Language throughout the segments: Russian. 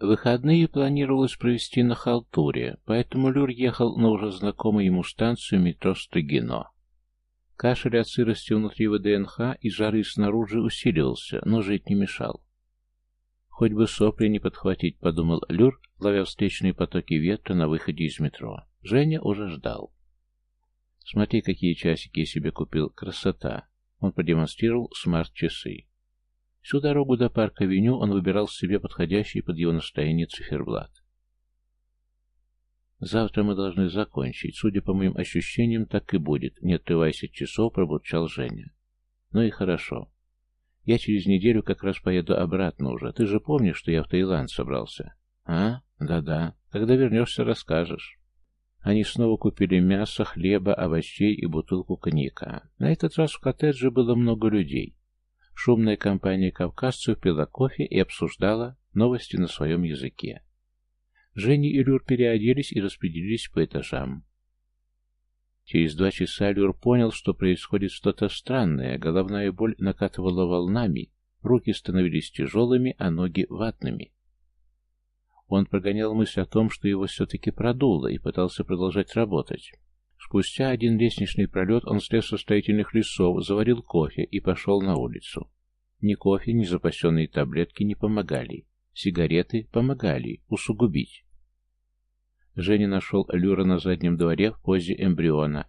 Выходные планировалось провести на халтуре, поэтому Люр ехал на уже знакомую ему станцию метро Строгино. Кашель от сырости внутри ВДНХ и жары снаружи усиливался, но жить не мешал. Хоть бы сопли не подхватить, подумал Люр, ловя встречные потоки ветра на выходе из метро. Женя уже ждал. Смотри, какие часики я себе купил. Красота. Он продемонстрировал смарт-часы. Всю дорогу до парка-авеню он выбирал себе подходящий под его настроение циферблат. «Завтра мы должны закончить. Судя по моим ощущениям, так и будет», — не отрываясь от часов, пробурчал Женя. «Ну и хорошо. Я через неделю как раз поеду обратно уже. Ты же помнишь, что я в Таиланд собрался?» «А? Да-да. Когда вернешься, расскажешь». Они снова купили мясо, хлеба, овощей и бутылку коньяка. На этот раз в коттедже было много людей. Шумная компания кавказцев пила кофе и обсуждала новости на своем языке. Женя и Люр переоделись и распределились по этажам. Через два часа Люр понял, что происходит что-то странное, головная боль накатывала волнами, руки становились тяжелыми, а ноги ватными. Он прогонял мысль о том, что его все-таки продуло, и пытался продолжать работать. Спустя один лестничный пролет он слез со строительных лесов, заварил кофе и пошел на улицу. Ни кофе, ни запасенные таблетки не помогали. Сигареты помогали усугубить. Женя нашел Люра на заднем дворе в позе эмбриона.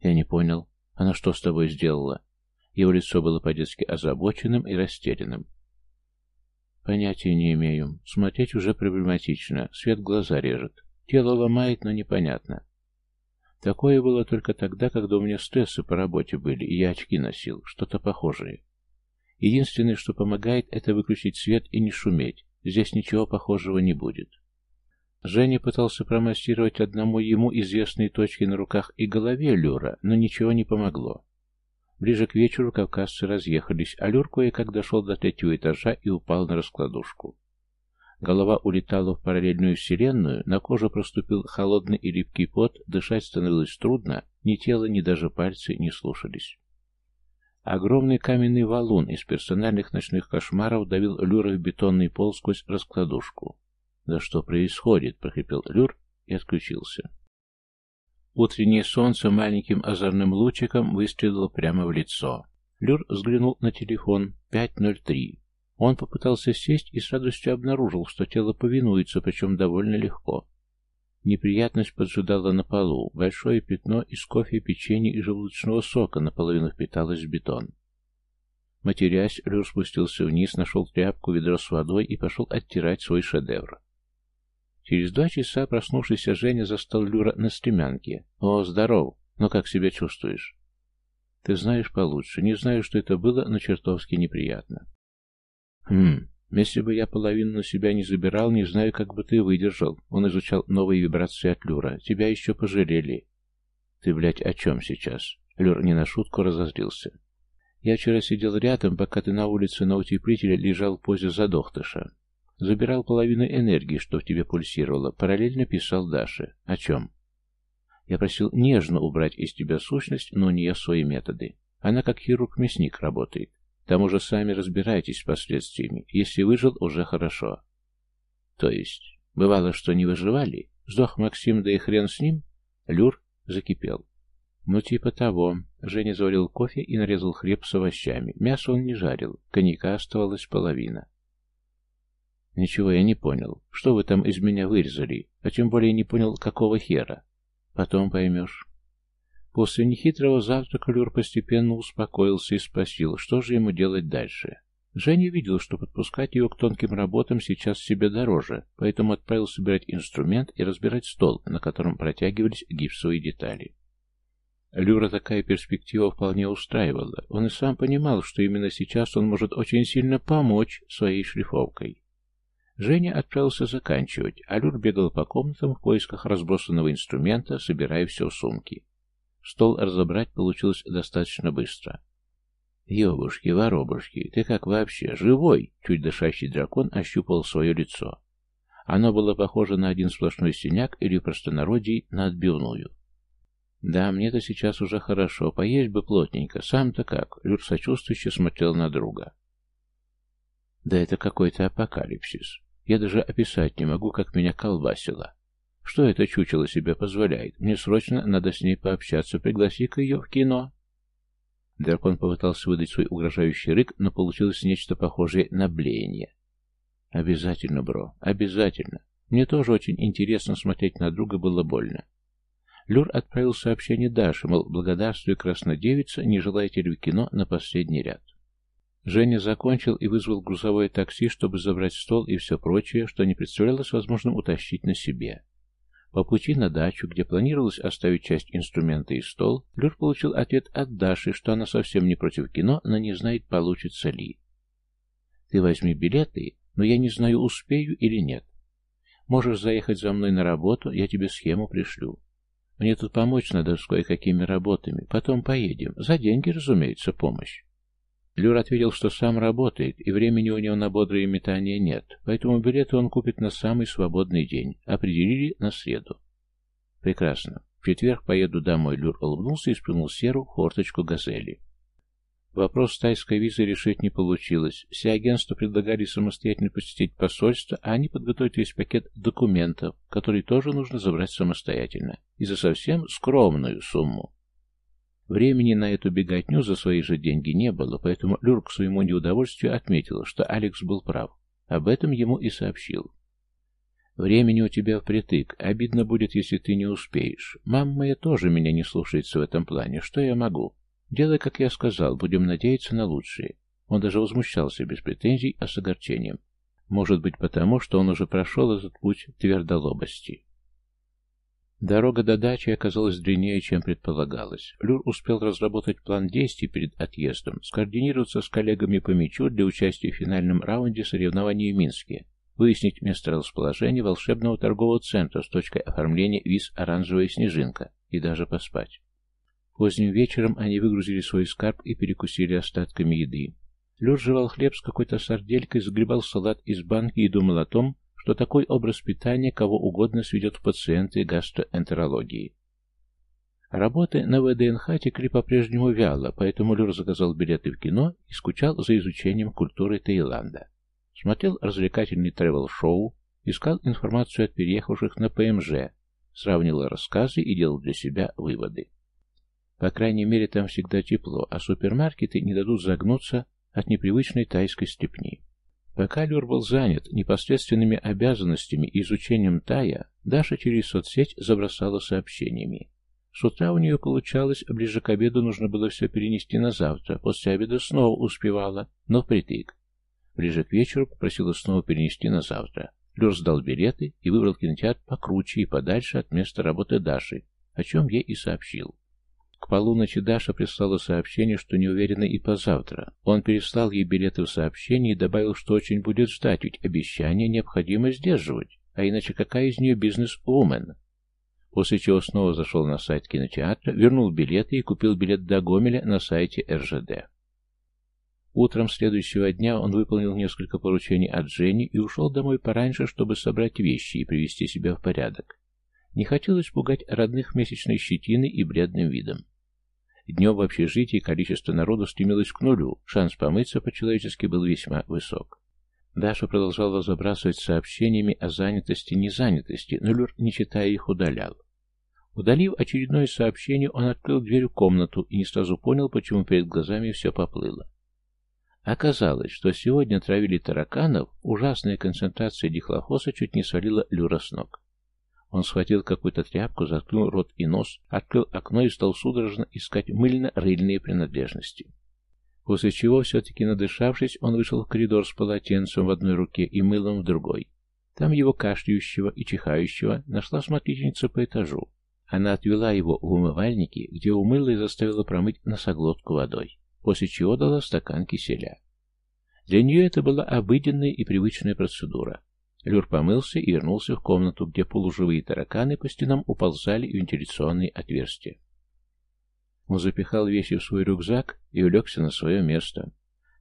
«Я не понял. Она что с тобой сделала?» Его лицо было по-детски озабоченным и растерянным. «Понятия не имею. Смотреть уже проблематично. Свет глаза режет. Тело ломает, но непонятно. Такое было только тогда, когда у меня стрессы по работе были, и я очки носил. Что-то похожее. Единственное, что помогает, это выключить свет и не шуметь. Здесь ничего похожего не будет. Женя пытался промассировать одному ему известные точки на руках и голове Люра, но ничего не помогло. Ближе к вечеру кавказцы разъехались, а Люр кое-как дошел до третьего этажа и упал на раскладушку. Голова улетала в параллельную вселенную, на коже проступил холодный и липкий пот, дышать становилось трудно, ни тело, ни даже пальцы не слушались. Огромный каменный валун из персональных ночных кошмаров давил Люра в бетонный пол сквозь раскладушку. «Да что происходит?» — прохрипел Люр и отключился. Утреннее солнце маленьким озорным лучиком выстрелило прямо в лицо. Люр взглянул на телефон 503. Он попытался сесть и с радостью обнаружил, что тело повинуется, причем довольно легко. Неприятность поджидала на полу. Большое пятно из кофе, печенья и желудочного сока наполовину впиталось в бетон. Матерясь, Люр спустился вниз, нашел тряпку, ведро с водой и пошел оттирать свой шедевр. Через два часа проснувшийся Женя застал Люра на стремянке. «О, здоров! Но как себя чувствуешь?» «Ты знаешь получше. Не знаю, что это было, но чертовски неприятно». «Хм, если бы я половину на себя не забирал, не знаю, как бы ты выдержал. Он изучал новые вибрации от Люра. Тебя еще пожалели. Ты, блядь, о чем сейчас? Люр не на шутку разозлился. Я вчера сидел рядом, пока ты на улице на утеплителе лежал в позе задохтыша. Забирал половину энергии, что в тебе пульсировало. Параллельно писал Даше. О чем? Я просил нежно убрать из тебя сущность, но не я свои методы. Она как хирург-мясник работает. Там уже сами разбирайтесь с последствиями. Если выжил, уже хорошо. То есть, бывало, что не выживали? Сдох Максим, да и хрен с ним? Люр закипел. Ну, типа того. Женя заварил кофе и нарезал хлеб с овощами. Мясо он не жарил, коньяка оставалась половина. Ничего я не понял. Что вы там из меня вырезали? А тем более не понял, какого хера. Потом поймешь. После нехитрого завтрака Люр постепенно успокоился и спросил, что же ему делать дальше. Женя видел, что подпускать его к тонким работам сейчас себе дороже, поэтому отправил собирать инструмент и разбирать стол, на котором протягивались гипсовые детали. Люра такая перспектива вполне устраивала. Он и сам понимал, что именно сейчас он может очень сильно помочь своей шлифовкой. Женя отправился заканчивать, а Люр бегал по комнатам в поисках разбросанного инструмента, собирая все в сумки. Стол разобрать получилось достаточно быстро. «Ебушки, воробушки, ты как вообще? Живой?» Чуть дышащий дракон ощупал свое лицо. Оно было похоже на один сплошной синяк или простонародий на отбивную. «Да, мне-то сейчас уже хорошо, поесть бы плотненько. Сам-то как?» Люр сочувствующе смотрел на друга. «Да это какой-то апокалипсис. Я даже описать не могу, как меня колбасило. Что это чучело себе позволяет? Мне срочно надо с ней пообщаться. Пригласи-ка ее в кино. Дракон попытался выдать свой угрожающий рык, но получилось нечто похожее на блеяние. «Обязательно, бро, обязательно. Мне тоже очень интересно смотреть на друга, было больно». Люр отправил сообщение Даше, мол, благодарствую, краснодевица, не желаете ли в кино на последний ряд. Женя закончил и вызвал грузовое такси, чтобы забрать стол и все прочее, что не представлялось возможным утащить на себе. По пути на дачу, где планировалось оставить часть инструмента и стол, Люр получил ответ от Даши, что она совсем не против кино, но не знает, получится ли. «Ты возьми билеты, но я не знаю, успею или нет. Можешь заехать за мной на работу, я тебе схему пришлю. Мне тут помочь надо с кое-какими работами. Потом поедем. За деньги, разумеется, помощь». Люр ответил, что сам работает, и времени у него на бодрые метания нет, поэтому билеты он купит на самый свободный день. Определили на среду. Прекрасно. В четверг поеду домой. Люр улыбнулся и сплюнул серу форточку газели. Вопрос с тайской визой решить не получилось. Все агентства предлагали самостоятельно посетить посольство, а они подготовить весь пакет документов, который тоже нужно забрать самостоятельно, и за совсем скромную сумму. Времени на эту беготню за свои же деньги не было, поэтому Люр к своему неудовольствию отметил, что Алекс был прав. Об этом ему и сообщил. «Времени у тебя впритык. Обидно будет, если ты не успеешь. Мама моя тоже меня не слушается в этом плане. Что я могу? Делай, как я сказал. Будем надеяться на лучшее». Он даже возмущался без претензий, а с огорчением. Может быть, потому, что он уже прошел этот путь твердолобости. Дорога до дачи оказалась длиннее, чем предполагалось. Люр успел разработать план действий перед отъездом, скоординироваться с коллегами по мячу для участия в финальном раунде соревнований в Минске, выяснить место расположения волшебного торгового центра с точкой оформления виз «Оранжевая снежинка» и даже поспать. Поздним вечером они выгрузили свой скарб и перекусили остатками еды. Люр жевал хлеб с какой-то сарделькой, загребал салат из банки и думал о том, что такой образ питания кого угодно сведет в пациенты гастроэнтерологии. Работы на ВДНХ текли по-прежнему вяло, поэтому Люр заказал билеты в кино и скучал за изучением культуры Таиланда. Смотрел развлекательный тревел-шоу, искал информацию от переехавших на ПМЖ, сравнивал рассказы и делал для себя выводы. По крайней мере, там всегда тепло, а супермаркеты не дадут загнуться от непривычной тайской степни. Пока Люр был занят непосредственными обязанностями и изучением Тая, Даша через соцсеть забросала сообщениями. С утра у нее получалось, ближе к обеду нужно было все перенести на завтра, после обеда снова успевала, но впритык. Ближе к вечеру попросила снова перенести на завтра. Люр сдал билеты и выбрал кинотеатр покруче и подальше от места работы Даши, о чем ей и сообщил. К полуночи Даша прислала сообщение, что не уверена и позавтра. Он переслал ей билеты в сообщение и добавил, что очень будет ждать, ведь обещание необходимо сдерживать, а иначе какая из нее бизнес-вумен? После чего снова зашел на сайт кинотеатра, вернул билеты и купил билет до Гомеля на сайте РЖД. Утром следующего дня он выполнил несколько поручений от Жени и ушел домой пораньше, чтобы собрать вещи и привести себя в порядок. Не хотелось пугать родных месячной щетиной и бледным видом. Днем в общежитии количество народу стремилось к нулю, шанс помыться по-человечески был весьма высок. Даша продолжала забрасывать сообщениями о занятости незанятости, но Люр, не читая их, удалял. Удалив очередное сообщение, он открыл дверь в комнату и не сразу понял, почему перед глазами все поплыло. Оказалось, что сегодня травили тараканов, ужасная концентрация дихлофоса чуть не свалила Люра с ног. Он схватил какую-то тряпку, заткнул рот и нос, открыл окно и стал судорожно искать мыльно-рыльные принадлежности. После чего, все-таки надышавшись, он вышел в коридор с полотенцем в одной руке и мылом в другой. Там его кашляющего и чихающего нашла смотрительница по этажу. Она отвела его в умывальники, где умыла и заставила промыть носоглотку водой, после чего дала стакан киселя. Для нее это была обыденная и привычная процедура. Люр помылся и вернулся в комнату, где полуживые тараканы по стенам уползали в вентиляционные отверстия. Он запихал вещи в свой рюкзак и улегся на свое место.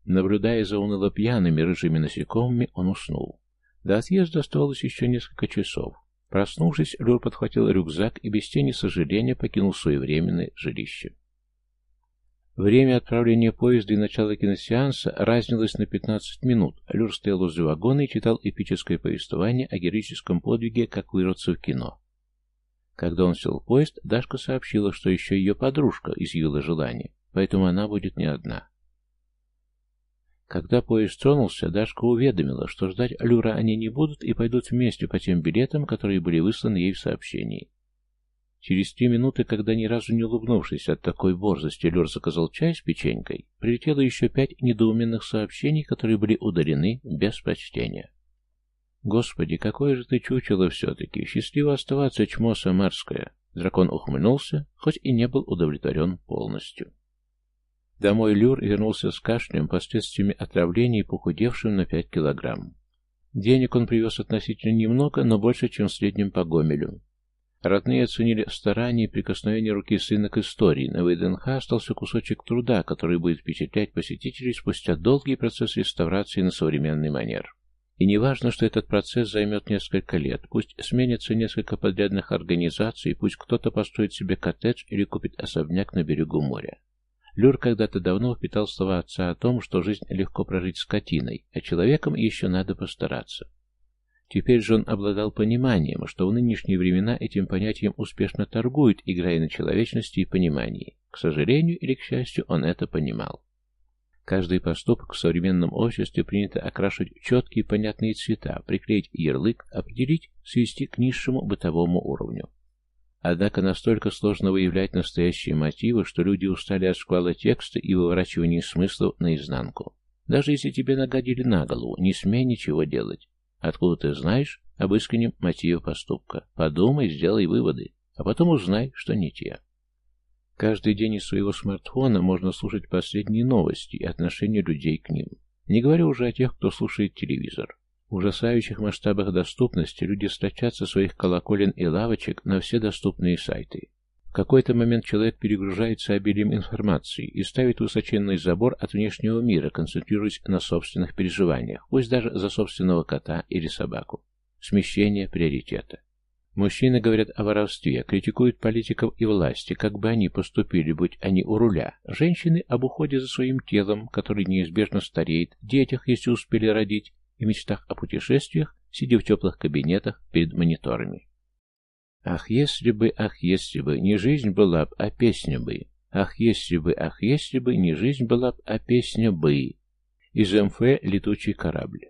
Наблюдая за уныло пьяными рыжими насекомыми, он уснул. До отъезда оставалось еще несколько часов. Проснувшись, Люр подхватил рюкзак и без тени сожаления покинул своевременное жилище. Время отправления поезда и начала киносеанса разнилось на 15 минут. Люр стоял возле вагона и читал эпическое повествование о героическом подвиге, как вырваться в кино. Когда он сел в поезд, Дашка сообщила, что еще ее подружка изъявила желание, поэтому она будет не одна. Когда поезд тронулся, Дашка уведомила, что ждать Люра они не будут и пойдут вместе по тем билетам, которые были высланы ей в сообщении. Через три минуты, когда ни разу не улыбнувшись от такой борзости, Люр заказал чай с печенькой, прилетело еще пять недоуменных сообщений, которые были удалены без прочтения. «Господи, какое же ты чучело все-таки! Счастливо оставаться, чмо самарское!» Дракон ухмыльнулся, хоть и не был удовлетворен полностью. Домой Люр вернулся с кашлем, последствиями отравления и похудевшим на пять килограмм. Денег он привез относительно немного, но больше, чем в среднем по Гомелю. Родные оценили старания и прикосновение руки сына к истории. На ВДНХ остался кусочек труда, который будет впечатлять посетителей спустя долгий процесс реставрации на современный манер. И не важно, что этот процесс займет несколько лет, пусть сменятся несколько подрядных организаций, пусть кто-то построит себе коттедж или купит особняк на берегу моря. Люр когда-то давно впитал слова отца о том, что жизнь легко прожить скотиной, а человеком еще надо постараться. Теперь же он обладал пониманием, что в нынешние времена этим понятием успешно торгуют, играя на человечности и понимании. К сожалению или к счастью, он это понимал. Каждый поступок в современном обществе принято окрашивать четкие понятные цвета, приклеить ярлык, определить, свести к низшему бытовому уровню. Однако настолько сложно выявлять настоящие мотивы, что люди устали от шквала текста и выворачивания смыслов наизнанку. Даже если тебе нагадили на голову, не смей ничего делать. Откуда ты знаешь об искреннем мотиве поступка? Подумай, сделай выводы, а потом узнай, что не те. Каждый день из своего смартфона можно слушать последние новости и отношения людей к ним. Не говорю уже о тех, кто слушает телевизор. В ужасающих масштабах доступности люди стачат своих колоколен и лавочек на все доступные сайты. В какой-то момент человек перегружается обилием информации и ставит высоченный забор от внешнего мира, концентрируясь на собственных переживаниях, пусть даже за собственного кота или собаку. Смещение приоритета. Мужчины говорят о воровстве, критикуют политиков и власти, как бы они поступили, будь они у руля. Женщины об уходе за своим телом, который неизбежно стареет, детях, если успели родить, и мечтах о путешествиях, сидя в теплых кабинетах перед мониторами. Ах, если бы, ах, если бы, не жизнь была б, а песня бы. Ах, если бы, ах, если бы, не жизнь была б, а песня бы. Из МФ «Летучий корабль».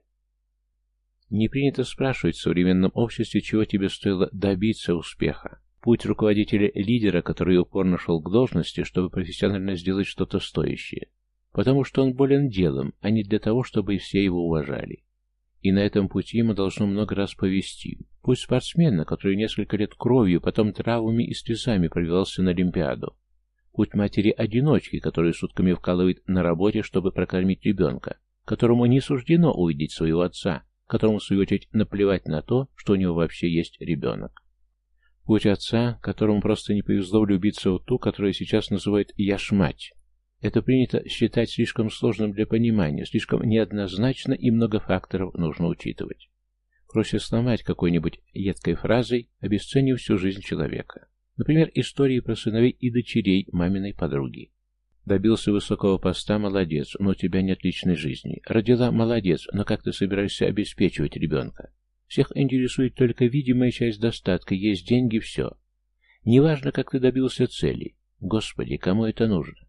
Не принято спрашивать в современном обществе, чего тебе стоило добиться успеха. Путь руководителя-лидера, который упорно шел к должности, чтобы профессионально сделать что-то стоящее. Потому что он болен делом, а не для того, чтобы все его уважали. И на этом пути ему должно много раз повести. Пусть спортсмена, который несколько лет кровью, потом травмами и слезами пробивался на Олимпиаду. Путь матери-одиночки, которая сутками вкалывает на работе, чтобы прокормить ребенка, которому не суждено увидеть своего отца, которому, в свою очередь, наплевать на то, что у него вообще есть ребенок. Путь отца, которому просто не повезло влюбиться в ту, которую сейчас называют «яшмать», это принято считать слишком сложным для понимания, слишком неоднозначно и много факторов нужно учитывать. Проще сломать какой-нибудь едкой фразой, обесценив всю жизнь человека. Например, истории про сыновей и дочерей маминой подруги. Добился высокого поста – молодец, но у тебя нет личной жизни. Родила – молодец, но как ты собираешься обеспечивать ребенка? Всех интересует только видимая часть достатка, есть деньги – все. Неважно, как ты добился цели. Господи, кому это нужно?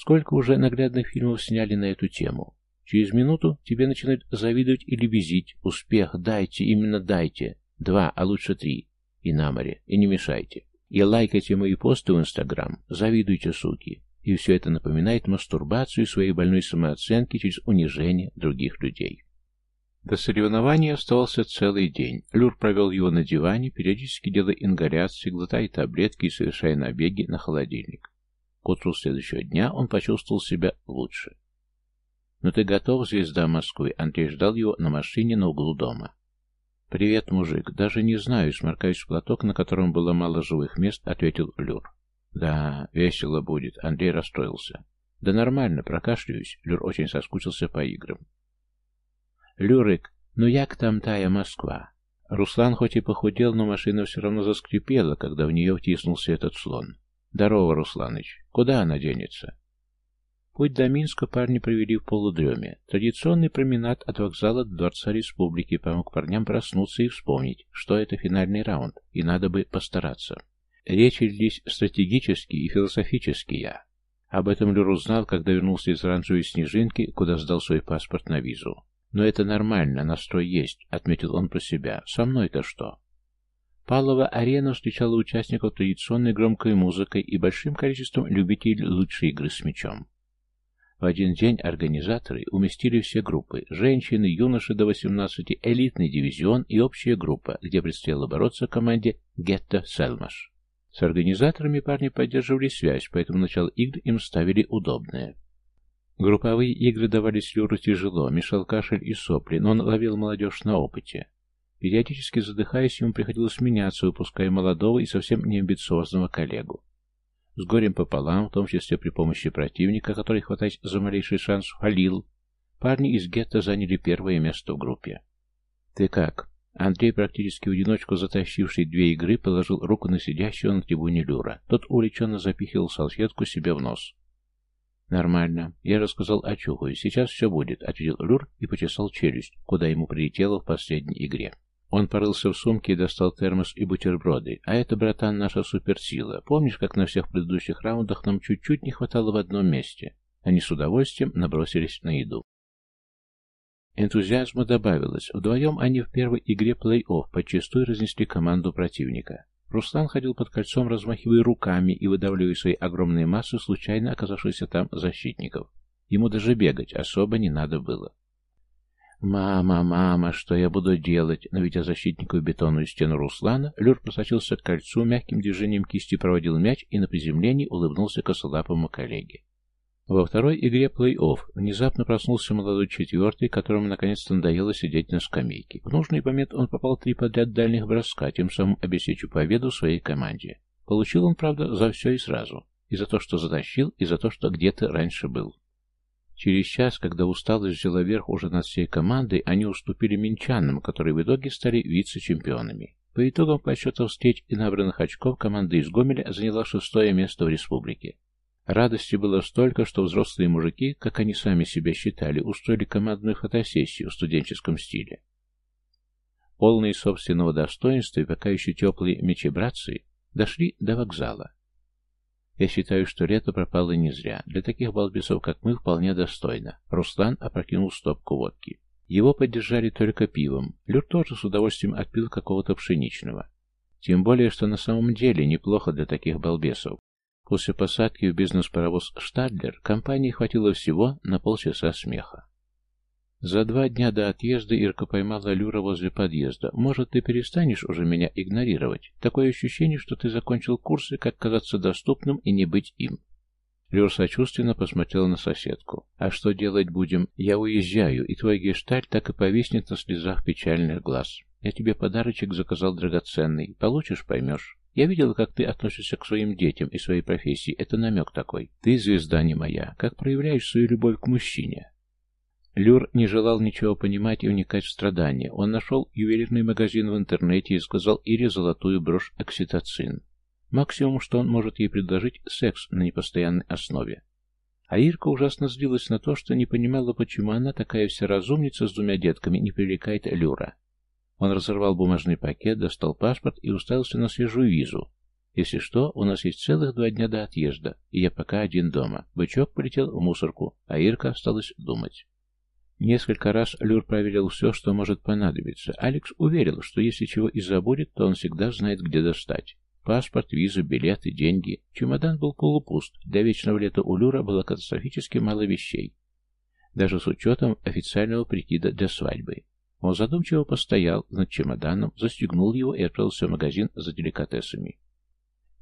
Сколько уже наглядных фильмов сняли на эту тему? Через минуту тебе начинают завидовать или безить. Успех, дайте, именно дайте. Два, а лучше три. И на море, и не мешайте. И лайкайте мои посты в Инстаграм. Завидуйте, суки. И все это напоминает мастурбацию своей больной самооценки через унижение других людей. До соревнования оставался целый день. Люр провел его на диване, периодически делая ингаляции, глотая таблетки и совершая набеги на холодильник. К утру следующего дня он почувствовал себя лучше. «Ну ты готов, звезда Москвы?» Андрей ждал его на машине на углу дома. «Привет, мужик. Даже не знаю», — сморкаясь в платок, на котором было мало живых мест, ответил Люр. «Да, весело будет», — Андрей расстроился. «Да нормально, прокашляюсь». Люр очень соскучился по играм. «Люрик, ну як там тая Москва?» Руслан хоть и похудел, но машина все равно заскрипела, когда в нее втиснулся этот слон. «Здорово, Русланыч. Куда она денется?» Путь до Минска парни провели в полудреме. Традиционный променад от вокзала до Дворца Республики помог парням проснуться и вспомнить, что это финальный раунд, и надо бы постараться. Речи лились стратегические и философические. Об этом Люр узнал, когда вернулся из оранжевой снежинки, куда сдал свой паспорт на визу. «Но это нормально, настрой есть», — отметил он про себя. «Со мной-то что?» Палова-арена встречала участников традиционной громкой музыкой и большим количеством любителей лучшей игры с мячом. В один день организаторы уместили все группы – женщины, юноши до 18, элитный дивизион и общая группа, где предстояло бороться команде «Гетто Селмаш». С организаторами парни поддерживали связь, поэтому начало игр им ставили удобное. Групповые игры давались Люру тяжело, мешал кашель и сопли, но он ловил молодежь на опыте. Периодически задыхаясь, ему приходилось меняться, выпуская молодого и совсем неамбициозного коллегу. С горем пополам, в том числе при помощи противника, который хватать за малейший шанс фалил, парни из гетто заняли первое место в группе. «Ты как?» Андрей, практически в одиночку затащивший две игры, положил руку на сидящего на трибуне Люра. Тот увлеченно запихивал салфетку себе в нос. «Нормально. Я рассказал очухаю. Сейчас все будет», — ответил Люр и почесал челюсть, куда ему прилетело в последней игре. Он порылся в сумке и достал термос и бутерброды. А это, братан, наша суперсила. Помнишь, как на всех предыдущих раундах нам чуть-чуть не хватало в одном месте? Они с удовольствием набросились на еду. Энтузиазма добавилось. Вдвоем они в первой игре плей-офф подчастую разнесли команду противника. Руслан ходил под кольцом, размахивая руками и выдавливая свои огромные массы случайно оказавшихся там защитников. Ему даже бегать особо не надо было. «Мама, мама, что я буду делать?» Наведя защитнику бетонную стену Руслана, Люр просочился к кольцу, мягким движением кисти проводил мяч и на приземлении улыбнулся косолапому коллеге. Во второй игре плей-офф внезапно проснулся молодой четвертый, которому наконец-то надоело сидеть на скамейке. В нужный момент он попал три подряд дальних броска, тем самым обеспечив победу своей команде. Получил он, правда, за все и сразу. И за то, что затащил, и за то, что где-то раньше был. Через час, когда усталость взяла верх уже над всей командой, они уступили минчанам, которые в итоге стали вице-чемпионами. По итогам подсчетов встреч и набранных очков команда из Гомеля заняла шестое место в республике. Радости было столько, что взрослые мужики, как они сами себя считали, устроили командную фотосессию в студенческом стиле. Полные собственного достоинства и пока еще теплые мечебратцы дошли до вокзала. Я считаю, что лето пропало не зря. Для таких балбесов, как мы, вполне достойно. Руслан опрокинул стопку водки. Его поддержали только пивом. Люр тоже с удовольствием отпил какого-то пшеничного. Тем более, что на самом деле неплохо для таких балбесов. После посадки в бизнес-паровоз «Штадлер» компании хватило всего на полчаса смеха. За два дня до отъезда Ирка поймала Люра возле подъезда. «Может, ты перестанешь уже меня игнорировать? Такое ощущение, что ты закончил курсы, как казаться доступным и не быть им». Люр сочувственно посмотрел на соседку. «А что делать будем? Я уезжаю, и твой гештальт так и повиснет на слезах печальных глаз. Я тебе подарочек заказал драгоценный. Получишь, поймешь. Я видел, как ты относишься к своим детям и своей профессии. Это намек такой. Ты звезда не моя. Как проявляешь свою любовь к мужчине?» Люр не желал ничего понимать и уникать в страдания. Он нашел ювелирный магазин в интернете и сказал Ире золотую брошь окситоцин. Максимум, что он может ей предложить, секс на непостоянной основе. А Ирка ужасно злилась на то, что не понимала, почему она, такая вся разумница с двумя детками, не привлекает Люра. Он разорвал бумажный пакет, достал паспорт и уставился на свежую визу. Если что, у нас есть целых два дня до отъезда, и я пока один дома. Бычок полетел в мусорку, а Ирка осталась думать. Несколько раз Люр проверил все, что может понадобиться. Алекс уверил, что если чего и забудет, то он всегда знает, где достать. Паспорт, визу, билеты, деньги. Чемодан был полупуст. Для вечного лета у Люра было катастрофически мало вещей. Даже с учетом официального прикида для свадьбы. Он задумчиво постоял над чемоданом, застегнул его и отправился в магазин за деликатесами.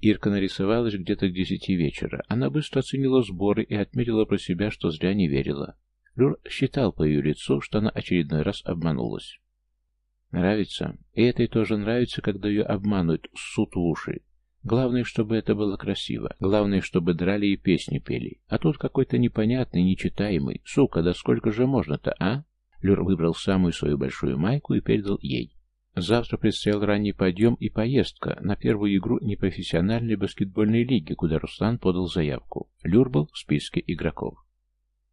Ирка нарисовалась где-то к десяти вечера. Она быстро оценила сборы и отметила про себя, что зря не верила. Люр считал по ее лицу, что она очередной раз обманулась. Нравится. И этой тоже нравится, когда ее обманывают, ссут в уши. Главное, чтобы это было красиво. Главное, чтобы драли и песни пели. А тут какой-то непонятный, нечитаемый. Сука, да сколько же можно-то, а? Люр выбрал самую свою большую майку и передал ей. Завтра предстоял ранний подъем и поездка на первую игру непрофессиональной баскетбольной лиги, куда Руслан подал заявку. Люр был в списке игроков.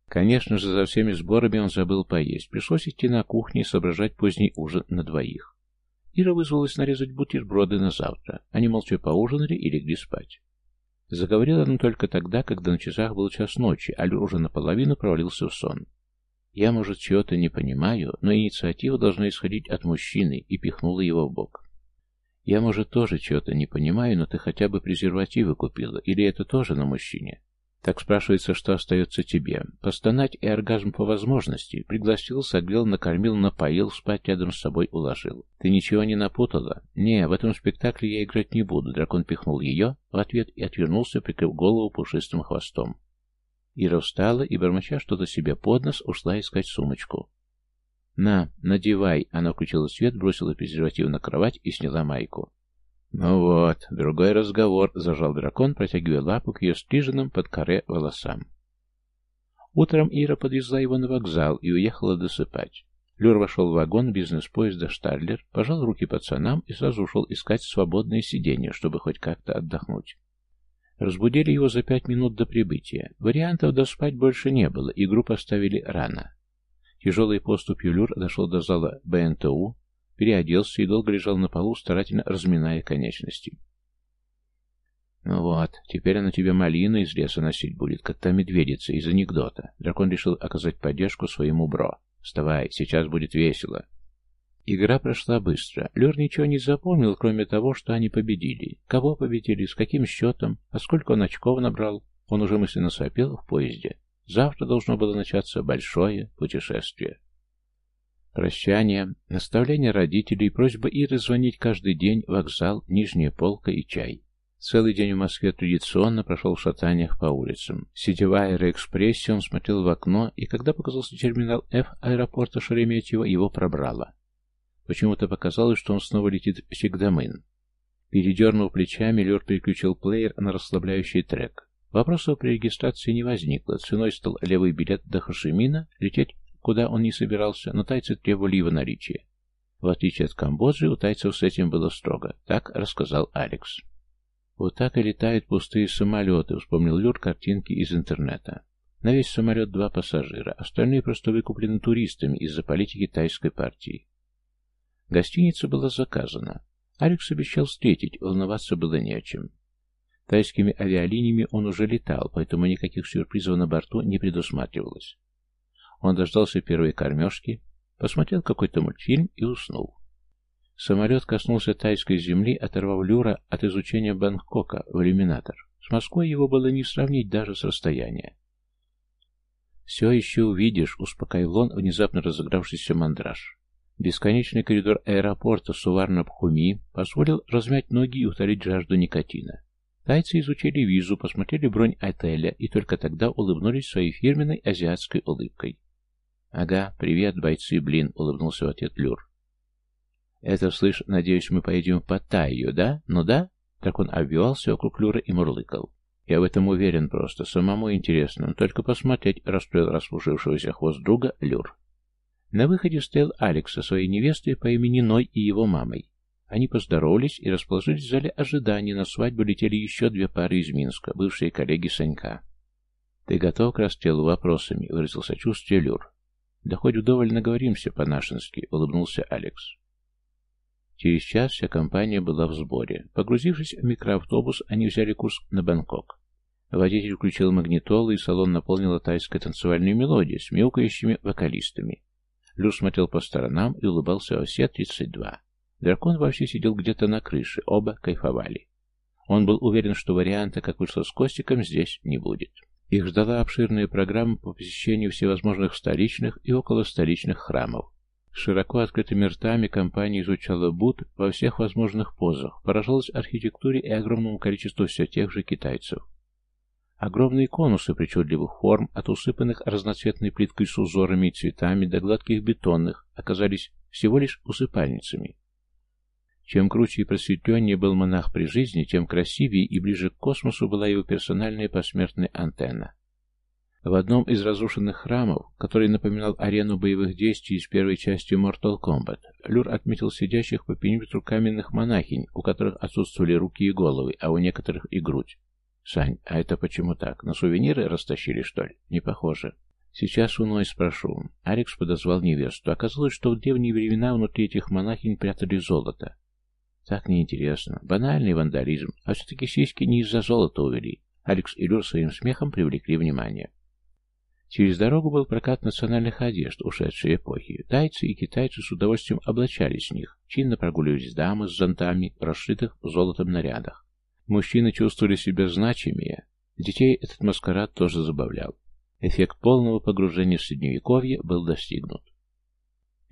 Конечно же, за всеми сборами он забыл поесть. Пришлось идти на кухню и соображать поздний ужин на двоих. Ира вызвалась нарезать бутерброды на завтра. Они молча поужинали и легли спать. Заговорила она только тогда, когда на часах был час ночи, а Люр уже наполовину провалился в сон. «Я, может, чего-то не понимаю, но инициатива должна исходить от мужчины», и пихнула его в бок. «Я, может, тоже чего-то не понимаю, но ты хотя бы презервативы купила, или это тоже на мужчине?» Так спрашивается, что остается тебе. Постонать и оргазм по возможности. Пригласил, согрел, накормил, напоил, спать рядом с собой уложил. Ты ничего не напутала? Не, в этом спектакле я играть не буду. Дракон пихнул ее в ответ и отвернулся, прикрыв голову пушистым хвостом. Ира встала и, бормоча что-то себе под нос, ушла искать сумочку. «На, надевай!» Она включила свет, бросила презерватив на кровать и сняла майку. «Ну вот, другой разговор», — зажал дракон, протягивая лапу к ее стриженным под коре волосам. Утром Ира подвезла его на вокзал и уехала досыпать. Люр вошел в вагон бизнес-поезда «Штарлер», пожал руки пацанам и сразу ушел искать свободное сиденье, чтобы хоть как-то отдохнуть. Разбудили его за пять минут до прибытия. Вариантов доспать больше не было, игру поставили рано. Тяжелой поступью Люр дошел до зала БНТУ, переоделся и долго лежал на полу, старательно разминая конечности. «Ну вот, теперь она тебе малину из леса носить будет, как та медведица из анекдота». Дракон решил оказать поддержку своему бро. «Вставай, сейчас будет весело». Игра прошла быстро. Лер ничего не запомнил, кроме того, что они победили. Кого победили, с каким счетом, а сколько он очков набрал. Он уже мысленно сопел в поезде. Завтра должно было начаться большое путешествие. Прощание, наставление родителей, просьба Иры звонить каждый день, вокзал, нижняя полка и чай. Целый день в Москве традиционно прошел в шатаниях по улицам. Сидя в аэроэкспрессе, он смотрел в окно, и когда показался терминал F аэропорта Шереметьево, его пробрало. Почему-то показалось, что он снова летит в Сигдамын. Передернув плечами, Лёрд переключил плеер на расслабляющий трек. Вопросов при регистрации не возникло. Ценой стал левый билет до Хашимина, лететь куда он не собирался, но тайцы требовали его наличия. В отличие от Камбоджи, у тайцев с этим было строго. Так рассказал Алекс. «Вот так и летают пустые самолеты», — вспомнил Люр картинки из интернета. На весь самолет два пассажира, остальные просто выкуплены туристами из-за политики тайской партии. Гостиница была заказана. Алекс обещал встретить, волноваться было не о чем. Тайскими авиалиниями он уже летал, поэтому никаких сюрпризов на борту не предусматривалось. Он дождался первой кормежки, посмотрел какой-то мультфильм и уснул. Самолет коснулся тайской земли, оторвав Люра от изучения Бангкока в иллюминатор. С Москвой его было не сравнить даже с расстояния. «Все еще увидишь», — успокоил он внезапно разыгравшийся мандраж. Бесконечный коридор аэропорта Суварна-Бхуми позволил размять ноги и утолить жажду никотина. Тайцы изучили визу, посмотрели бронь отеля и только тогда улыбнулись своей фирменной азиатской улыбкой. «Ага, привет, бойцы, блин», — улыбнулся в ответ Люр. «Это, слышь, надеюсь, мы поедем в Паттайю, да? Ну да?» Так он обвивался вокруг Люра и мурлыкал. «Я в этом уверен просто. Самому интересно. Только посмотреть», — расплел расслужившегося хвост друга Люр. На выходе стоял Алекс со своей невестой по имени Ной и его мамой. Они поздоровались и расположились в зале ожидания. На свадьбу летели еще две пары из Минска, бывшие коллеги Санька. «Ты готов к расстрелу вопросами?» — выразил сочувствие Люр. «Да хоть вдоволь наговоримся по-нашенски», — улыбнулся Алекс. Через час вся компания была в сборе. Погрузившись в микроавтобус, они взяли курс на Бангкок. Водитель включил магнитолу, и салон наполнила тайская танцевальная мелодия с мяукающими вокалистами. Лю смотрел по сторонам и улыбался во все 32. Дракон вообще сидел где-то на крыше, оба кайфовали. Он был уверен, что варианта, как вышло с Костиком, здесь не будет. Их ждала обширная программа по посещению всевозможных столичных и околостоличных храмов. широко открытыми ртами компания изучала Буд во всех возможных позах, поражалась архитектуре и огромному количеству все тех же китайцев. Огромные конусы причудливых форм, от усыпанных разноцветной плиткой с узорами и цветами до гладких бетонных, оказались всего лишь усыпальницами. Чем круче и просветленнее был монах при жизни, тем красивее и ближе к космосу была его персональная посмертная антенна. В одном из разрушенных храмов, который напоминал арену боевых действий из первой части Mortal Kombat, Люр отметил сидящих по периметру каменных монахинь, у которых отсутствовали руки и головы, а у некоторых и грудь. «Сань, а это почему так? На сувениры растащили, что ли? Не похоже». Сейчас у Ной спрошу. Алекс подозвал невесту. Оказалось, что в древние времена внутри этих монахинь прятали золото. Так неинтересно. Банальный вандализм. А все-таки сиськи не из-за золота увели. Алекс и Люр своим смехом привлекли внимание. Через дорогу был прокат национальных одежд ушедшей эпохи. Тайцы и китайцы с удовольствием облачались в них. Чинно прогуливались дамы с зонтами, расшитых золотом нарядах. Мужчины чувствовали себя значимее. Детей этот маскарад тоже забавлял. Эффект полного погружения в Средневековье был достигнут.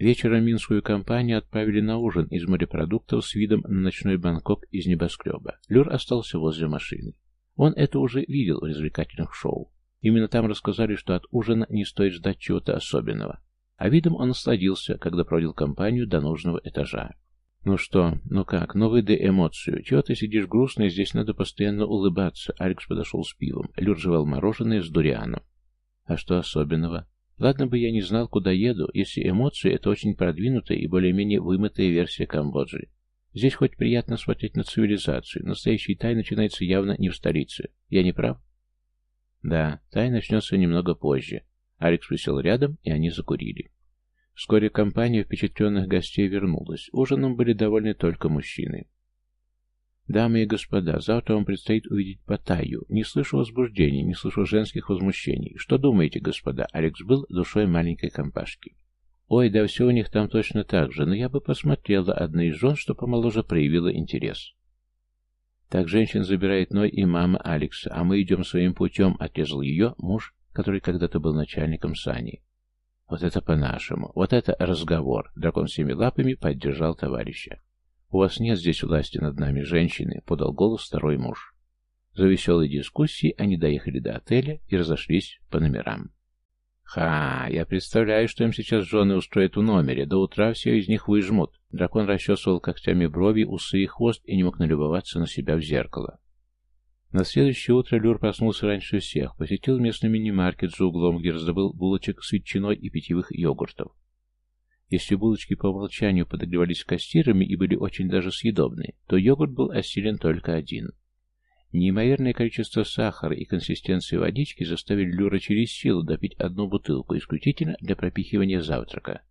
Вечером минскую компанию отправили на ужин из морепродуктов с видом на ночной Бангкок из небоскреба. Люр остался возле машины. Он это уже видел в развлекательных шоу. Именно там рассказали, что от ужина не стоит ждать чего-то особенного. А видом он насладился, когда проводил компанию до нужного этажа. «Ну что, ну как, ну выдай эмоцию. Чего ты сидишь грустно, здесь надо постоянно улыбаться». Алекс подошел с пивом. Люр жевал мороженое с дурианом. А что особенного? Ладно бы я не знал, куда еду, если эмоции — это очень продвинутая и более-менее вымытая версия Камбоджи. Здесь хоть приятно смотреть на цивилизацию, настоящий тай начинается явно не в столице. Я не прав? Да, тай начнется немного позже. Алекс присел рядом, и они закурили. Вскоре компания впечатленных гостей вернулась. Ужином были довольны только мужчины. «Дамы и господа, завтра вам предстоит увидеть Паттайю. Не слышу возбуждений, не слышу женских возмущений. Что думаете, господа?» Алекс был душой маленькой компашки. «Ой, да все у них там точно так же, но я бы посмотрела одна из жен, что помоложе проявила интерес». «Так женщин забирает Ной и мама Алекса, а мы идем своим путем», — отрезал ее муж, который когда-то был начальником Сани. «Вот это по-нашему, вот это разговор!» Дракон всеми лапами поддержал товарища. «У вас нет здесь власти над нами, женщины», — подал голос второй муж. За веселой дискуссией они доехали до отеля и разошлись по номерам. «Ха! Я представляю, что им сейчас жены устроят в номере. До утра все из них выжмут». Дракон расчесывал когтями брови, усы и хвост и не мог налюбоваться на себя в зеркало. На следующее утро Люр проснулся раньше всех, посетил местный мини-маркет за углом, где раздобыл булочек с ветчиной и питьевых йогуртов. Если булочки по умолчанию подогревались кассирами и были очень даже съедобны, то йогурт был осилен только один. Неимоверное количество сахара и консистенции водички заставили Люра через силу допить одну бутылку, исключительно для пропихивания завтрака.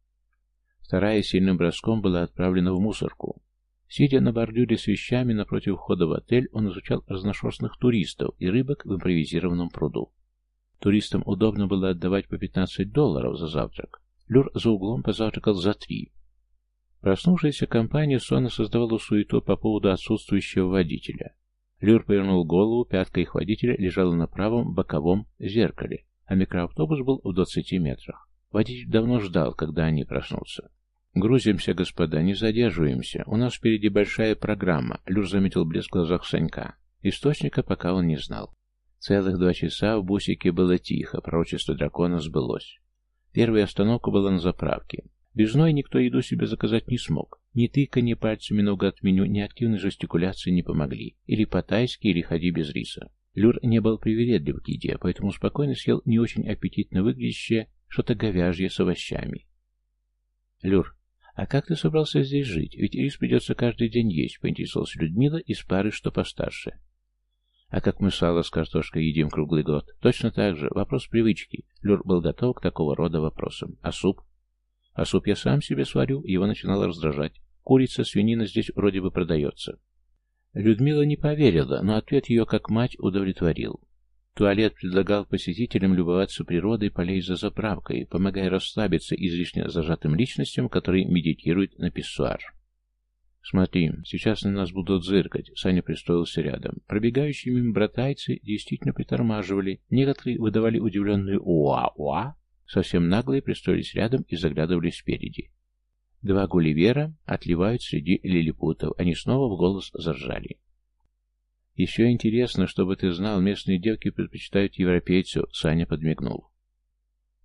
Вторая сильным броском была отправлена в мусорку. Сидя на бордюре с вещами напротив входа в отель, он изучал разношерстных туристов и рыбок в импровизированном пруду. Туристам удобно было отдавать по 15 долларов за завтрак, Люр за углом позавтракал за три. Проснувшаяся компания сонно создавала суету по поводу отсутствующего водителя. Люр повернул голову, пятка их водителя лежала на правом боковом зеркале, а микроавтобус был в двадцати метрах. Водитель давно ждал, когда они проснутся. «Грузимся, господа, не задерживаемся. У нас впереди большая программа», — Люр заметил блеск в глазах Санька. Источника пока он не знал. Целых два часа в бусике было тихо, пророчество дракона сбылось. Первая остановка была на заправке. Без Ной никто еду себе заказать не смог. Ни тыканье пальцами наугад меню, ни активной жестикуляции не помогли. Или по-тайски, или ходи без риса. Люр не был привередлив к еде, поэтому спокойно съел не очень аппетитно выглядящее что-то говяжье с овощами. «Люр, а как ты собрался здесь жить? Ведь рис придется каждый день есть», — поинтересовалась Людмила из пары, что постарше. А как мы сало с картошкой едим круглый год? Точно так же. Вопрос привычки. Люр был готов к такого рода вопросам. А суп? А суп я сам себе сварю, его начинало раздражать. Курица, свинина здесь вроде бы продается. Людмила не поверила, но ответ ее как мать удовлетворил. Туалет предлагал посетителям любоваться природой полей за заправкой, помогая расслабиться излишне зажатым личностям, которые медитируют на писсуар. «Смотри, сейчас на нас будут зыркать», — Саня пристроился рядом. Пробегающие мимо братайцы действительно притормаживали, некоторые выдавали удивленную «уа-уа», совсем наглые пристроились рядом и заглядывали спереди. Два гулливера отливают среди лилипутов, они снова в голос заржали. «Еще интересно, чтобы ты знал, местные девки предпочитают европейцев», — Саня подмигнул.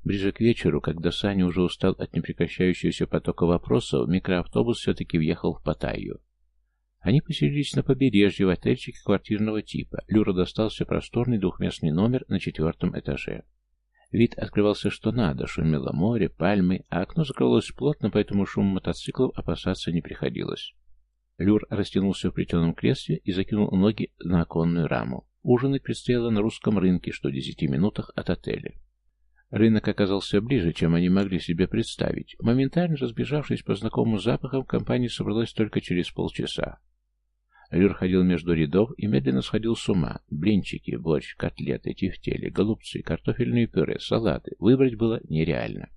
Ближе к вечеру, когда Саня уже устал от непрекращающегося потока вопросов, микроавтобус все-таки въехал в Паттайю. Они поселились на побережье в отельчике квартирного типа. Люра достался просторный двухместный номер на четвертом этаже. Вид открывался что надо, шумело море, пальмы, а окно закрылось плотно, поэтому шум мотоциклов опасаться не приходилось. Люр растянулся в плетеном кресле и закинул ноги на оконную раму. Ужинать предстояло на русском рынке, что в десяти минутах от отеля. Рынок оказался ближе, чем они могли себе представить. Моментально разбежавшись по знакомым запахам, компания собралась только через полчаса. Люр ходил между рядов и медленно сходил с ума. Блинчики, борщ, котлеты, тефтели, голубцы, картофельные пюре, салаты. Выбрать было нереально.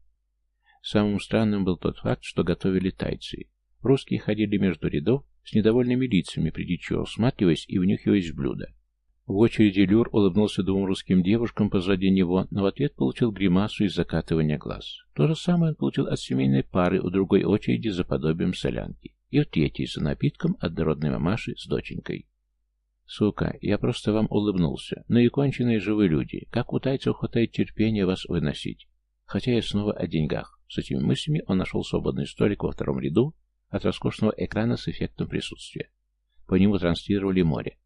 Самым странным был тот факт, что готовили тайцы. Русские ходили между рядов с недовольными лицами, придичу, всматриваясь и внюхиваясь в блюдо. В очереди Люр улыбнулся двум русским девушкам позади него, но в ответ получил гримасу из закатывания глаз. То же самое он получил от семейной пары у другой очереди за подобием солянки. И в третьей за напитком от дородной мамаши с доченькой. «Сука, я просто вам улыбнулся. Но и конченые живые люди. Как у тайцев хватает терпения вас выносить? Хотя я снова о деньгах». С этими мыслями он нашел свободный столик во втором ряду от роскошного экрана с эффектом присутствия. По нему транслировали море.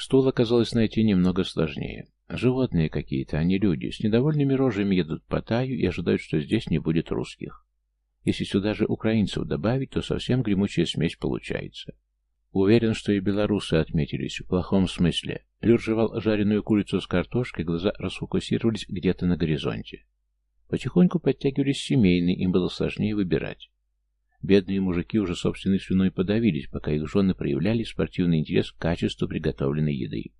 Стул оказалось найти немного сложнее. Животные какие-то, а не люди, с недовольными рожами едут по Таю и ожидают, что здесь не будет русских. Если сюда же украинцев добавить, то совсем гремучая смесь получается. Уверен, что и белорусы отметились, в плохом смысле. Люр жевал жареную курицу с картошкой, глаза расфокусировались где-то на горизонте. Потихоньку подтягивались семейные, им было сложнее выбирать. Бедные мужики уже собственной слюной подавились, пока их жены проявляли спортивный интерес к качеству приготовленной еды.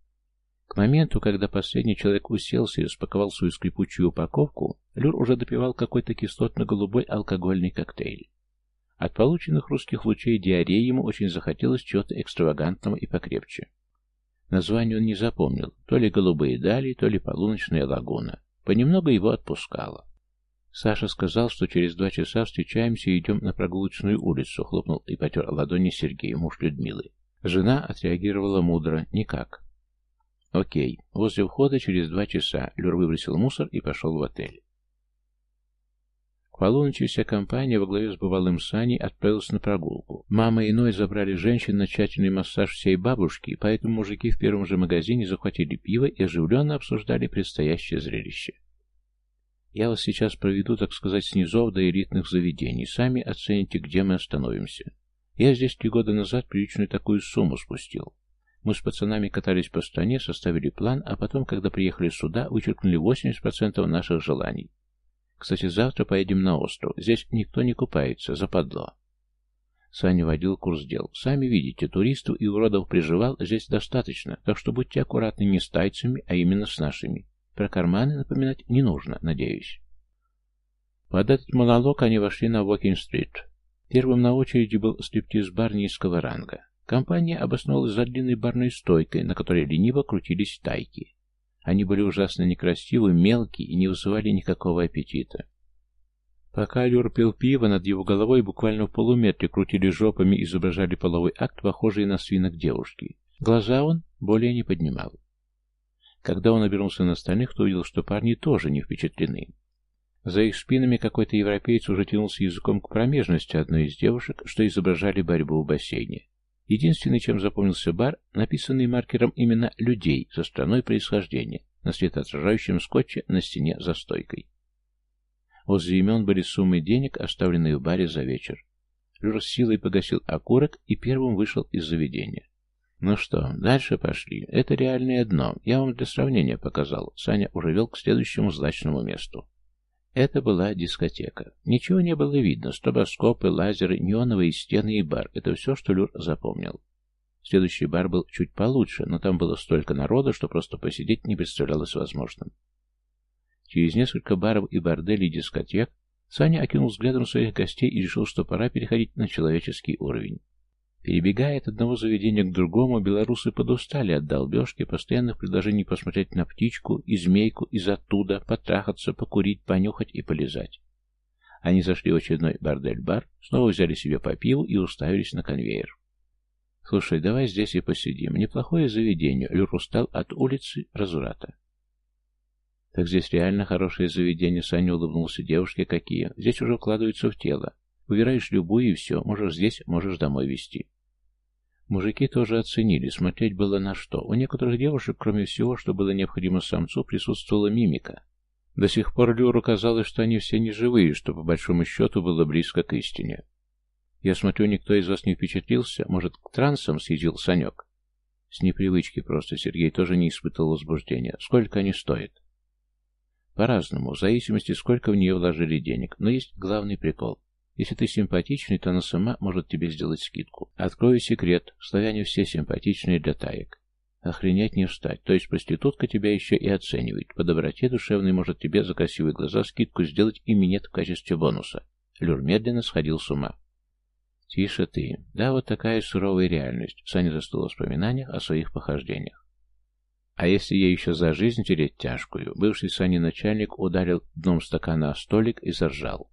К моменту, когда последний человек уселся и распаковал свою скрипучую упаковку, Люр уже допивал какой-то кислотно-голубой алкогольный коктейль. От полученных русских лучей диареи ему очень захотелось чего-то экстравагантного и покрепче. Название он не запомнил, то ли «Голубые дали», то ли «Полуночная лагуна». Понемногу его отпускало. Саша сказал, что через два часа встречаемся и идем на прогулочную улицу, хлопнул и потер ладони Сергей, муж Людмилы. Жена отреагировала мудро, никак. Окей, возле входа через два часа Люр выбросил мусор и пошел в отель. К полуночи вся компания во главе с бывалым Саней отправилась на прогулку. Мама и Ной забрали женщин на тщательный массаж всей бабушки, поэтому мужики в первом же магазине захватили пиво и оживленно обсуждали предстоящее зрелище. Я вас сейчас проведу, так сказать, снизов до элитных заведений. Сами оцените, где мы остановимся. Я здесь три года назад приличную такую сумму спустил. Мы с пацанами катались по стране, составили план, а потом, когда приехали сюда, вычеркнули 80% наших желаний. Кстати, завтра поедем на остров. Здесь никто не купается, западло. Саня водил курс дел. Сами видите, туристов и уродов приживал здесь достаточно, так что будьте аккуратны не с тайцами, а именно с нашими. Про карманы напоминать не нужно, надеюсь. Под этот монолог они вошли на Уокинг-стрит. Первым на очереди был стриптиз-бар низкого ранга. Компания обосновалась за длинной барной стойкой, на которой лениво крутились тайки. Они были ужасно некрасивы, мелкие и не вызывали никакого аппетита. Пока Люр пил пиво, над его головой буквально в полуметре крутили жопами и изображали половой акт, похожий на свинок девушки. Глаза он более не поднимал. Когда он обернулся на остальных, то увидел, что парни тоже не впечатлены. За их спинами какой-то европеец уже тянулся языком к промежности одной из девушек, что изображали борьбу в бассейне. Единственный, чем запомнился бар, написанный маркером именно «людей» со страной происхождения, на светоотражающем скотче на стене за стойкой. Возле имен были суммы денег, оставленные в баре за вечер. Люр с силой погасил окурок и первым вышел из заведения. Ну что, дальше пошли. Это реальное дно. Я вам для сравнения показал. Саня уже вел к следующему злачному месту. Это была дискотека. Ничего не было видно. Стробоскопы, лазеры, неоновые стены и бар. Это все, что Люр запомнил. Следующий бар был чуть получше, но там было столько народа, что просто посидеть не представлялось возможным. Через несколько баров и борделей дискотек Саня окинул взглядом своих гостей и решил, что пора переходить на человеческий уровень. Перебегая от одного заведения к другому, белорусы подустали от долбежки, постоянных предложений посмотреть на птичку и змейку из оттуда, потрахаться, покурить, понюхать и полезать. Они зашли в очередной бордель-бар, снова взяли себе по пиву и уставились на конвейер. «Слушай, давай здесь и посидим. Неплохое заведение. Люр устал от улицы разврата». «Так здесь реально хорошее заведение», — Саня улыбнулся девушке. «Какие? Здесь уже вкладываются в тело. Выбираешь любую и все, можешь здесь, можешь домой везти. Мужики тоже оценили, смотреть было на что. У некоторых девушек, кроме всего, что было необходимо самцу, присутствовала мимика. До сих пор Люру казалось, что они все неживые, что по большому счету было близко к истине. Я смотрю, никто из вас не впечатлился, может, к трансам съездил Санек? С непривычки просто Сергей тоже не испытывал возбуждения. Сколько они стоят? По-разному, в зависимости, сколько в нее вложили денег. Но есть главный прикол. Если ты симпатичный, то она сама может тебе сделать скидку. Открою секрет. Славяне все симпатичные для таек. Охренять не встать. То есть проститутка тебя еще и оценивает. По доброте душевной может тебе за красивые глаза скидку сделать и минет в качестве бонуса. Люр медленно сходил с ума. Тише ты. Да, вот такая суровая реальность. Саня застыл в воспоминаниях о своих похождениях. А если я еще за жизнь тереть тяжкую? Бывший Саня начальник ударил дном стакана о столик и заржал.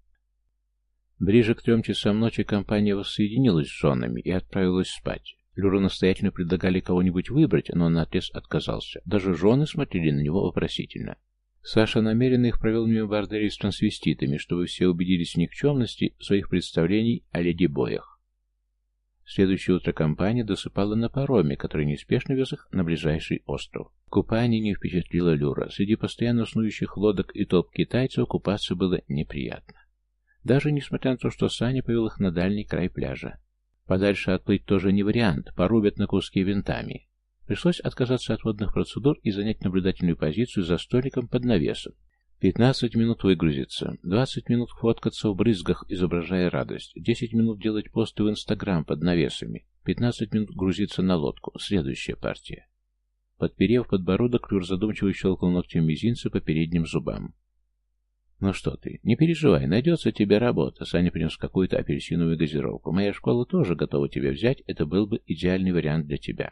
Ближе к трем часам ночи компания воссоединилась с женами и отправилась спать. Люру настоятельно предлагали кого-нибудь выбрать, но он наотрез отказался. Даже жены смотрели на него вопросительно. Саша намеренно их провел мимо борделей с трансвеститами, чтобы все убедились в никчемности своих представлений о леди-боях. Следующее утро компания досыпала на пароме, который неспешно вез их на ближайший остров. Купание не впечатлило Люра. Среди постоянно снующих лодок и топ китайцев купаться было неприятно. Даже несмотря на то, что Саня повел их на дальний край пляжа. Подальше отплыть тоже не вариант, порубят на куски винтами. Пришлось отказаться от водных процедур и занять наблюдательную позицию за столиком под навесом. 15 минут выгрузиться, 20 минут фоткаться в брызгах, изображая радость, 10 минут делать посты в Инстаграм под навесами, 15 минут грузиться на лодку. Следующая партия. Подперев подбородок, Люр задумчиво щелкал ногтем мизинца по передним зубам. «Ну что ты, не переживай, найдется тебе работа». Саня принес какую-то апельсиновую газировку. «Моя школа тоже готова тебя взять, это был бы идеальный вариант для тебя».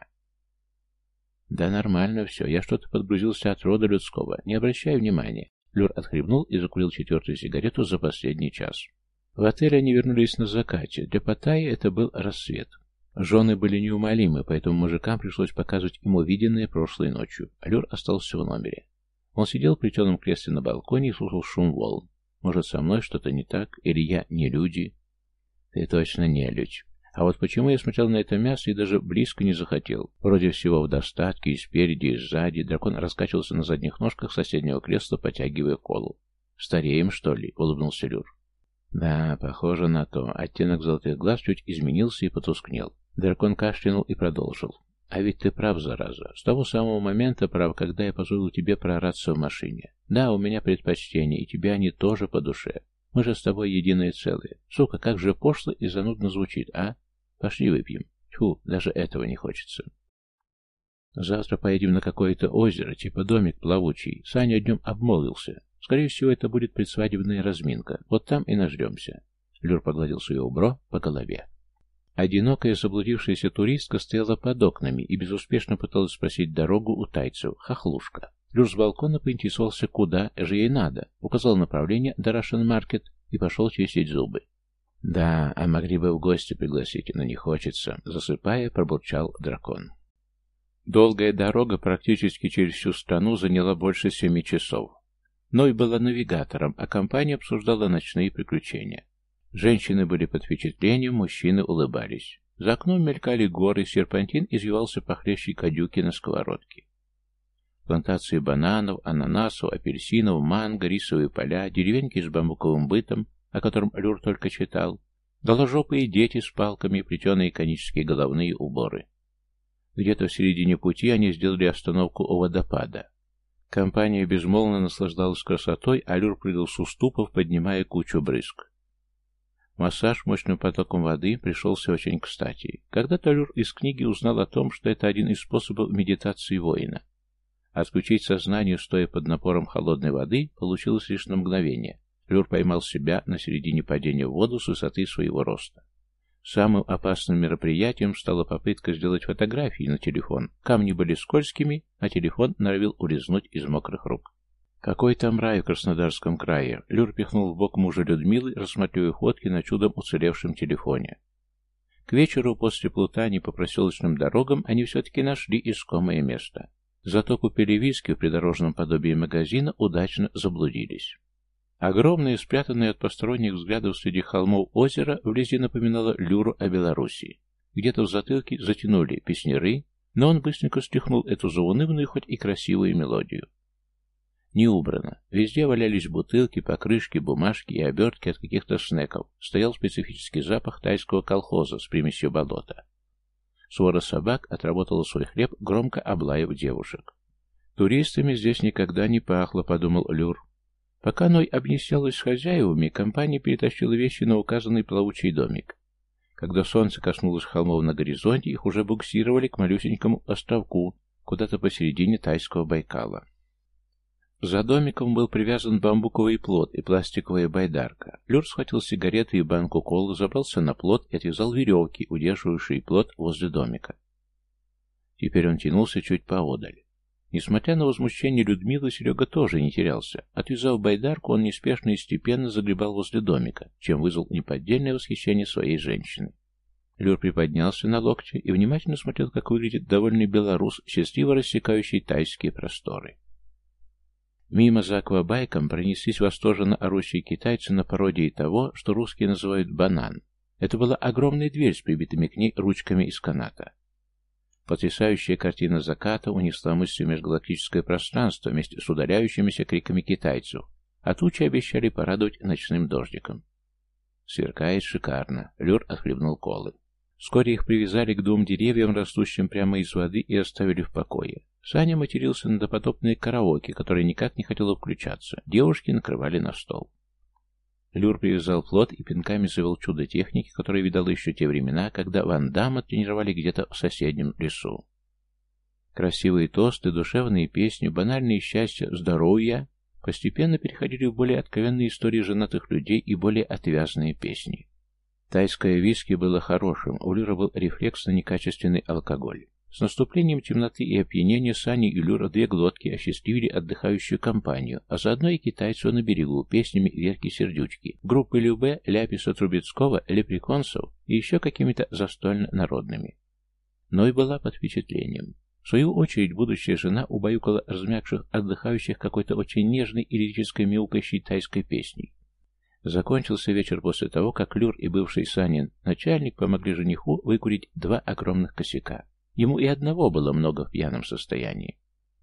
«Да нормально все, я что-то подгрузился от рода людского, не обращай внимания». Люр отхлебнул и закурил четвертую сигарету за последний час. В отель они вернулись на закате. Для Паттайи это был рассвет. Жены были неумолимы, поэтому мужикам пришлось показывать ему виденное прошлой ночью. Люр остался в номере. Он сидел в плетеном кресле на балконе и слушал шум волн. Может, со мной что-то не так, или я не люди? Ты точно не людь. А вот почему я смотрел на это мясо и даже близко не захотел? Вроде всего в достатке, и спереди, и сзади. Дракон раскачивался на задних ножках соседнего кресла, потягивая колу. «Стареем, что ли?» — улыбнулся Люр. «Да, похоже на то. Оттенок золотых глаз чуть изменился и потускнел. Дракон кашлянул и продолжил. А ведь ты прав, зараза. С того самого момента прав, когда я позволил тебе проораться в машине. Да, у меня предпочтения, и тебе они тоже по душе. Мы же с тобой единое целое. Сука, как же пошло и занудно звучит, а? Пошли выпьем. Тьфу, даже этого не хочется. Завтра поедем на какое-то озеро, типа домик плавучий. Саня днем обмолвился. Скорее всего, это будет предсвадебная разминка. Вот там и нажремся. Люр погладил своего бро по голове. Одинокая заблудившаяся туристка стояла под окнами и безуспешно пыталась спросить дорогу у тайцев. Хохлушка. Люш с балкона поинтересовался, куда же ей надо, указал направление до Russian Market и пошел чистить зубы. «Да, а могли бы в гости пригласить, но не хочется», — засыпая, пробурчал дракон. Долгая дорога практически через всю страну заняла больше семи часов. Ной была навигатором, а компания обсуждала ночные приключения. Женщины были под впечатлением, мужчины улыбались. За окном мелькали горы, серпантин извивался похлеще кадюки на сковородке. Плантации бананов, ананасов, апельсинов, манго, рисовые поля, деревеньки с бамбуковым бытом, о котором Люр только читал, голожопые дети с палками, плетеные конические головные уборы. Где-то в середине пути они сделали остановку у водопада. Компания безмолвно наслаждалась красотой, а Люр прыгал с уступов, поднимая кучу брызг. Массаж мощным потоком воды пришелся очень кстати. Когда-то Люр из книги узнал о том, что это один из способов медитации воина. Отключить сознание, стоя под напором холодной воды, получилось лишь на мгновение. Люр поймал себя на середине падения в воду с высоты своего роста. Самым опасным мероприятием стала попытка сделать фотографии на телефон. Камни были скользкими, а телефон норовил улизнуть из мокрых рук. Какой там рай в Краснодарском крае? Люр пихнул в бок мужа Людмилы, рассматривая фотки на чудом уцелевшем телефоне. К вечеру после плутаний по проселочным дорогам они все-таки нашли искомое место. Зато купили виски в придорожном подобии магазина, удачно заблудились. Огромное, спрятанное от посторонних взглядов среди холмов озеро вблизи напоминало Люру о Белоруссии. Где-то в затылке затянули песняры, но он быстренько стряхнул эту заунывную, хоть и красивую мелодию. Не убрано. Везде валялись бутылки, покрышки, бумажки и обертки от каких-то снеков. Стоял специфический запах тайского колхоза с примесью болота. Свора собак отработала свой хлеб, громко облаив девушек. «Туристами здесь никогда не пахло», — подумал Люр. Пока Ной обнесялась с хозяевами, компания перетащила вещи на указанный плавучий домик. Когда солнце коснулось холмов на горизонте, их уже буксировали к малюсенькому островку, куда-то посередине тайского Байкала. За домиком был привязан бамбуковый плот и пластиковая байдарка. Люр схватил сигареты и банку колы, забрался на плот и отвязал веревки, удерживающие плот возле домика. Теперь он тянулся чуть поодаль. Несмотря на возмущение Людмилы, Серега тоже не терялся. Отвязав байдарку, он неспешно и степенно загребал возле домика, чем вызвал неподдельное восхищение своей женщины. Люр приподнялся на локте и внимательно смотрел, как выглядит довольный белорус, счастливо рассекающий тайские просторы. Мимо за аквабайком пронеслись восторженно орущие китайцы на пародии того, что русские называют «банан». Это была огромная дверь с прибитыми к ней ручками из каната. Потрясающая картина заката унесла мыслью межгалактическое пространство вместе с удаляющимися криками китайцев, а тучи обещали порадовать ночным дождиком. Сверкает шикарно. Люр отхлебнул колы. Вскоре их привязали к двум деревьям, растущим прямо из воды, и оставили в покое. Саня матерился на допотопные караоке, которое никак не хотело включаться. Девушки накрывали на стол. Люр привязал флот и пинками завел чудо техники, которое видал еще те времена, когда Ван Дамма тренировали где-то в соседнем лесу. Красивые тосты, душевные песни, банальные счастья, здоровья постепенно переходили в более откровенные истории женатых людей и более отвязные песни. Тайское виски было хорошим, у Люра был рефлекс на некачественный алкоголь. С наступлением темноты и опьянения Сани и Люра две глотки осчастливили отдыхающую компанию, а заодно и китайцу на берегу песнями Верки Сердючки, группы Любе, Ляписа Трубецкого, Лепреконсов и еще какими-то застольно-народными. Но и была под впечатлением. В свою очередь, будущая жена убаюкала размягших отдыхающих какой-то очень нежной и лирической мяукающей тайской песней. Закончился вечер после того, как Люр и бывший Санин, начальник, помогли жениху выкурить два огромных косяка. Ему и одного было много в пьяном состоянии.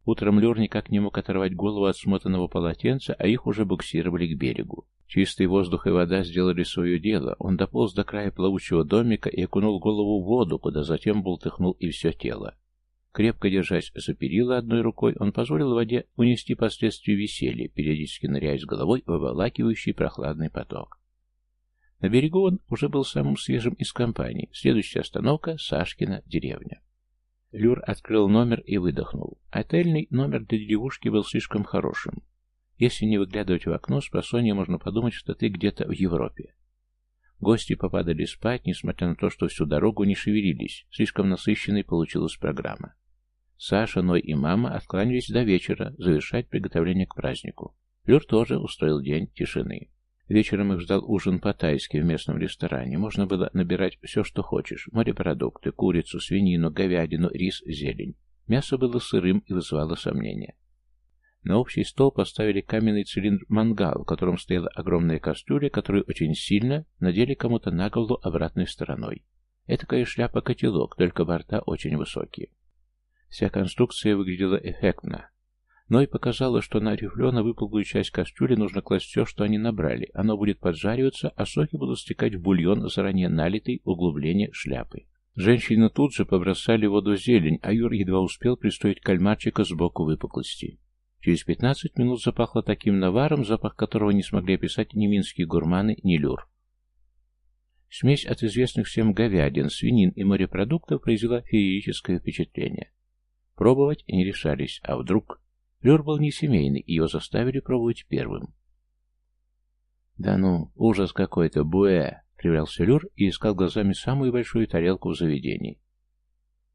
Утром Люр никак не мог оторвать голову от смотанного полотенца, а их уже буксировали к берегу. Чистый воздух и вода сделали свое дело. Он дополз до края плавучего домика и окунул голову в воду, куда затем бултыхнул и все тело. Крепко держась за перила одной рукой, он позволил воде унести последствия веселья, периодически ныряясь головой в обволакивающий прохладный поток. На берегу он уже был самым свежим из компаний. Следующая остановка — Сашкина деревня. Люр открыл номер и выдохнул. Отельный номер для девушки был слишком хорошим. Если не выглядывать в окно, с просонья можно подумать, что ты где-то в Европе. Гости попадали спать, несмотря на то, что всю дорогу не шевелились. Слишком насыщенной получилась программа. Саша, Ной и мама откланялись до вечера, завершать приготовление к празднику. Люр тоже устроил день тишины. Вечером их ждал ужин по-тайски в местном ресторане. Можно было набирать все, что хочешь. Морепродукты, курицу, свинину, говядину, рис, зелень. Мясо было сырым и вызывало сомнения. На общий стол поставили каменный цилиндр мангал, в котором стояла огромная кастрюля, которую очень сильно надели кому-то на голову обратной стороной. Этакая шляпа-котелок, только борта очень высокие. Вся конструкция выглядела эффектно. Но и показала, что на рифлено выпуклую часть кастрюли нужно класть все, что они набрали. Оно будет поджариваться, а соки будут стекать в бульон, заранее налитый углубление шляпы. Женщины тут же побросали в воду зелень, а Юр едва успел пристроить кальмарчика сбоку выпуклости. Через пятнадцать минут запахло таким наваром, запах которого не смогли описать ни минские гурманы, ни люр. Смесь от известных всем говядин, свинин и морепродуктов произвела феерическое впечатление. Пробовать не решались, а вдруг... Лер был не семейный, и заставили пробовать первым. «Да ну, ужас какой-то, буэ!» — кривлялся Люр и искал глазами самую большую тарелку в заведении.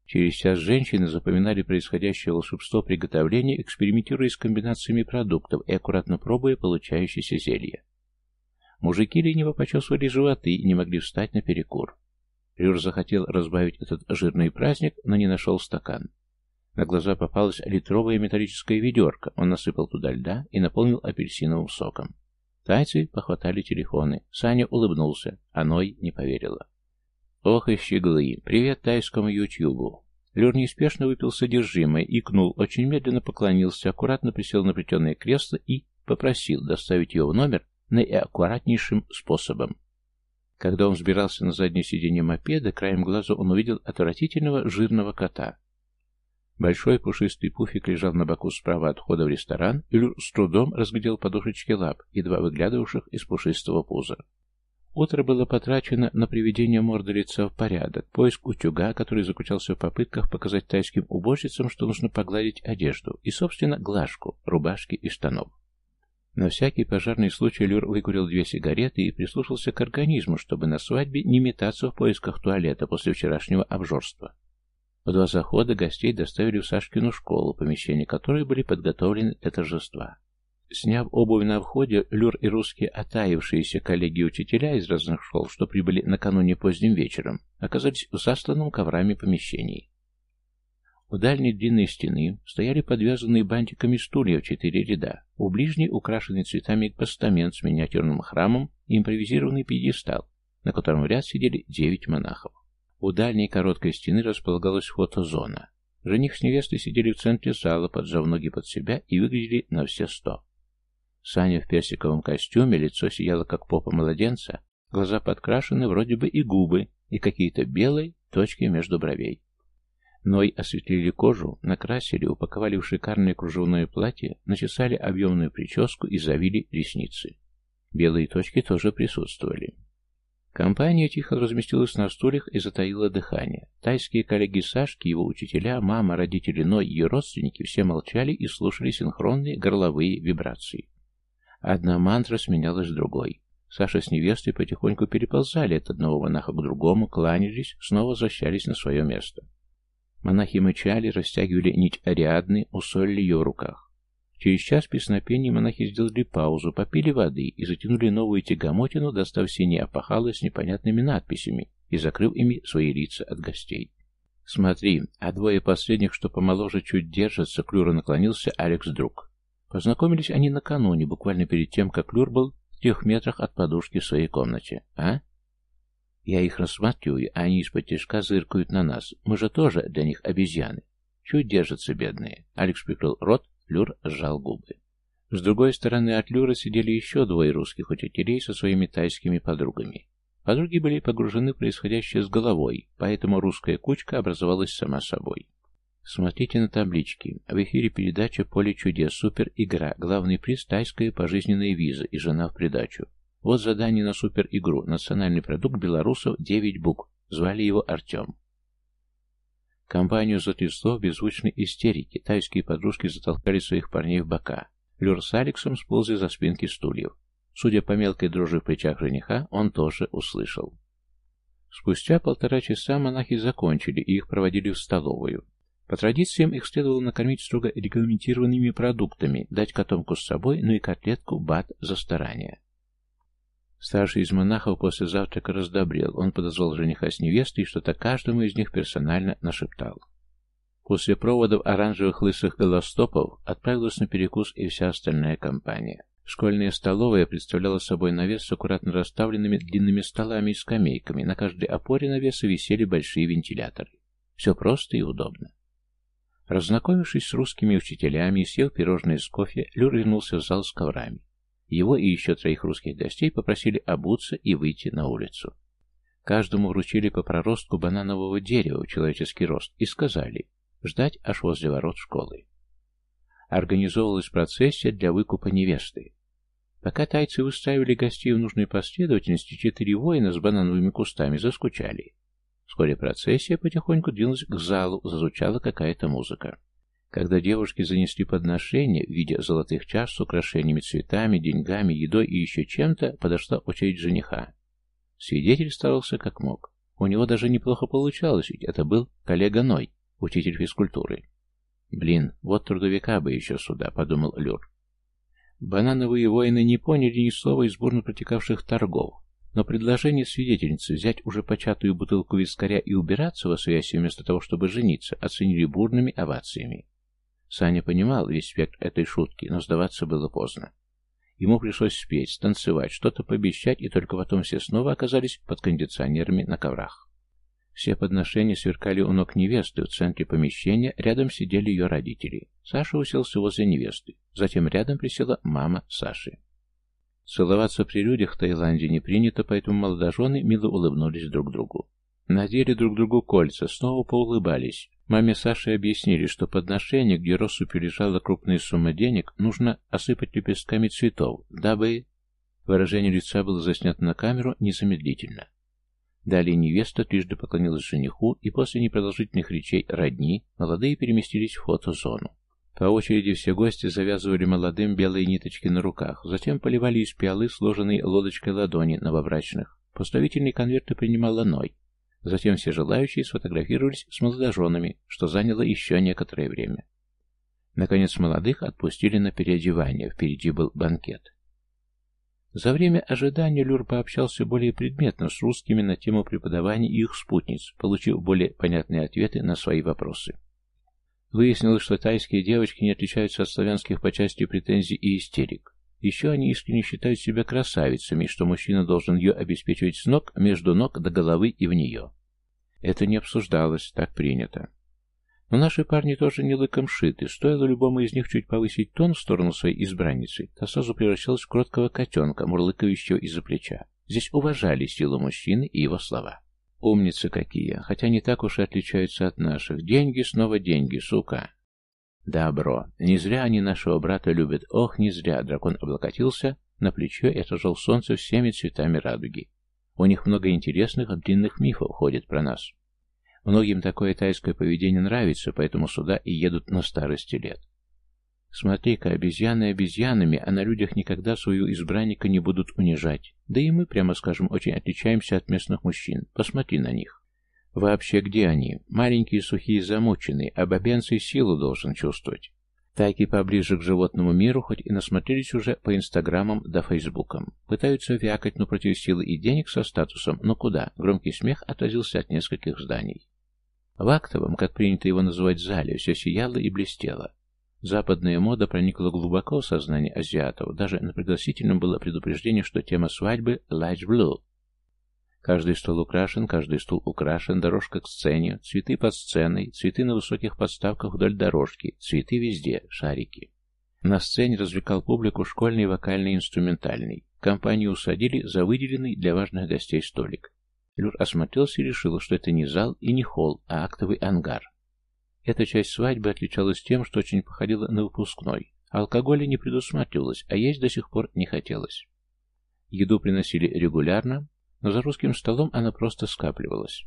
Через час женщины запоминали происходящее волшебство приготовления, экспериментируя с комбинациями продуктов и аккуратно пробуя получающееся зелье. Мужики лениво почесывали животы и не могли встать на перекур. Люр захотел разбавить этот жирный праздник, но не нашел стакан. На глаза попалась литровая металлическая ведерко. Он насыпал туда льда и наполнил апельсиновым соком. Тайцы похватали телефоны. Саня улыбнулся, а Ной не поверила. Ох и щеглы! Привет тайскому ютьюбу! Люр неспешно выпил содержимое, икнул, очень медленно поклонился, аккуратно присел на плетеное кресло и попросил доставить его в номер наиаккуратнейшим способом. Когда он взбирался на заднее сиденье мопеда, краем глаза он увидел отвратительного жирного кота. Большой пушистый пуфик лежал на боку справа от входа в ресторан, и Люр с трудом разглядел подушечки лап, едва выглядывавших из пушистого пуза. Утро было потрачено на приведение морды лица в порядок, поиск утюга, который заключался в попытках показать тайским уборщицам, что нужно погладить одежду, и, собственно, глажку, рубашки и штанов. На всякий пожарный случай Люр выкурил две сигареты и прислушался к организму, чтобы на свадьбе не метаться в поисках туалета после вчерашнего обжорства. В два захода гостей доставили в Сашкину школу, помещения которой были подготовлены для торжества. Сняв обувь на входе, Люр и русские отаившиеся коллеги-учителя из разных школ, что прибыли накануне поздним вечером, оказались в засланном коврами помещении. У дальней длинной стены стояли подвязанные бантиками стулья в четыре ряда, у ближней украшенный цветами постамент с миниатюрным храмом и импровизированный пьедестал, на котором в ряд сидели девять монахов. У дальней короткой стены располагалась фотозона. Жених с невестой сидели в центре зала, поджав ноги под себя и выглядели на все сто. Саня в персиковом костюме, лицо сияло как попа младенца, глаза подкрашены вроде бы и губы, и какие-то белые точки между бровей. Ной осветлили кожу, накрасили, упаковали в шикарное кружевное платье, начесали объемную прическу и завили ресницы. Белые точки тоже присутствовали. Компания тихо разместилась на стульях и затаила дыхание. Тайские коллеги Сашки, его учителя, мама, родители Ной и ее родственники все молчали и слушали синхронные горловые вибрации. Одна мантра сменялась другой. Саша с невестой потихоньку переползали от одного монаха к другому, кланялись, снова возвращались на свое место. Монахи мычали, растягивали нить Ариадны, усолили ее в руках. Через час песнопения монахи сделали паузу, попили воды и затянули новую тягомотину, достав синие опахалы с непонятными надписями и закрыв ими свои лица от гостей. «Смотри, а двое последних, что помоложе, чуть держатся», — Клюра наклонился Алекс друг. Познакомились они накануне, буквально перед тем, как Клюр был в трех метрах от подушки в своей комнате. «А?» Я их рассматриваю, а они из-под тяжка зыркают на нас. Мы же тоже для них обезьяны. Чуть держатся, бедные. Алекс прикрыл рот, Люр сжал губы. С другой стороны от Люра сидели еще двое русских учителей со своими тайскими подругами. Подруги были погружены в происходящее с головой, поэтому русская кучка образовалась сама собой. Смотрите на таблички. В эфире передача «Поле чудес. Супер игра». Главный приз – тайская пожизненная виза и жена в придачу. Вот задание на супер игру. Национальный продукт белорусов 9 букв. Звали его Артем. Компанию затрясло в беззвучной истерике. Тайские подружки затолкали своих парней в бока. Люр с Алексом сползли за спинки стульев. Судя по мелкой дрожи в плечах жениха, он тоже услышал. Спустя полтора часа монахи закончили, и их проводили в столовую. По традициям их следовало накормить строго регламентированными продуктами, дать котомку с собой, ну и котлетку бат за старание. Старший из монахов после завтрака раздобрел. Он подозвал жениха с невестой и что-то каждому из них персонально нашептал. После проводов оранжевых лысых голостопов отправилась на перекус и вся остальная компания. Школьная столовая представляла собой навес с аккуратно расставленными длинными столами и скамейками. На каждой опоре навеса висели большие вентиляторы. Все просто и удобно. Разнакомившись с русскими учителями и съел пирожные с кофе, Люр вернулся в зал с коврами. Его и еще троих русских гостей попросили обуться и выйти на улицу. Каждому вручили по проростку бананового дерева в человеческий рост и сказали ждать аж возле ворот школы. Организовывалась процессия для выкупа невесты. Пока тайцы выстраивали гостей в нужной последовательности, четыре воина с банановыми кустами заскучали. Вскоре процессия потихоньку двинулась к залу, зазвучала какая-то музыка. Когда девушки занесли подношение в виде золотых чаш с украшениями, цветами, деньгами, едой и еще чем-то, подошла очередь жениха. Свидетель старался как мог. У него даже неплохо получалось, ведь это был коллега Ной, учитель физкультуры. «Блин, вот трудовика бы еще сюда», — подумал Люр. Банановые воины не поняли ни слова из бурно протекавших торгов, но предложение свидетельницы взять уже початую бутылку вискаря и убираться во свояси вместо того, чтобы жениться, оценили бурными овациями. Саня понимал весь спектр этой шутки, но сдаваться было поздно. Ему пришлось спеть, станцевать, что-то пообещать, и только потом все снова оказались под кондиционерами на коврах. Все подношения сверкали у ног невесты, в центре помещения рядом сидели ее родители. Саша уселся возле невесты, затем рядом присела мама Саши. Целоваться при людях в Таиланде не принято, поэтому молодожены мило улыбнулись друг другу. Надели друг другу кольца, снова поулыбались. Маме Саши объяснили, что подношение, где россыпью лежала крупная сумма денег, нужно осыпать лепестками цветов, дабы... Выражение лица было заснято на камеру незамедлительно. Далее невеста трижды поклонилась жениху, и после непродолжительных речей родни молодые переместились в фотозону. По очереди все гости завязывали молодым белые ниточки на руках, затем поливали из пиалы сложенной лодочкой ладони новобрачных. Поставительные конверты принимала Ной. Затем все желающие сфотографировались с молодоженами, что заняло еще некоторое время. Наконец молодых отпустили на переодевание, впереди был банкет. За время ожидания Люр пообщался более предметно с русскими на тему преподавания и их спутниц, получив более понятные ответы на свои вопросы. Выяснилось, что тайские девочки не отличаются от славянских по части претензий и истерик. Еще они искренне считают себя красавицами, что мужчина должен ее обеспечивать с ног, между ног до головы и в нее. Это не обсуждалось, так принято. Но наши парни тоже не лыком шиты. Стоило любому из них чуть повысить тон в сторону своей избранницы, та сразу превращалась в кроткого котенка, мурлыкающего из-за плеча. Здесь уважали силу мужчины и его слова. Умницы какие, хотя не так уж и отличаются от наших. Деньги, снова деньги, сука. Да, бро, не зря они нашего брата любят. Ох, не зря. Дракон облокотился на плечо и отражал солнце всеми цветами радуги. У них много интересных, длинных мифов ходит про нас. Многим такое тайское поведение нравится, поэтому сюда и едут на старости лет. Смотри-ка, обезьяны обезьянами, а на людях никогда свою избранника не будут унижать. Да и мы, прямо скажем, очень отличаемся от местных мужчин. Посмотри на них. Вообще, где они? Маленькие, сухие, замученные, а бабенцы силу должен чувствовать. Тайки поближе к животному миру, хоть и насмотрелись уже по инстаграмам да фейсбукам. Пытаются вякать, но против силы и денег со статусом, но куда? Громкий смех отразился от нескольких зданий. В актовом, как принято его называть, зале, все сияло и блестело. Западная мода проникла глубоко в сознание азиатов, даже на пригласительном было предупреждение, что тема свадьбы «Light Blue». Каждый стол украшен, каждый стул украшен, дорожка к сцене, цветы под сценой, цветы на высоких подставках вдоль дорожки, цветы везде, шарики. На сцене развлекал публику школьный вокальный инструментальный. Компанию усадили за выделенный для важных гостей столик. Люр осмотрелся и решил, что это не зал и не холл, а актовый ангар. Эта часть свадьбы отличалась тем, что очень походила на выпускной. Алкоголя не предусматривалось, а есть до сих пор не хотелось. Еду приносили регулярно, но за русским столом она просто скапливалась.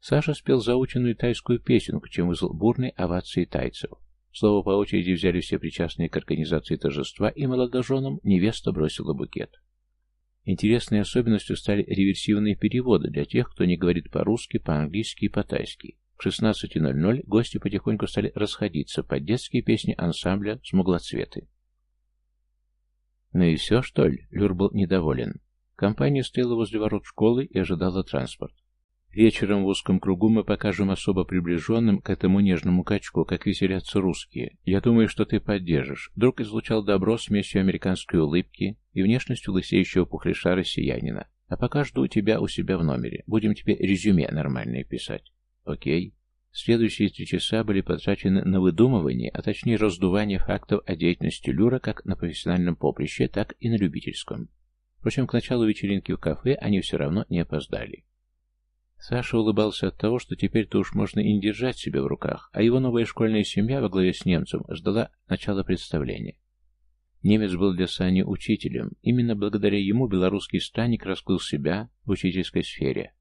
Саша спел заученную тайскую песенку, чем вызвал бурные овации тайцев. Слово по очереди взяли все причастные к организации торжества, и молодоженам невеста бросила букет. Интересной особенностью стали реверсивные переводы для тех, кто не говорит по-русски, по-английски и по-тайски. К 16.00 гости потихоньку стали расходиться под детские песни ансамбля «Смуглоцветы». Ну и все, что ли? Люр был недоволен. Компания стояла возле ворот школы и ожидала транспорт. Вечером в узком кругу мы покажем особо приближенным к этому нежному качку, как веселятся русские. Я думаю, что ты поддержишь. Друг излучал добро смесью американской улыбки и внешностью лысеющего пухляша россиянина. А пока жду тебя у себя в номере. Будем тебе резюме нормальное писать. Окей. Следующие три часа были потрачены на выдумывание, а точнее раздувание фактов о деятельности Люра как на профессиональном поприще, так и на любительском. Впрочем, к началу вечеринки в кафе они все равно не опоздали. Саша улыбался от того, что теперь-то уж можно и не держать себя в руках, а его новая школьная семья во главе с немцем ждала начала представления. Немец был для Сани учителем. Именно благодаря ему белорусский станик раскрыл себя в учительской сфере.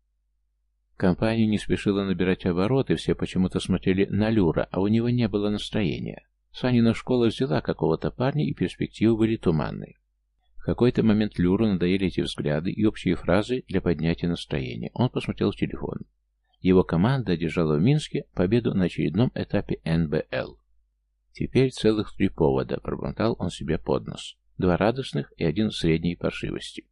Компания не спешила набирать обороты, все почему-то смотрели на Люра, а у него не было настроения. Санина школа взяла какого-то парня, и перспективы были туманные. В какой-то момент Люру надоели эти взгляды и общие фразы для поднятия настроения. Он посмотрел в телефон. Его команда одержала в Минске победу на очередном этапе НБЛ. Теперь целых три повода, пробормотал он себе под нос. Два радостных и один средней паршивости.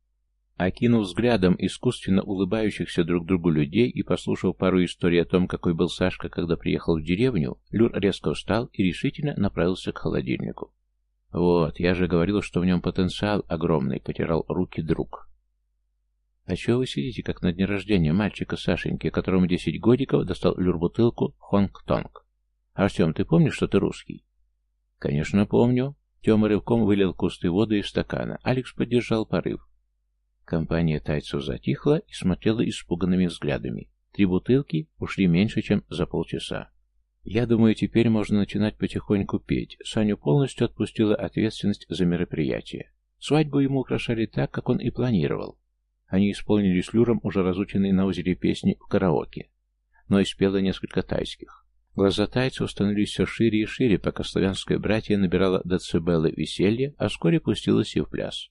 Окинув взглядом искусственно улыбающихся друг другу людей и послушав пару историй о том, какой был Сашка, когда приехал в деревню, Люр резко встал и решительно направился к холодильнику. «Вот, я же говорил, что в нем потенциал огромный», — потирал руки друг. «А чего вы сидите, как на дне рождения мальчика Сашеньки, которому десять годиков достал Люр бутылку Хонг-Тонг? Артем, ты помнишь, что ты русский?» «Конечно, помню». Тема рывком вылил кусты воды из стакана. Алекс поддержал порыв. Компания тайцев затихла и смотрела испуганными взглядами. Три бутылки ушли меньше, чем за полчаса. Я думаю, теперь можно начинать потихоньку петь. Саню полностью отпустила ответственность за мероприятие. Свадьбу ему украшали так, как он и планировал. Они исполнили с Люром уже разученные на озере песни в караоке. Но и спела несколько тайских. Глаза тайцев становились все шире и шире, пока славянское братье набирало децибелы веселья, а вскоре пустилось и в пляс.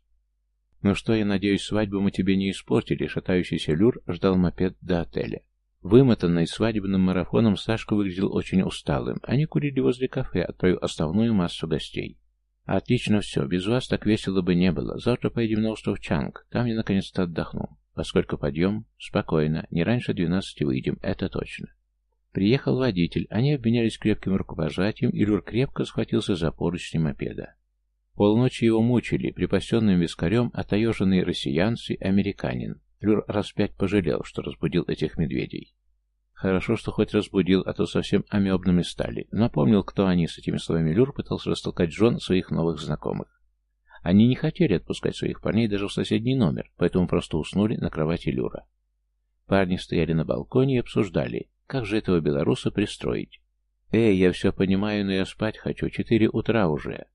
«Ну что, я надеюсь, свадьбу мы тебе не испортили?» Шатающийся Люр ждал мопед до отеля. Вымотанный свадебным марафоном, Сашка выглядел очень усталым. Они курили возле кафе, отправив основную массу гостей. «Отлично все, без вас так весело бы не было. Завтра поедем на остров Чанг, там я наконец-то отдохну. Поскольку подъем? Спокойно, не раньше двенадцати выйдем, это точно». Приехал водитель, они обменялись крепким рукопожатием, и Люр крепко схватился за поручни мопеда. Полночи его мучили, припасенным вискарем, отаеженные россиянцы американин. Люр раз пять пожалел, что разбудил этих медведей. Хорошо, что хоть разбудил, а то совсем амебными стали. Напомнил, кто они, с этими словами Люр пытался растолкать жен своих новых знакомых. Они не хотели отпускать своих парней даже в соседний номер, поэтому просто уснули на кровати Люра. Парни стояли на балконе и обсуждали, как же этого белоруса пристроить. «Эй, я все понимаю, но я спать хочу, четыре утра уже».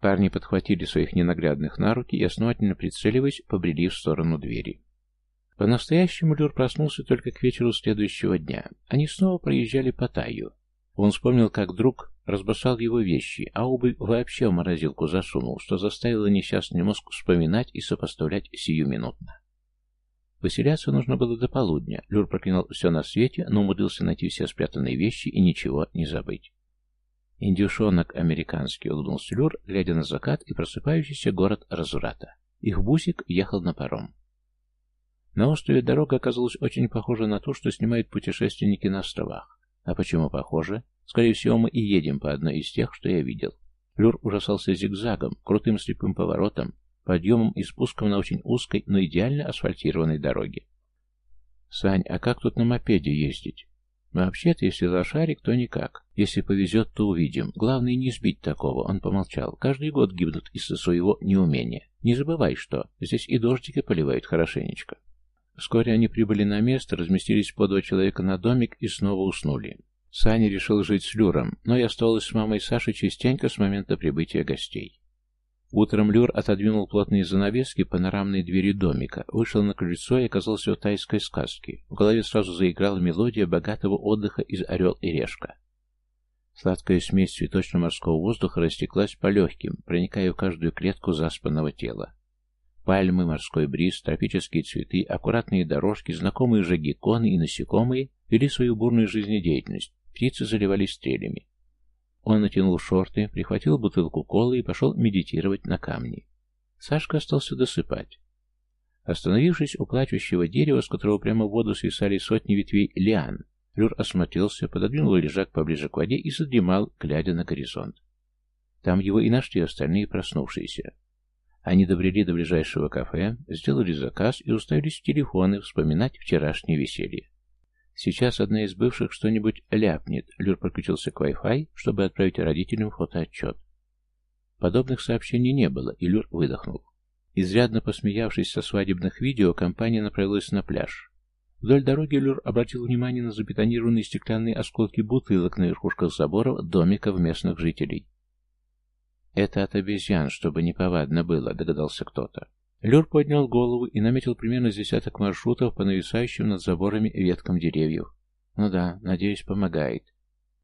Парни подхватили своих ненаглядных на руки и, основательно прицеливаясь, побрели в сторону двери. По-настоящему Люр проснулся только к вечеру следующего дня. Они снова проезжали по Таю. Он вспомнил, как друг разбросал его вещи, а обувь вообще в морозилку засунул, что заставило несчастный мозг вспоминать и сопоставлять сиюминутно. Поселяться нужно было до полудня. Люр проклинал все на свете, но умудрился найти все спрятанные вещи и ничего не забыть. «Индюшонок американский», — улыбнулся Люр, глядя на закат и просыпающийся город разврата. Их бусик ехал на паром. На острове дорога оказалась очень похожа на то, что снимают путешественники на островах. А почему похоже? Скорее всего, мы и едем по одной из тех, что я видел. Люр ужасался зигзагом, крутым слепым поворотом, подъемом и спуском на очень узкой, но идеально асфальтированной дороге. «Сань, а как тут на мопеде ездить?» «Вообще-то, если лошарик, то никак. Если повезет, то увидим. Главное, не сбить такого», — он помолчал. «Каждый год гибнут из-за своего неумения. Не забывай, что здесь и дождики поливают хорошенечко». Вскоре они прибыли на место, разместились по два человека на домик и снова уснули. Саня решил жить с Люром, но и осталась с мамой Сашей частенько с момента прибытия гостей. Утром Люр отодвинул плотные занавески панорамной двери домика, вышел на крыльцо и оказался в тайской сказке. В голове сразу заиграла мелодия богатого отдыха из «Орел и решка». Сладкая смесь цветочно-морского воздуха растеклась по легким, проникая в каждую клетку заспанного тела. Пальмы, морской бриз, тропические цветы, аккуратные дорожки, знакомые же гекконы и насекомые вели свою бурную жизнедеятельность. Птицы заливались стрелями. Он натянул шорты, прихватил бутылку колы и пошел медитировать на камни. Сашка остался досыпать. Остановившись у плачущего дерева, с которого прямо в воду свисали сотни ветвей лиан, Люр осмотрелся, пододвинул лежак поближе к воде и задремал, глядя на горизонт. Там его и нашли остальные проснувшиеся. Они добрели до ближайшего кафе, сделали заказ и уставились в телефоны вспоминать вчерашнее веселье. Сейчас одна из бывших что-нибудь ляпнет. Люр подключился к Wi-Fi, чтобы отправить родителям фотоотчет. Подобных сообщений не было, и Люр выдохнул. Изрядно посмеявшись со свадебных видео, компания направилась на пляж. Вдоль дороги Люр обратил внимание на забетонированные стеклянные осколки бутылок на верхушках заборов домиков местных жителей. «Это от обезьян, чтобы неповадно было», — догадался кто-то. Люр поднял голову и наметил примерно десяток маршрутов по нависающим над заборами веткам деревьев. Ну да, надеюсь, помогает.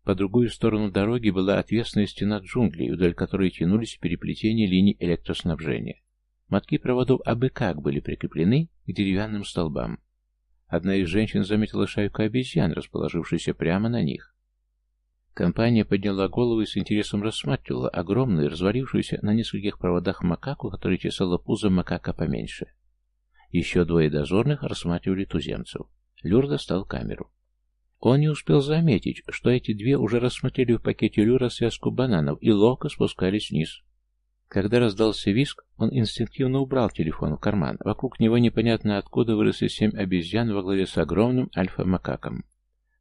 По другую сторону дороги была отвесная стена джунглей, вдоль которой тянулись переплетения линий электроснабжения. Мотки проводов абы как были прикреплены к деревянным столбам. Одна из женщин заметила шайку обезьян, расположившуюся прямо на них. Компания подняла голову и с интересом рассматривала огромную, развалившуюся на нескольких проводах макаку, которая чесала пузо макака поменьше. Еще двое дозорных рассматривали туземцев. Люр достал камеру. Он не успел заметить, что эти две уже рассмотрели в пакете Люра связку бананов и ловко спускались вниз. Когда раздался виск, он инстинктивно убрал телефон в карман. Вокруг него непонятно откуда выросли семь обезьян во главе с огромным альфа-макаком.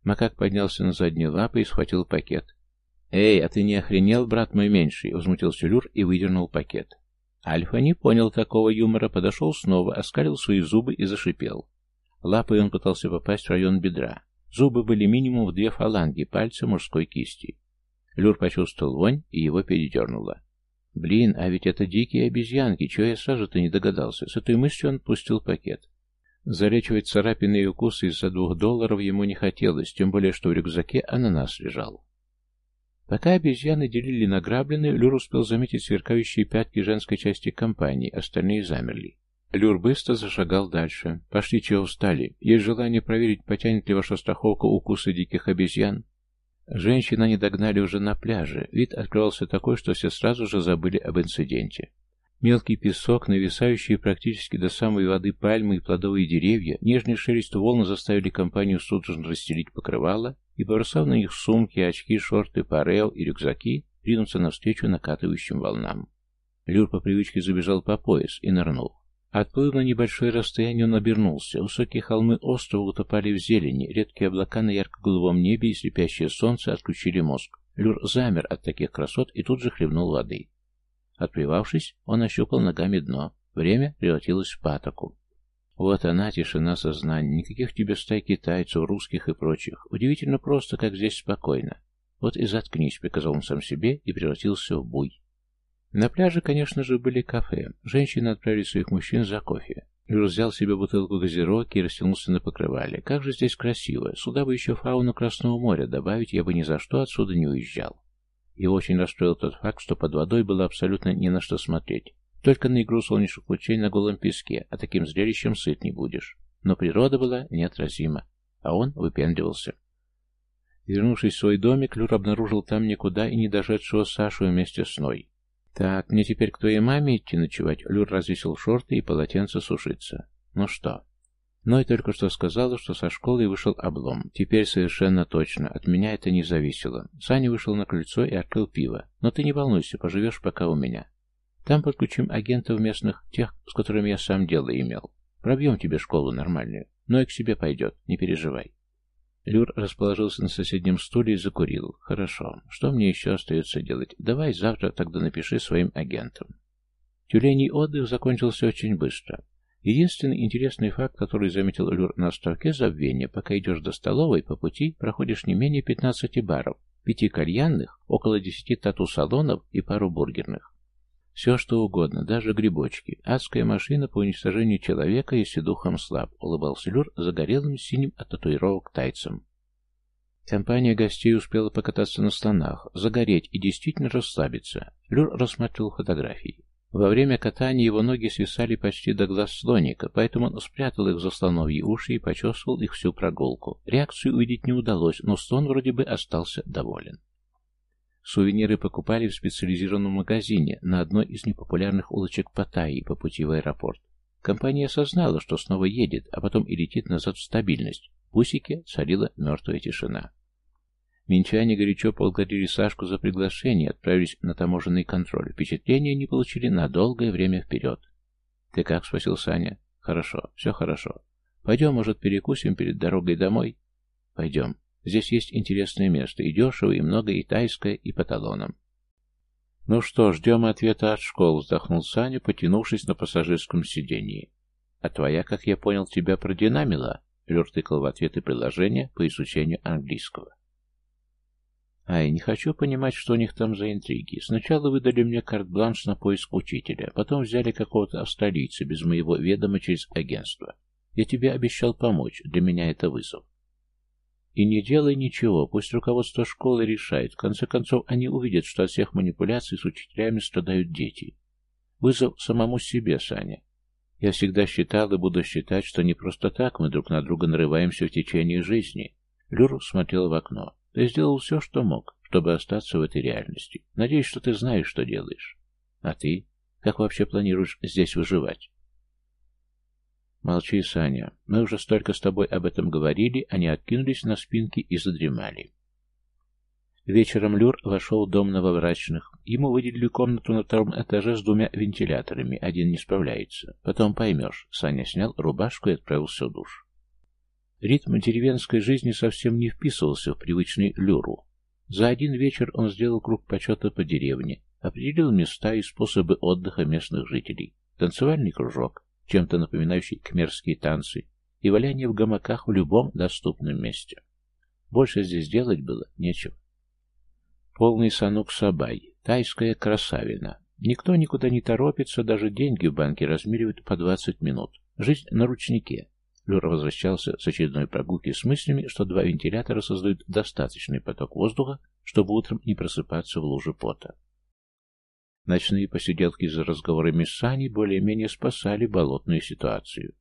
Макак поднялся на задние лапы и схватил пакет. «Эй, а ты не охренел, брат мой меньший?» — возмутился Люр и выдернул пакет. Альфа не понял такого юмора, подошел снова, оскалил свои зубы и зашипел. Лапой он пытался попасть в район бедра. Зубы были минимум в две фаланги пальца мужской кисти. Люр почувствовал вонь, и его передернуло. Блин, а ведь это дикие обезьянки, чего я сразу-то не догадался. С этой мыслью он отпустил пакет. Залечивать царапины и укусы из-за двух долларов ему не хотелось, тем более, что в рюкзаке ананас лежал. Пока обезьяны делили награбленные, Люр успел заметить сверкающие пятки женской части компании, остальные замерли. Люр быстро зашагал дальше. «Пошли, чего устали? Есть желание проверить, потянет ли ваша страховка укусы диких обезьян?» Женщин они догнали уже на пляже. Вид открывался такой, что все сразу же забыли об инциденте. Мелкий песок, нависающие практически до самой воды пальмы и плодовые деревья, нежный шелест волн заставили компанию судорожно расстелить покрывало и, побросав на них сумки, очки, шорты, парео и рюкзаки, ринуться навстречу накатывающим волнам. Люр по привычке забежал по пояс и нырнул. Отплыв на небольшое расстояние, он обернулся. Высокие холмы острова утопали в зелени, редкие облака на ярко-голубом небе и слепящее солнце отключили мозг. Люр замер от таких красот и тут же хлебнул воды. Отплевавшись, он ощупал ногами дно. Время превратилось в патоку. Вот она, тишина сознания. Никаких тебе стай китайцев, русских и прочих. Удивительно просто, как здесь спокойно. Вот и заткнись, приказал он сам себе и превратился в буй. На пляже, конечно же, были кафе. Женщины отправили своих мужчин за кофе. Юр взял себе бутылку газировки и растянулся на покрывале. Как же здесь красиво. Сюда бы еще фауну Красного моря добавить, я бы ни за что отсюда не уезжал. Его очень расстроил тот факт, что под водой было абсолютно не на что смотреть. Только на игру солнечных лучей на голом песке, а таким зрелищем сыт не будешь. Но природа была неотразима, а он выпендривался. Вернувшись в свой домик, Люр обнаружил там никуда и не дошедшего Сашу вместе с Ной. «Так, мне теперь к твоей маме идти ночевать?» Люр развесил шорты и полотенце сушиться. «Ну что?» Ной только что сказала, что со школы вышел облом. Теперь совершенно точно. От меня это не зависело. Саня вышел на крыльцо и открыл пиво. Но ты не волнуйся, поживешь пока у меня. Там подключим агентов местных, тех, с которыми я сам дело имел. Пробьем тебе школу нормальную. Но и к себе пойдет, не переживай. Люр расположился на соседнем стуле и закурил. Хорошо. Что мне еще остается делать? Давай завтра тогда напиши своим агентам. Тюленей отдых закончился очень быстро. Единственный интересный факт, который заметил Люр на островке забвения, пока идешь до столовой, по пути проходишь не менее 15 баров, пяти кальянных, около 10 тату-салонов и пару бургерных. Все что угодно, даже грибочки. Адская машина по уничтожению человека, если духом слаб, улыбался Люр загорелым синим от татуировок тайцем. Компания гостей успела покататься на слонах, загореть и действительно расслабиться. Люр рассматривал фотографии. Во время катания его ноги свисали почти до глаз слоника, поэтому он спрятал их за слоновьи уши и почесывал их всю прогулку. Реакцию увидеть не удалось, но слон вроде бы остался доволен. Сувениры покупали в специализированном магазине на одной из непопулярных улочек Паттайи по пути в аэропорт. Компания осознала, что снова едет, а потом и летит назад в стабильность. В Пусике царила мертвая тишина. Минчане горячо поблагодарили Сашку за приглашение и отправились на таможенный контроль. Впечатления не получили на долгое время вперед. «Ты как?» — спросил Саня. «Хорошо, все хорошо. Пойдем, может, перекусим перед дорогой домой?» «Пойдем. Здесь есть интересное место, и дешево, и много, и тайское, и по талонам». «Ну что, ждем ответа от школ», — вздохнул Саня, потянувшись на пассажирском сидении. «А твоя, как я понял, тебя продинамила?» Лёр тыкал в ответы приложения по изучению английского. Ай, не хочу понимать, что у них там за интриги. Сначала выдали мне карт-бланш на поиск учителя, потом взяли какого-то австралийца без моего ведома через агентство. Я тебе обещал помочь, для меня это вызов. И не делай ничего, пусть руководство школы решает. В конце концов, они увидят, что от всех манипуляций с учителями страдают дети. Вызов самому себе, Саня. Я всегда считал и буду считать, что не просто так мы друг на друга нарываемся в течение жизни. Люр смотрел в окно. Ты сделал все, что мог, чтобы остаться в этой реальности. Надеюсь, что ты знаешь, что делаешь. А ты? Как вообще планируешь здесь выживать? Молчи, Саня. Мы уже столько с тобой об этом говорили, они откинулись на спинки и задремали. Вечером Люр вошел в дом новобрачных. Ему выделили комнату на втором этаже с двумя вентиляторами. Один не справляется. Потом поймешь. Саня снял рубашку и отправился в душ. Ритм деревенской жизни совсем не вписывался в привычный люру. За один вечер он сделал круг почета по деревне, определил места и способы отдыха местных жителей, танцевальный кружок, чем-то напоминающий кмерские танцы, и валяние в гамаках в любом доступном месте. Больше здесь делать было нечего. Полный санук Сабай, тайская красавина. Никто никуда не торопится, даже деньги в банке размеривают по 20 минут. Жизнь на ручнике. Люра возвращался с очередной прогулки с мыслями, что два вентилятора создают достаточный поток воздуха, чтобы утром не просыпаться в луже пота. Ночные посиделки за разговорами с Саней более-менее спасали болотную ситуацию.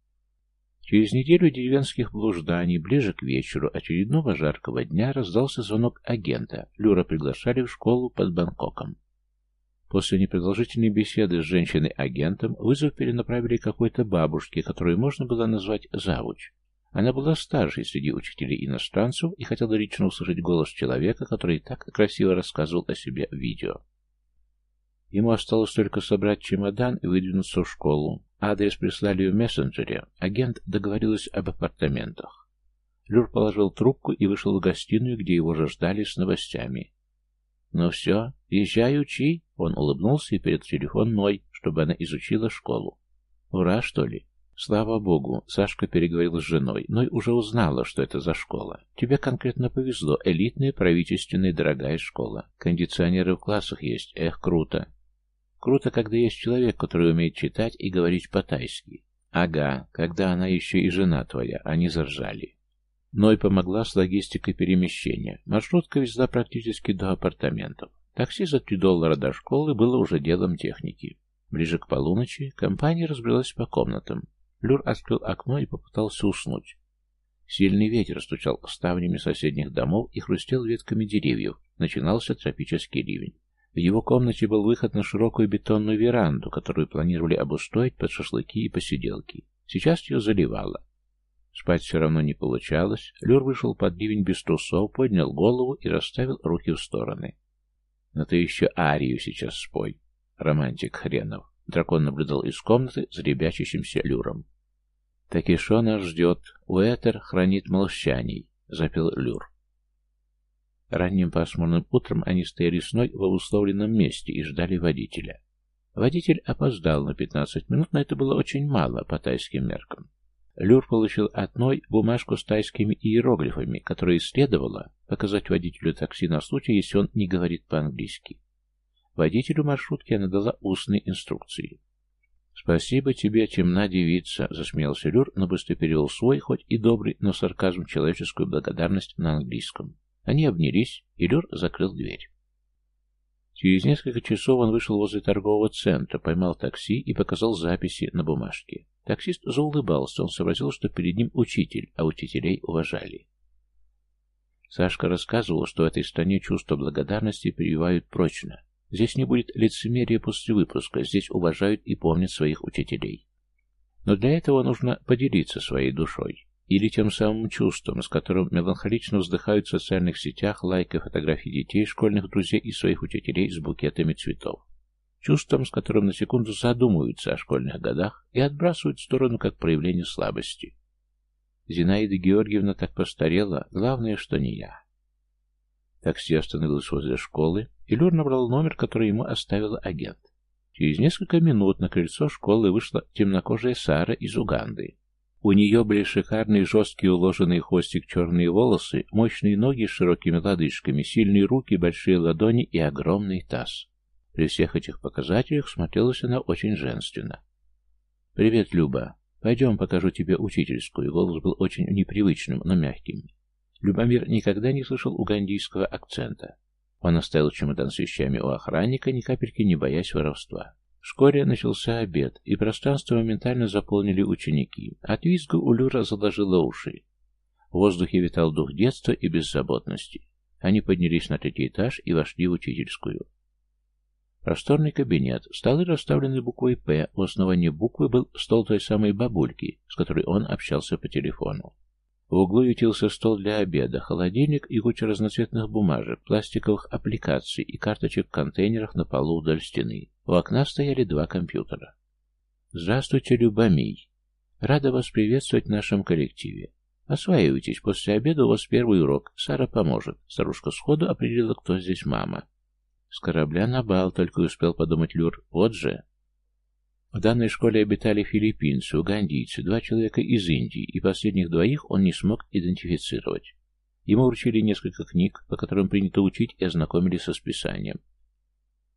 Через неделю деревенских блужданий, ближе к вечеру очередного жаркого дня, раздался звонок агента. Люра приглашали в школу под Бангкоком. После непродолжительной беседы с женщиной-агентом вызов перенаправили какой-то бабушке, которую можно было назвать завуч. Она была старшей среди учителей иностранцев и хотела лично услышать голос человека, который так красиво рассказывал о себе в видео. Ему осталось только собрать чемодан и выдвинуться в школу. Адрес прислали в мессенджере. Агент договорилась об апартаментах. Люр положил трубку и вышел в гостиную, где его же ждали с новостями. «Ну все, езжай, учи!» Он улыбнулся и перед телефон Ной, чтобы она изучила школу. «Ура, что ли?» Слава богу, Сашка переговорил с женой, но и уже узнала, что это за школа. Тебе конкретно повезло, элитная, правительственная, дорогая школа. Кондиционеры в классах есть, эх, круто. Круто, когда есть человек, который умеет читать и говорить по-тайски. Ага, когда она еще и жена твоя, они заржали. Ной помогла с логистикой перемещения. Маршрутка везла практически до апартаментов. Такси за 3 доллара до школы было уже делом техники. Ближе к полуночи компания разбрелась по комнатам. Люр открыл окно и попытался уснуть. Сильный ветер стучал ставнями соседних домов и хрустел ветками деревьев. Начинался тропический ливень. В его комнате был выход на широкую бетонную веранду, которую планировали обустроить под шашлыки и посиделки. Сейчас ее заливало. Спать все равно не получалось. Люр вышел под ливень без трусов, поднял голову и расставил руки в стороны. «Но ты еще арию сейчас спой, романтик хренов!» Дракон наблюдал из комнаты за ребячащимся Люром. «Такишо нас ждет. Уэтер хранит молчаний», — запел Люр. Ранним пасмурным утром они стояли с Ной в условленном месте и ждали водителя. Водитель опоздал на 15 минут, но это было очень мало по тайским меркам. Люр получил от Ной бумажку с тайскими иероглифами, которые следовало показать водителю такси на случай, если он не говорит по-английски. Водителю маршрутки она дала устные инструкции. «Спасибо тебе, темна девица», — засмеялся Люр, но быстро перевел свой, хоть и добрый, но сарказм человеческую благодарность на английском. Они обнялись, и Люр закрыл дверь. Через несколько часов он вышел возле торгового центра, поймал такси и показал записи на бумажке. Таксист заулыбался, он сообразил, что перед ним учитель, а учителей уважали. Сашка рассказывал, что в этой стране чувство благодарности прививают прочно. Здесь не будет лицемерия после выпуска, здесь уважают и помнят своих учителей. Но для этого нужно поделиться своей душой. Или тем самым чувством, с которым меланхолично вздыхают в социальных сетях, лайкая фотографии детей, школьных друзей и своих учителей с букетами цветов. Чувством, с которым на секунду задумываются о школьных годах и отбрасывают в сторону как проявление слабости. Зинаида Георгиевна так постарела, главное, что не я. Такси остановилось возле школы, и Люр набрал номер, который ему оставил агент. Через несколько минут на крыльцо школы вышла темнокожая Сара из Уганды. У нее были шикарные жесткие уложенные хвостик черные волосы, мощные ноги с широкими лодыжками, сильные руки, большие ладони и огромный таз. При всех этих показателях смотрелась она очень женственно. «Привет, Люба. Пойдем, покажу тебе учительскую». Голос был очень непривычным, но мягким. Любомир никогда не слышал угандийского акцента. Он оставил чемодан с вещами у охранника, ни капельки не боясь воровства. Вскоре начался обед, и пространство моментально заполнили ученики. От визга у Люра заложило уши. В воздухе витал дух детства и беззаботности. Они поднялись на третий этаж и вошли в учительскую. Просторный кабинет, столы расставлены буквой «П», у основания буквы был стол той самой бабульки, с которой он общался по телефону. В углу ютился стол для обеда, холодильник и куча разноцветных бумажек, пластиковых аппликаций и карточек в контейнерах на полу вдоль стены. У окна стояли два компьютера. «Здравствуйте, Любомий. Рада вас приветствовать в нашем коллективе. Осваивайтесь, после обеда у вас первый урок. Сара поможет». Старушка сходу определила, кто здесь мама. С корабля на бал, только успел подумать Люр. Вот же. В данной школе обитали филиппинцы, угандийцы, два человека из Индии, и последних двоих он не смог идентифицировать. Ему вручили несколько книг, по которым принято учить, и ознакомили со списанием.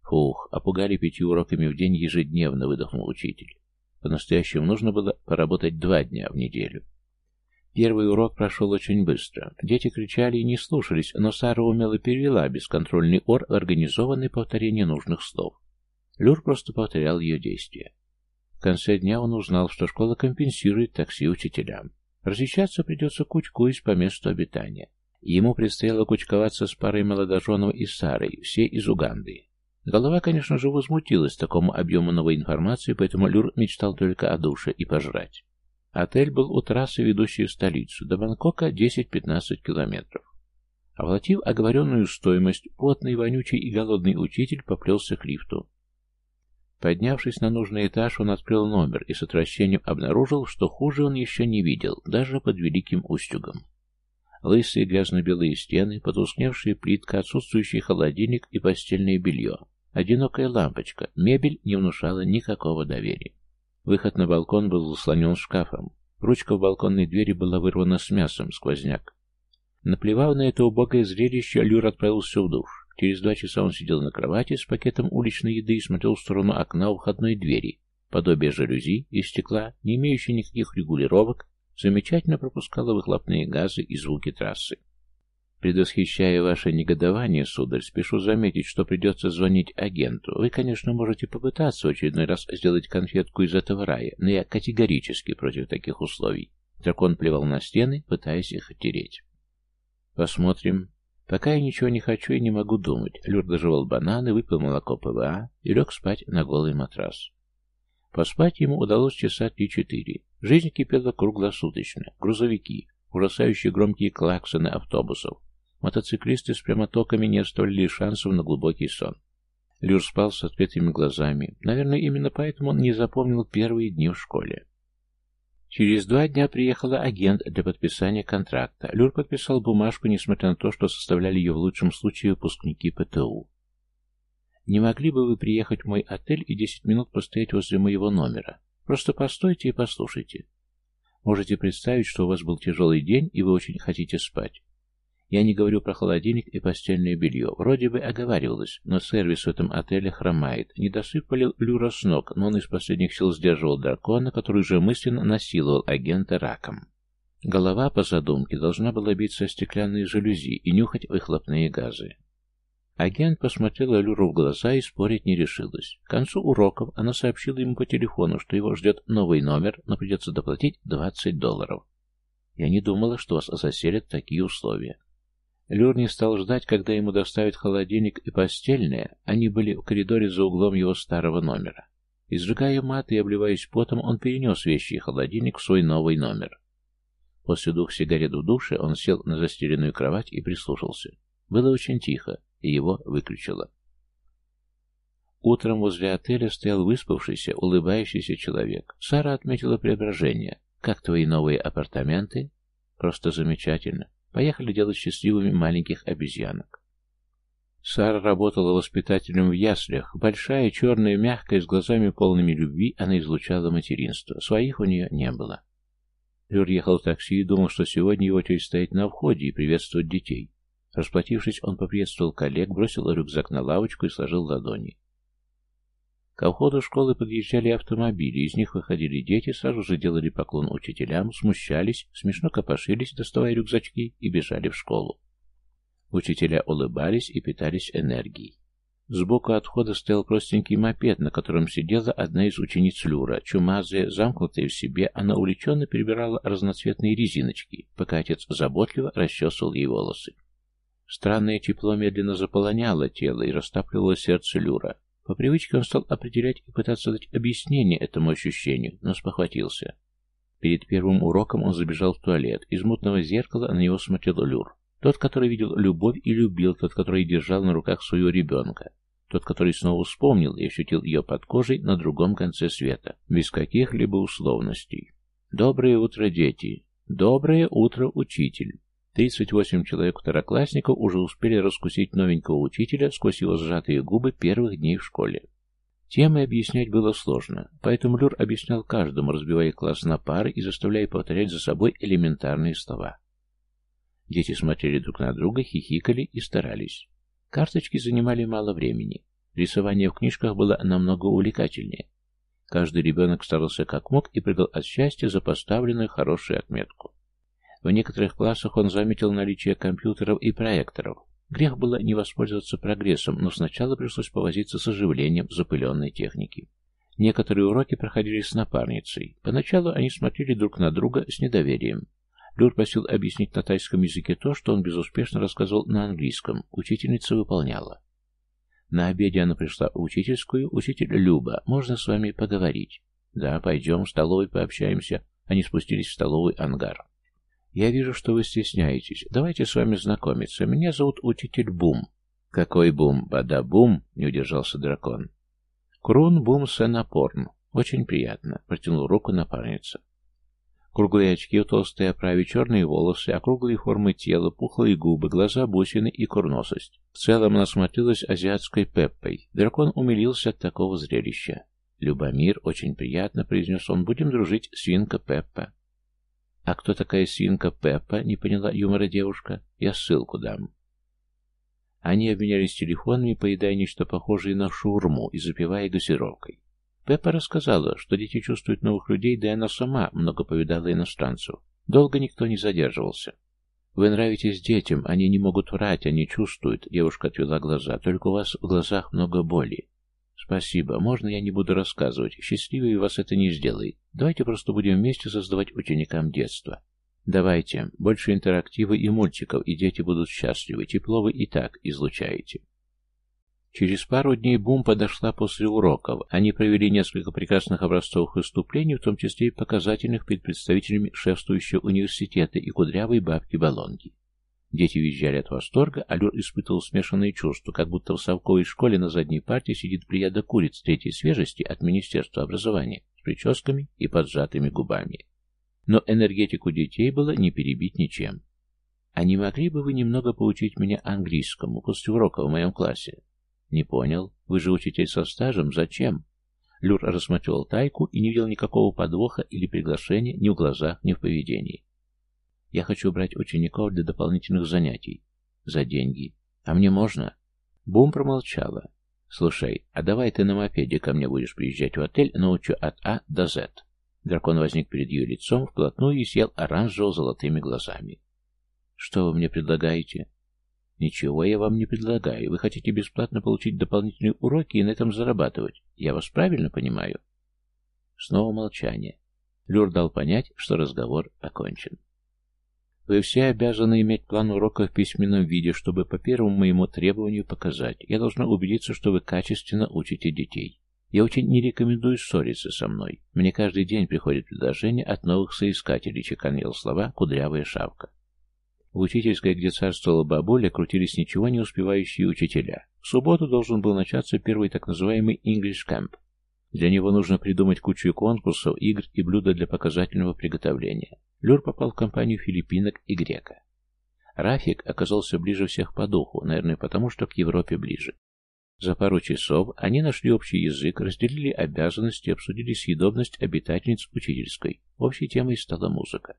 Фух, опугали пятью уроками в день ежедневно, выдохнул учитель. По-настоящему нужно было поработать два дня в неделю. Первый урок прошел очень быстро. Дети кричали и не слушались, но Сара умело перевела бесконтрольный ор в организованное повторение нужных слов. Люр просто повторял ее действия. В конце дня он узнал, что школа компенсирует такси учителям. Различаться придется кучкуясь по месту обитания. Ему предстояло кучковаться с парой молодоженов и Сарой, все из Уганды. Голова, конечно же, возмутилась такому объему новой информации, поэтому Люр мечтал только о душе и пожрать. Отель был у трассы, ведущей в столицу, до Бангкока 10-15 километров. Оплатив оговоренную стоимость, потный, вонючий и голодный учитель поплелся к лифту. Поднявшись на нужный этаж, он открыл номер и с отвращением обнаружил, что хуже он еще не видел, даже под Великим Устюгом. Лысые грязно-белые стены, потускневшая плитка, отсутствующий холодильник и постельное белье. Одинокая лампочка, мебель не внушала никакого доверия. Выход на балкон был заслонен шкафом. Ручка в балконной двери была вырвана с мясом, сквозняк. Наплевав на это убогое зрелище, Люр отправился в душ. Через два часа он сидел на кровати с пакетом уличной еды и смотрел в сторону окна у входной двери. Подобие жалюзи из стекла, не имеющее никаких регулировок, замечательно пропускало выхлопные газы и звуки трассы. Предвосхищая ваше негодование, сударь, спешу заметить, что придется звонить агенту. Вы, конечно, можете попытаться в очередной раз сделать конфетку из этого рая, но я категорически против таких условий. Дракон плевал на стены, пытаясь их оттереть. Посмотрим. Пока я ничего не хочу и не могу думать. Люр дожевал бананы, выпил молоко ПВА и лег спать на голый матрас. Поспать ему удалось часа три-четыре. Жизнь кипела круглосуточно. Грузовики, ужасающие громкие клаксоны автобусов. Мотоциклисты с прямотоками не оставляли шансов на глубокий сон. Люр спал с открытыми глазами. Наверное, именно поэтому он не запомнил первые дни в школе. Через два дня приехала агент для подписания контракта. Люр подписал бумажку, несмотря на то, что составляли ее в лучшем случае выпускники ПТУ. «Не могли бы вы приехать в мой отель и десять минут постоять возле моего номера? Просто постойте и послушайте. Можете представить, что у вас был тяжелый день, и вы очень хотите спать. Я не говорю про холодильник и постельное белье. Вроде бы оговаривалось, но сервис в этом отеле хромает. Не досыпали Люра с ног, но он из последних сил сдерживал дракона, который же мысленно насиловал агента раком. Голова, по задумке, должна была биться о стеклянные жалюзи и нюхать выхлопные газы. Агент посмотрела Люру в глаза и спорить не решилась. К концу уроков она сообщила ему по телефону, что его ждет новый номер, но придется доплатить 20 долларов. «Я не думала, что вас заселят такие условия». Люр не стал ждать, когда ему доставят холодильник и постельное. Они были в коридоре за углом его старого номера. Изжигая мат и обливаясь потом, он перенес вещи и холодильник в свой новый номер. После двух сигарет в душе он сел на застеленную кровать и прислушался. Было очень тихо, и его выключило. Утром возле отеля стоял выспавшийся, улыбающийся человек. Сара отметила преображение. «Как твои новые апартаменты?» «Просто замечательно. Поехали делать счастливыми маленьких обезьянок. Сара работала воспитателем в яслях. Большая, черная, мягкая, с глазами полными любви, она излучала материнство. Своих у нее не было. Люр ехал в такси и думал, что сегодня его очередь стоять на входе и приветствовать детей. Расплатившись, он поприветствовал коллег, бросил рюкзак на лавочку и сложил ладони. Ко входу школы подъезжали автомобили, из них выходили дети, сразу же делали поклон учителям, смущались, смешно копошились, доставая рюкзачки, и бежали в школу. Учителя улыбались и питались энергией. Сбоку от входа стоял простенький мопед, на котором сидела одна из учениц Люра. Чумазая, замкнутая в себе, она увлеченно перебирала разноцветные резиночки, пока отец заботливо расчесывал ей волосы. Странное тепло медленно заполоняло тело и растапливало сердце Люра. По привычке он стал определять и пытаться дать объяснение этому ощущению, но спохватился. Перед первым уроком он забежал в туалет. Из мутного зеркала на него смотрел Люр. Тот, который видел любовь и любил, тот, который держал на руках своего ребенка. Тот, который снова вспомнил и ощутил ее под кожей на другом конце света, без каких-либо условностей. «Доброе утро, дети! Доброе утро, учитель!» 38 человек-второклассников уже успели раскусить новенького учителя сквозь его сжатые губы первых дней в школе. Темы объяснять было сложно, поэтому Люр объяснял каждому, разбивая класс на пары и заставляя повторять за собой элементарные слова. Дети смотрели друг на друга, хихикали и старались. Карточки занимали мало времени. Рисование в книжках было намного увлекательнее. Каждый ребенок старался как мог и прыгал от счастья за поставленную хорошую отметку. В некоторых классах он заметил наличие компьютеров и проекторов. Грех было не воспользоваться прогрессом, но сначала пришлось повозиться с оживлением запыленной техники. Некоторые уроки проходили с напарницей. Поначалу они смотрели друг на друга с недоверием. Люр просил объяснить на тайском языке то, что он безуспешно рассказывал на английском. Учительница выполняла. На обеде она пришла в учительскую. Учитель Люба, можно с вами поговорить? Да, пойдем, в столовой пообщаемся. Они спустились в столовый ангар. Я вижу, что вы стесняетесь. Давайте с вами знакомиться. Меня зовут учитель Бум. Какой Бум? Бада-Бум? Не удержался дракон. Крун Бум Сенапорн. Очень приятно. Протянул руку напарница. Круглые очки в толстой оправе, черные волосы, округлые формы тела, пухлые губы, глаза бусины и курносость. В целом она смотрелась азиатской Пеппой. Дракон умилился от такого зрелища. «Любомир, очень приятно», — произнес он, — «будем дружить, свинка Пеппа». «А кто такая свинка Пеппа?» — не поняла юмора девушка. «Я ссылку дам». Они обменялись телефонами, поедая нечто похожее на шурму и запивая газировкой. Пеппа рассказала, что дети чувствуют новых людей, да и она сама много повидала иностранцев. Долго никто не задерживался. «Вы нравитесь детям, они не могут врать, они чувствуют», — девушка отвела глаза, — «только у вас в глазах много боли». «Спасибо. Можно я не буду рассказывать? Счастливее вас это не сделает. Давайте просто будем вместе создавать ученикам детство». «Давайте. Больше интерактива и мультиков, и дети будут счастливы. Тепло вы и так излучаете». Через пару дней Бум подошла после уроков. Они провели несколько прекрасных образцовых выступлений, в том числе и показательных перед представителями шефствующего университета и кудрявой бабки-баллонки. Дети визжали от восторга, а Люр испытывал смешанные чувства, как будто в совковой школе на задней парте сидит плеяда куриц третьей свежести от Министерства образования с прическами и поджатыми губами. Но энергетику детей было не перебить ничем. «А не могли бы вы немного поучить меня английскому после урока в моем классе?» «Не понял. Вы же учитель со стажем. Зачем?» Люр рассмотрел тайку и не видел никакого подвоха или приглашения ни в глазах, ни в поведении. Я хочу брать учеников для дополнительных занятий. За деньги. А мне можно? Бум промолчала. Слушай, а давай ты на мопеде ко мне будешь приезжать в отель, научу от А до З. Дракон возник перед ее лицом, вплотную и съел оранжево-золотыми глазами. Что вы мне предлагаете? Ничего я вам не предлагаю. Вы хотите бесплатно получить дополнительные уроки и на этом зарабатывать. Я вас правильно понимаю? Снова молчание. Люр дал понять, что разговор окончен. Вы все обязаны иметь план урока в письменном виде, чтобы по первому моему требованию показать. Я должна убедиться, что вы качественно учите детей. Я очень не рекомендую ссориться со мной. Мне каждый день приходит предложение от новых соискателей, чеканил слова кудрявая шавка. В учительской, где царствовала бабуля, крутились ничего не успевающие учителя. В субботу должен был начаться первый так называемый English Camp. Для него нужно придумать кучу конкурсов, игр и блюда для показательного приготовления. Люр попал в компанию филиппинок и грека. Рафик оказался ближе всех по духу, наверное, потому что к Европе ближе. За пару часов они нашли общий язык, разделили обязанности, обсудили съедобность обитательниц учительской. Общей темой стала музыка.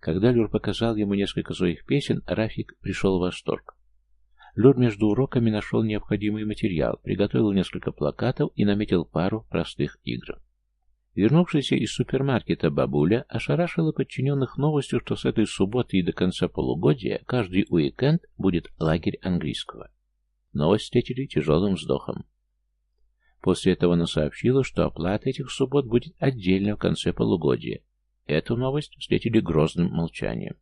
Когда Люр показал ему несколько своих песен, Рафик пришел в восторг. Люр между уроками нашел необходимый материал, приготовил несколько плакатов и наметил пару простых игр. Вернувшаяся из супермаркета бабуля ошарашила подчиненных новостью, что с этой субботы и до конца полугодия каждый уикенд будет лагерь английского. Новость встретили тяжелым вздохом. После этого она сообщила, что оплата этих суббот будет отдельно в конце полугодия. Эту новость встретили грозным молчанием.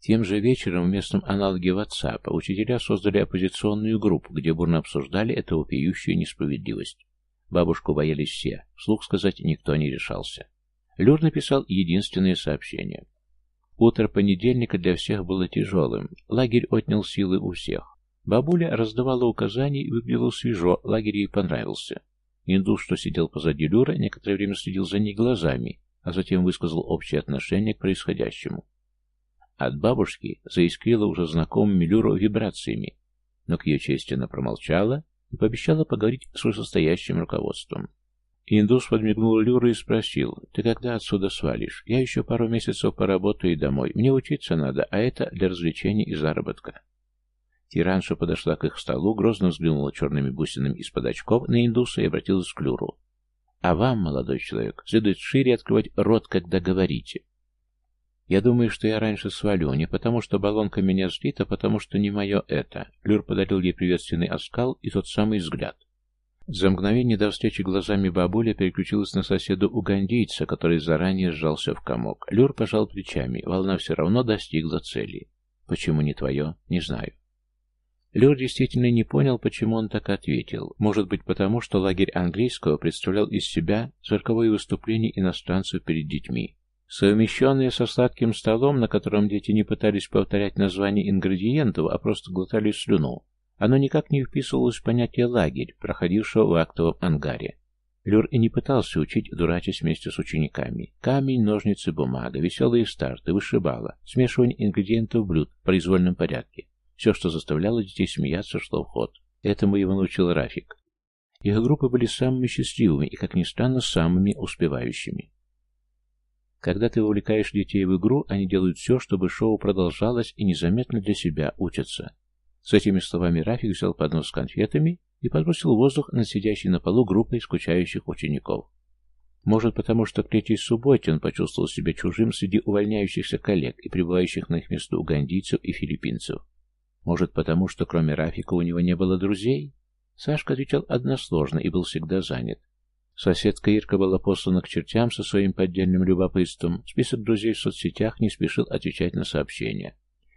Тем же вечером в местном аналоге WhatsApp учителя создали оппозиционную группу, где бурно обсуждали эту вопиющую несправедливость. Бабушку боялись все, вслух сказать никто не решался. Люр написал единственное сообщение. Утро понедельника для всех было тяжелым. Лагерь отнял силы у всех. Бабуля раздавала указания и выглядела свежо, лагерь ей понравился. Индус, что сидел позади Люра, некоторое время следил за ней глазами, а затем высказал общее отношение к происходящему. От бабушки заискрила уже знакомыми Люру вибрациями, но к ее чести она промолчала и пообещала поговорить с вышестоящим руководством. Индус подмигнул Люру и спросил, «Ты когда отсюда свалишь? Я еще пару месяцев поработаю и домой. Мне учиться надо, а это для развлечений и заработка». Тиранша подошла к их столу, грозно взглянула черными бусинами из-под очков на индуса и обратилась к Люру. «А вам, молодой человек, следует шире открывать рот, когда говорите. Я думаю, что я раньше свалю, не потому что баллонка меня злит, а потому что не мое это». Люр подарил ей приветственный оскал и тот самый взгляд. За мгновение до встречи глазами бабуля переключилась на соседа угандийца, который заранее сжался в комок. Люр пожал плечами, волна все равно достигла цели. Почему не твое, не знаю. Люр действительно не понял, почему он так ответил. Может быть, потому что лагерь английского представлял из себя цирковое выступление иностранцев перед детьми. Совмещенные со сладким столом, на котором дети не пытались повторять названия ингредиентов, а просто глотали слюну, оно никак не вписывалось в понятие «лагерь», проходившего в актовом ангаре. Люр и не пытался учить, дурачась вместе с учениками. Камень, ножницы, бумага, веселые старты, вышибала, смешивание ингредиентов блюд в произвольном порядке. Все, что заставляло детей смеяться, шло в ход. Этому его научил Рафик. Их группы были самыми счастливыми и, как ни странно, самыми успевающими. Когда ты вовлекаешь детей в игру, они делают все, чтобы шоу продолжалось и незаметно для себя учатся. С этими словами Рафик взял поднос с конфетами и подбросил воздух над сидящей на полу группой скучающих учеников. Может, потому что к третьей субботе он почувствовал себя чужим среди увольняющихся коллег и прибывающих на их место угандийцев и филиппинцев. Может, потому что кроме Рафика у него не было друзей? Сашка отвечал односложно и был всегда занят. Соседка Ирка была послана к чертям со своим поддельным любопытством. Список друзей в соцсетях не спешил отвечать на сообщения.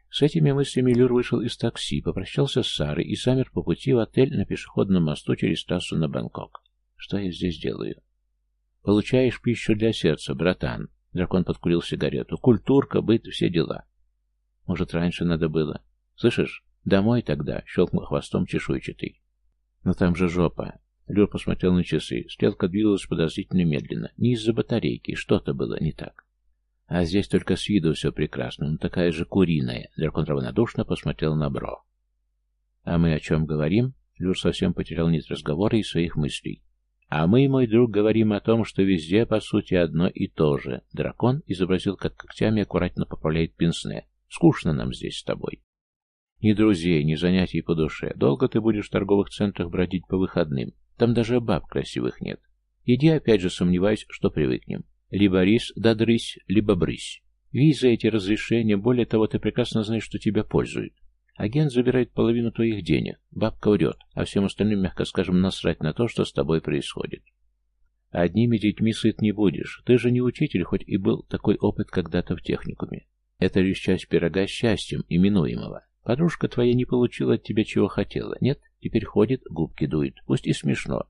С этими мыслями Люр вышел из такси, попрощался с Сарой и замер по пути в отель на пешеходном мосту через трассу на Бангкок. Что я здесь делаю? Получаешь пищу для сердца, братан. Дракон подкурил сигарету. Культурка, быт, все дела. Может, раньше надо было. Слышишь? Домой тогда, щелкнул хвостом чешуйчатый. Но там же жопа. Люр посмотрел на часы. Стрелка двигалась подозрительно медленно. Не из-за батарейки, что-то было не так. А здесь только с виду все прекрасно, но такая же куриная. Дракон равнодушно посмотрел на Бро. А мы о чем говорим? Люр совсем потерял нить разговора и своих мыслей. А мы, мой друг, говорим о том, что везде, по сути, одно и то же. Дракон изобразил, как когтями аккуратно поправляет пенсне. Скучно нам здесь с тобой. Ни друзей, ни занятий по душе. Долго ты будешь в торговых центрах бродить по выходным. Там даже баб красивых нет. Иди опять же сомневаюсь, что привыкнем. Либо рис да дрысь, либо брысь. Виза эти разрешения, более того, ты прекрасно знаешь, что тебя пользуют. Агент забирает половину твоих денег, бабка врет, а всем остальным, мягко скажем, насрать на то, что с тобой происходит. Одними детьми сыт не будешь. Ты же не учитель, хоть и был такой опыт когда-то в техникуме. Это лишь часть пирога счастьем, именуемого. Подружка твоя не получила от тебя чего хотела, нет? Теперь ходит, губки дует, пусть и смешно.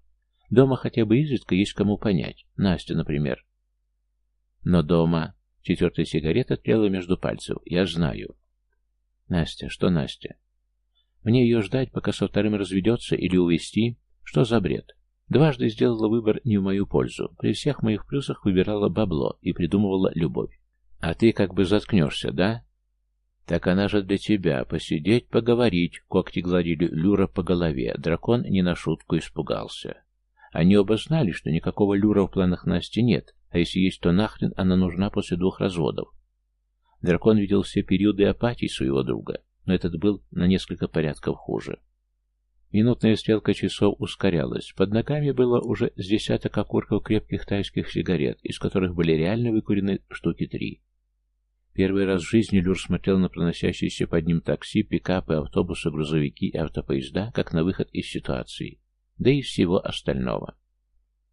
Дома хотя бы изредка есть кому понять. Настя, например. Но дома... Четвертая сигарета тлела между пальцев. Я знаю. Настя, что Настя? Мне ее ждать, пока со вторым разведется, или увести? Что за бред? Дважды сделала выбор не в мою пользу. При всех моих плюсах выбирала бабло и придумывала любовь. А ты как бы заткнешься, да? Так она же для тебя. Посидеть, поговорить. Когти гладили Люра по голове. Дракон не на шутку испугался. Они оба знали, что никакого Люра в планах Насти нет, а если есть, то нахрен она нужна после двух разводов? Дракон видел все периоды апатии своего друга, но этот был на несколько порядков хуже. Минутная стрелка часов ускорялась. Под ногами было уже с десяток окурков крепких тайских сигарет, из которых были реально выкурены штуки три. Первый раз в жизни Люр смотрел на проносящиеся под ним такси, пикапы, автобусы, грузовики и автопоезда, как на выход из ситуации, да и всего остального.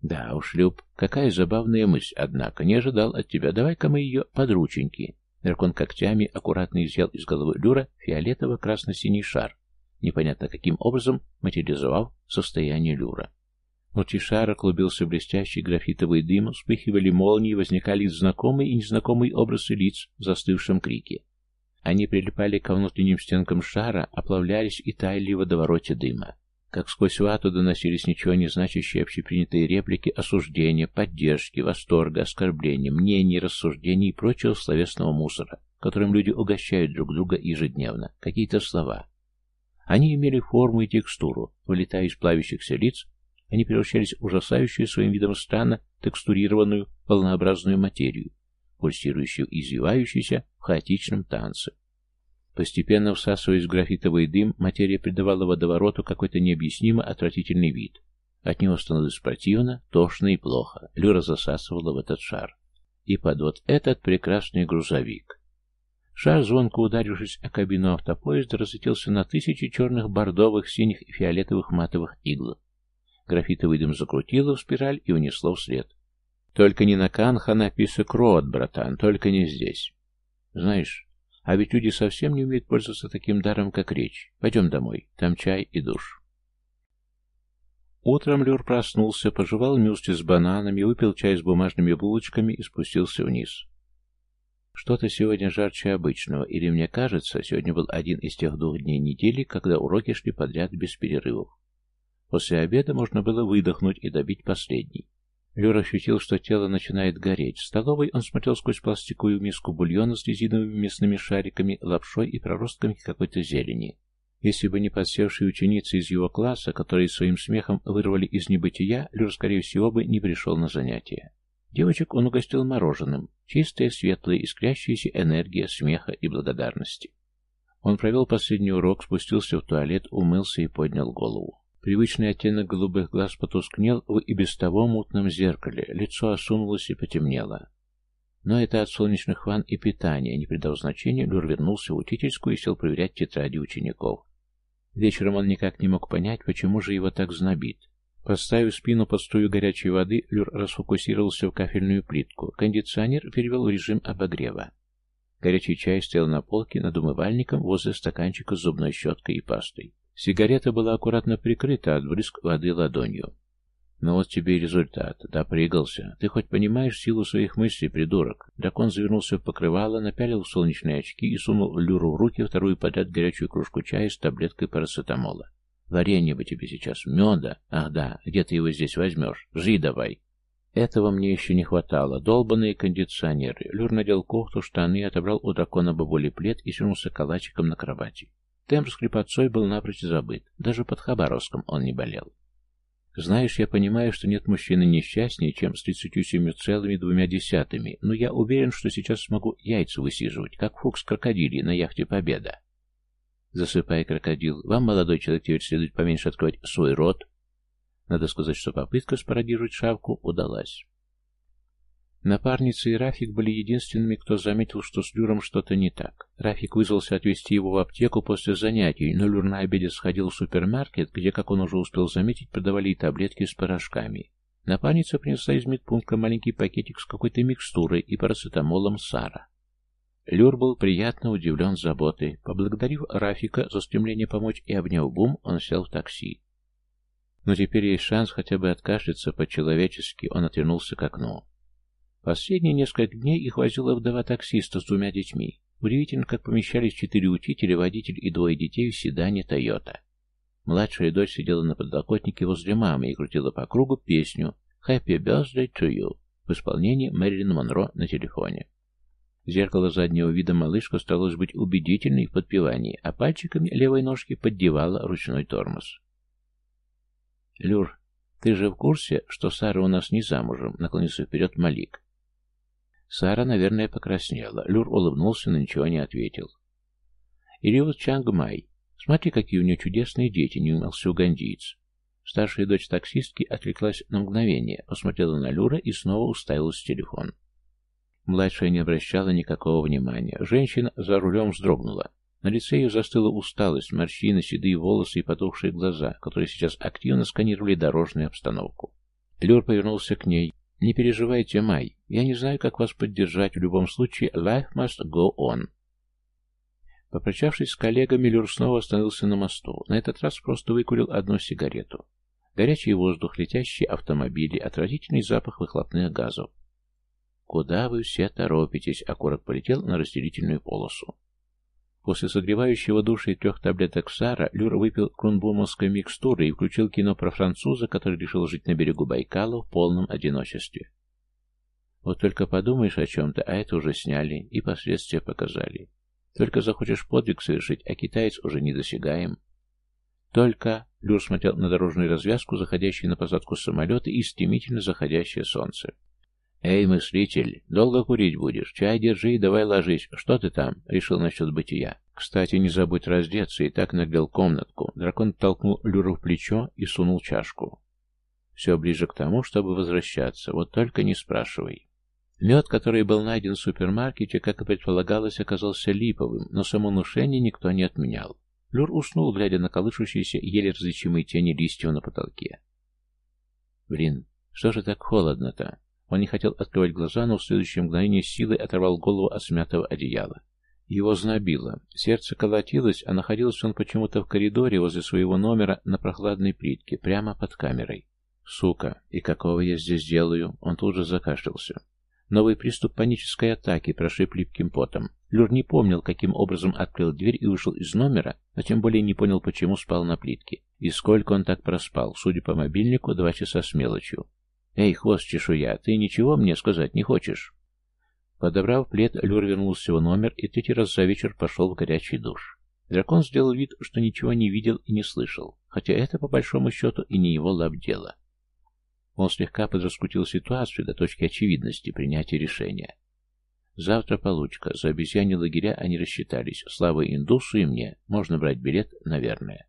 Да уж, Люб, какая забавная мысль, однако, не ожидал от тебя. Давай-ка мы ее подрученьки. Дракон когтями аккуратно изъял из головы Люра фиолетово-красно-синий шар, непонятно каким образом материализовав состояние Люра. Внутри шара клубился блестящий графитовый дым, вспыхивали молнии, возникали знакомые и незнакомые образы лиц в застывшем крике. Они прилипали ко внутренним стенкам шара, оплавлялись и таяли в водовороте дыма как сквозь вату доносились ничего не значащие общепринятые реплики осуждения, поддержки, восторга, оскорбления, мнений, рассуждений и прочего словесного мусора, которым люди угощают друг друга ежедневно, какие-то слова. Они имели форму и текстуру, вылетая из плавящихся лиц, они превращались в ужасающую своим видом странно текстурированную волнообразную материю, пульсирующую и извивающуюся в хаотичном танце. Постепенно всасываясь в графитовый дым, материя придавала водовороту какой-то необъяснимо отвратительный вид. От него становилось противно, тошно и плохо. Люра засасывала в этот шар. И под вот этот прекрасный грузовик. Шар, звонко ударившись о кабину автопоезда, разлетелся на тысячи черных бордовых, синих и фиолетовых матовых игл. Графитовый дым закрутило в спираль и унесло вслед. «Только не на Канха написок рот, братан, только не здесь. Знаешь, а ведь люди совсем не умеют пользоваться таким даром, как речь. Пойдем домой, там чай и душ». Утром Люр проснулся, пожевал мюсли с бананами, выпил чай с бумажными булочками и спустился вниз. Что-то сегодня жарче обычного, или мне кажется, сегодня был один из тех двух дней недели, когда уроки шли подряд без перерывов. После обеда можно было выдохнуть и добить последний. Люр ощутил, что тело начинает гореть. В столовой он смотрел сквозь пластиковую миску бульона с резиновыми мясными шариками, лапшой и проростками какой-то зелени. Если бы не подсевшие ученицы из его класса, которые своим смехом вырвали из небытия, Люр, скорее всего, бы не пришел на занятия. Девочек он угостил мороженым, чистая, светлая, искрящаяся энергия смеха и благодарности. Он провел последний урок, спустился в туалет, умылся и поднял голову. Привычный оттенок голубых глаз потускнел в и без того мутном зеркале, лицо осунулось и потемнело. Но это от солнечных ванн и питания, не придав значения, Люр вернулся в учительскую и сел проверять тетради учеников. Вечером он никак не мог понять, почему же его так знобит. Поставив спину под струю горячей воды, Люр расфокусировался в кафельную плитку. Кондиционер перевел в режим обогрева. Горячий чай стоял на полке над умывальником возле стаканчика с зубной щеткой и пастой. Сигарета была аккуратно прикрыта от брызг воды ладонью. «Ну вот тебе и результат. Допрыгался. Ты хоть понимаешь силу своих мыслей, придурок?» Дракон завернулся в покрывало, напялил солнечные очки и сунул Люру в руки вторую подряд горячую кружку чая с таблеткой парацетамола. Варенье бы тебе сейчас, меда. Ах да, где ты его здесь возьмешь? Жри давай. Этого мне еще не хватало. Долбанные кондиционеры. Люр надел кофту, штаны, отобрал у дракона бабули плед и свернулся калачиком на кровати. Темп с хрипотцой был напрочь забыт. Даже под Хабаровском он не болел. Знаешь, я понимаю, что нет мужчины несчастнее, чем с тридцатью семью целыми двумя десятыми, но я уверен, что сейчас смогу яйца высиживать, как Фукс крокодилий на яхте Победа. Засыпая крокодил. Вам, молодой человек, теперь следует поменьше открывать свой рот. Надо сказать, что попытка спародировать шавку удалась. Напарница и Рафик были единственными, кто заметил, что с Люром что-то не так. Рафик вызвался отвезти его в аптеку после занятий, но Люр на обеде сходил в супермаркет, где, как он уже успел заметить, продавали и таблетки с порошками. Напарница принесла из медпункта маленький пакетик с какой-то микстурой и парацетамолом Сара. Люр был приятно удивлен заботой. Поблагодарив Рафика за стремление помочь и обняв Бум, он сел в такси. Но теперь есть шанс хотя бы откашляться по-человечески, он отвернулся к окну. Последние несколько дней их возила вдова таксиста с двумя детьми. Удивительно, как помещались четыре учителя, водитель и двое детей в седане «Тойота». Младшая дочь сидела на подлокотнике возле мамы и крутила по кругу песню «Happy Birthday to You» в исполнении Мэрилин Монро на телефоне. Зеркало заднего вида малышка старалась быть убедительной в подпевании, а пальчиками левой ножки поддевала ручной тормоз. «Люр, ты же в курсе, что Сара у нас не замужем?» — наклонился вперед Малик. Сара, наверное, покраснела. Люр улыбнулся, но ничего не ответил. Или вот Чанг Май. Смотри, какие у нее чудесные дети, не умелся угандиец. Старшая дочь таксистки отвлеклась на мгновение, посмотрела на Люра и снова уставилась в телефон. Младшая не обращала никакого внимания. Женщина за рулем вздрогнула. На лице ее застыла усталость, морщины, седые волосы и потухшие глаза, которые сейчас активно сканировали дорожную обстановку. Люр повернулся к ней. «Не переживайте, Май. Я не знаю, как вас поддержать. В любом случае, life must go on». Попрощавшись с коллегами, Люр снова остановился на мосту. На этот раз просто выкурил одну сигарету. Горячий воздух, летящие автомобили, отвратительный запах выхлопных газов. «Куда вы все торопитесь?» — окурок полетел на разделительную полосу. После согревающего душа и трех таблеток Сара Люр выпил крунбумовской микстуры и включил кино про француза, который решил жить на берегу Байкала в полном одиночестве. Вот только подумаешь о чем-то, а это уже сняли и последствия показали. Только захочешь подвиг совершить, а китаец уже недосягаем. Только Люр смотрел на дорожную развязку, заходящую на посадку самолета и стремительно заходящее солнце. «Эй, мыслитель, долго курить будешь? Чай держи и давай ложись. Что ты там?» — решил насчет бытия. «Кстати, не забудь раздеться, и так нагрел комнатку». Дракон толкнул Люру в плечо и сунул чашку. Все ближе к тому, чтобы возвращаться. Вот только не спрашивай. Мед, который был найден в супермаркете, как и предполагалось, оказался липовым, но самонушение никто не отменял. Люр уснул, глядя на колышущиеся, еле различимые тени листьев на потолке. Блин, что же так холодно-то? Он не хотел открывать глаза, но в следующее мгновение силой оторвал голову от смятого одеяла. Его знобило. Сердце колотилось, а находился он почему-то в коридоре возле своего номера на прохладной плитке, прямо под камерой. «Сука! И какого я здесь делаю?» Он тут же закашлялся. Новый приступ панической атаки прошиб липким потом. Люр не помнил, каким образом открыл дверь и вышел из номера, но тем более не понял, почему спал на плитке. И сколько он так проспал, судя по мобильнику, два часа с мелочью. «Эй, хвост чешуя, ты ничего мне сказать не хочешь?» Подобрав плед, Люр вернулся в номер и третий раз за вечер пошел в горячий душ. Дракон сделал вид, что ничего не видел и не слышал, хотя это, по большому счету, и не его лап дело. Он слегка подраскутил ситуацию до точки очевидности принятия решения. Завтра получка. За обезьяне лагеря они рассчитались. Слава индусу и мне. Можно брать билет, наверное.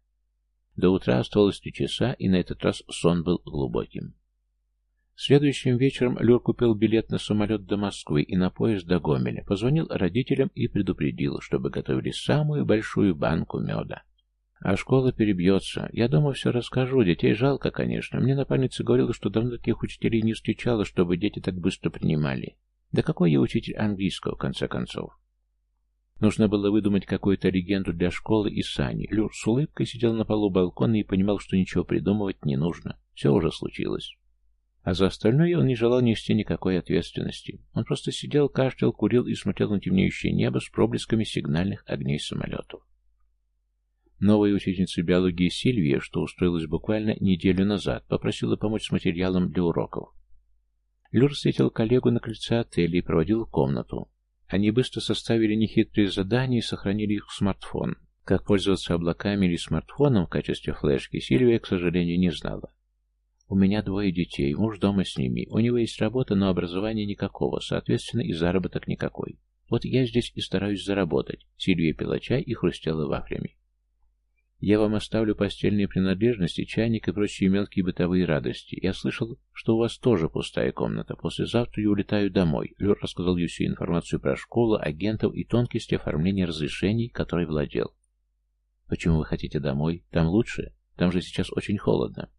До утра оставалось три часа, и на этот раз сон был глубоким. Следующим вечером Люр купил билет на самолет до Москвы и на поезд до Гомеля, позвонил родителям и предупредил, чтобы готовили самую большую банку меда. А школа перебьется. Я дома все расскажу, детей жалко, конечно. Мне напарница говорила, что давно таких учителей не встречала, чтобы дети так быстро принимали. Да какой я учитель английского, в конце концов? Нужно было выдумать какую-то легенду для школы и Сани. Люр с улыбкой сидел на полу балкона и понимал, что ничего придумывать не нужно. Все уже случилось. А за остальное он не желал нести никакой ответственности. Он просто сидел, кашлял, курил и смотрел на темнеющее небо с проблесками сигнальных огней самолетов. Новая ученица биологии Сильвия, что устроилась буквально неделю назад, попросила помочь с материалом для уроков. Люр встретил коллегу на крыльце отеля и проводил комнату. Они быстро составили нехитрые задания и сохранили их в смартфон. Как пользоваться облаками или смартфоном в качестве флешки, Сильвия, к сожалению, не знала. У меня двое детей, муж дома с ними. У него есть работа, но образования никакого, соответственно, и заработок никакой. Вот я здесь и стараюсь заработать. Сильвия пила чай и хрустела вафлями. Я вам оставлю постельные принадлежности, чайник и прочие мелкие бытовые радости. Я слышал, что у вас тоже пустая комната. Послезавтра я улетаю домой. Люр рассказал всю информацию про школу, агентов и тонкости оформления разрешений, которой владел. Почему вы хотите домой? Там лучше? Там же сейчас очень холодно.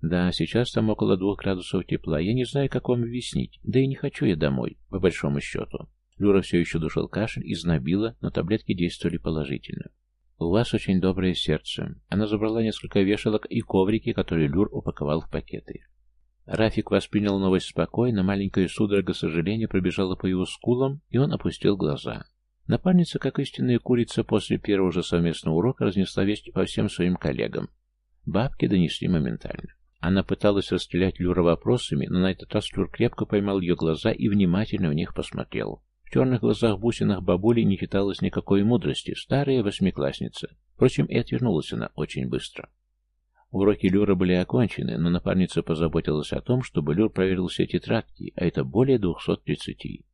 Да, сейчас там около двух градусов тепла. Я не знаю, как вам объяснить. Да и не хочу я домой, по большому счету. Люра все еще душил кашель и знобила, но таблетки действовали положительно. «У вас очень доброе сердце». Она забрала несколько вешалок и коврики, которые Люр упаковал в пакеты. Рафик воспринял новость спокойно, маленькая судорога сожаления пробежала по его скулам, и он опустил глаза. Напарница, как истинная курица, после первого же совместного урока разнесла весть по всем своим коллегам. Бабки донесли моментально. Она пыталась расстрелять Люра вопросами, но на этот раз Люр крепко поймал ее глаза и внимательно в них посмотрел. В черных глазах бусинах бабули не читалось никакой мудрости, старая восьмиклассница. Впрочем, и отвернулась она очень быстро. Уроки Люра были окончены, но напарница позаботилась о том, чтобы Люр проверил все тетрадки, а это более 230.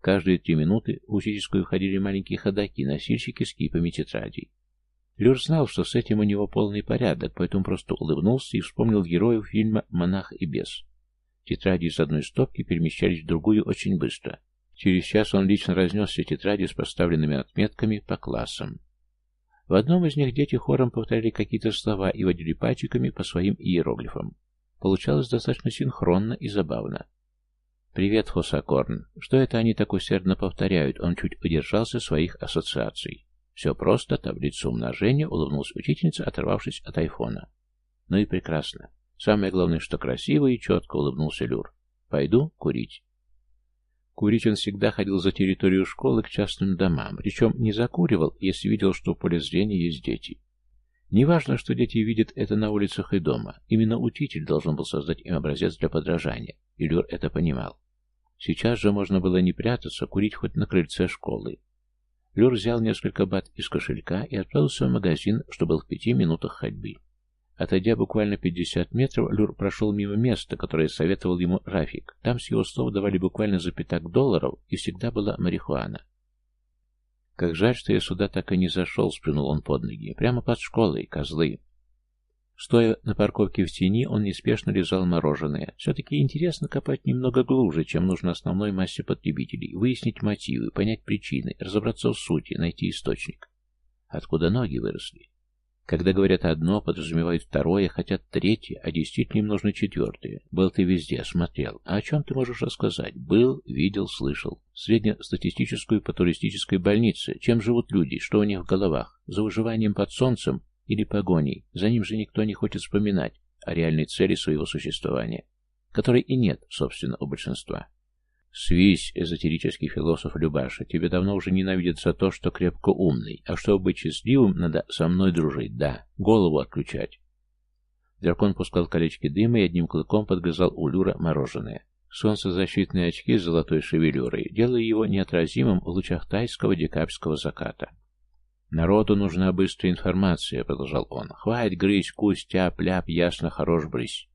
Каждые три минуты в учительскую входили маленькие ходаки, носильщики с кипами тетрадей. Люр знал, что с этим у него полный порядок, поэтому просто улыбнулся и вспомнил героев фильма «Монах и бес». Тетради из одной стопки перемещались в другую очень быстро. Через час он лично разнес все тетради с поставленными отметками по классам. В одном из них дети хором повторяли какие-то слова и водили пальчиками по своим иероглифам. Получалось достаточно синхронно и забавно. «Привет, Хосакорн. Что это они так усердно повторяют?» Он чуть удержался своих ассоциаций. «Все просто, таблица умножения», — улыбнулась учительница, оторвавшись от айфона. «Ну и прекрасно. Самое главное, что красиво и четко», — улыбнулся Люр. «Пойду курить». Курить он всегда ходил за территорию школы к частным домам, причем не закуривал, если видел, что в поле зрения есть дети. Неважно, что дети видят это на улицах и дома, именно учитель должен был создать им образец для подражания, и Люр это понимал. Сейчас же можно было не прятаться, курить хоть на крыльце школы. Люр взял несколько бат из кошелька и отправился в магазин, что был в пяти минутах ходьбы. Отойдя буквально 50 метров, Люр прошел мимо места, которое советовал ему Рафик. Там с его слов давали буквально за пятак долларов, и всегда была марихуана. «Как жаль, что я сюда так и не зашел», — сплюнул он под ноги. «Прямо под школой, козлы». Стоя на парковке в тени, он неспешно лизал мороженое. Все-таки интересно копать немного глубже, чем нужно основной массе потребителей, выяснить мотивы, понять причины, разобраться в сути, найти источник. Откуда ноги выросли? Когда говорят одно, подразумевают второе, хотят третье, а действительно им нужно четвертое. Был ты везде, смотрел. А о чем ты можешь рассказать? Был, видел, слышал. Среднестатистическую по туристической больнице. Чем живут люди? Что у них в головах? За выживанием под солнцем или погоней? За ним же никто не хочет вспоминать о реальной цели своего существования, которой и нет, собственно, у большинства. Свись, эзотерический философ Любаша, тебе давно уже ненавидят за то, что крепко умный, а чтобы быть счастливым, надо со мной дружить, да, голову отключать. Дракон пускал колечки дыма и одним клыком подгрызал у Люра мороженое. Солнцезащитные очки с золотой шевелюрой делали его неотразимым в лучах тайского декабрьского заката. «Народу нужна быстрая информация», — продолжал он. «Хватит грызть, кусь, тяп, ляп, ясно, хорош брысь.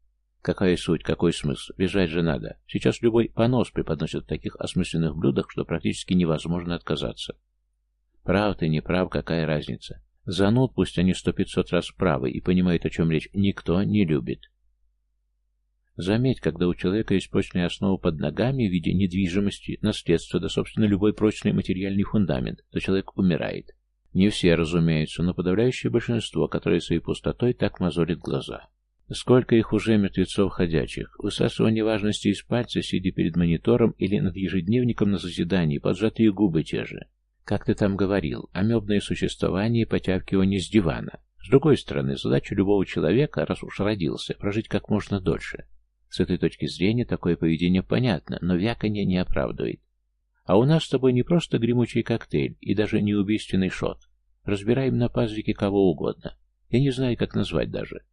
Какая суть, какой смысл? Бежать же надо. Сейчас любой понос преподносит в таких осмысленных блюдах, что практически невозможно отказаться. Прав ты, не прав, какая разница? Зануд, пусть они сто пятьсот раз правы и понимают, о чем речь, никто не любит. Заметь, когда у человека есть прочная основа под ногами в виде недвижимости, наследства, да, собственно, любой прочный материальный фундамент, то человек умирает. Не все, разумеется, но подавляющее большинство, которое своей пустотой так мозолит глаза. Сколько их уже мертвецов ходячих. Высасывание важности из пальца, сидя перед монитором или над ежедневником на заседании, поджатые губы те же. Как ты там говорил, амебное существование и потявкивание с дивана. С другой стороны, задача любого человека, раз уж родился, прожить как можно дольше. С этой точки зрения такое поведение понятно, но вяканье не оправдывает. А у нас с тобой не просто гремучий коктейль и даже не убийственный шот. Разбираем на пазике кого угодно. Я не знаю, как назвать даже.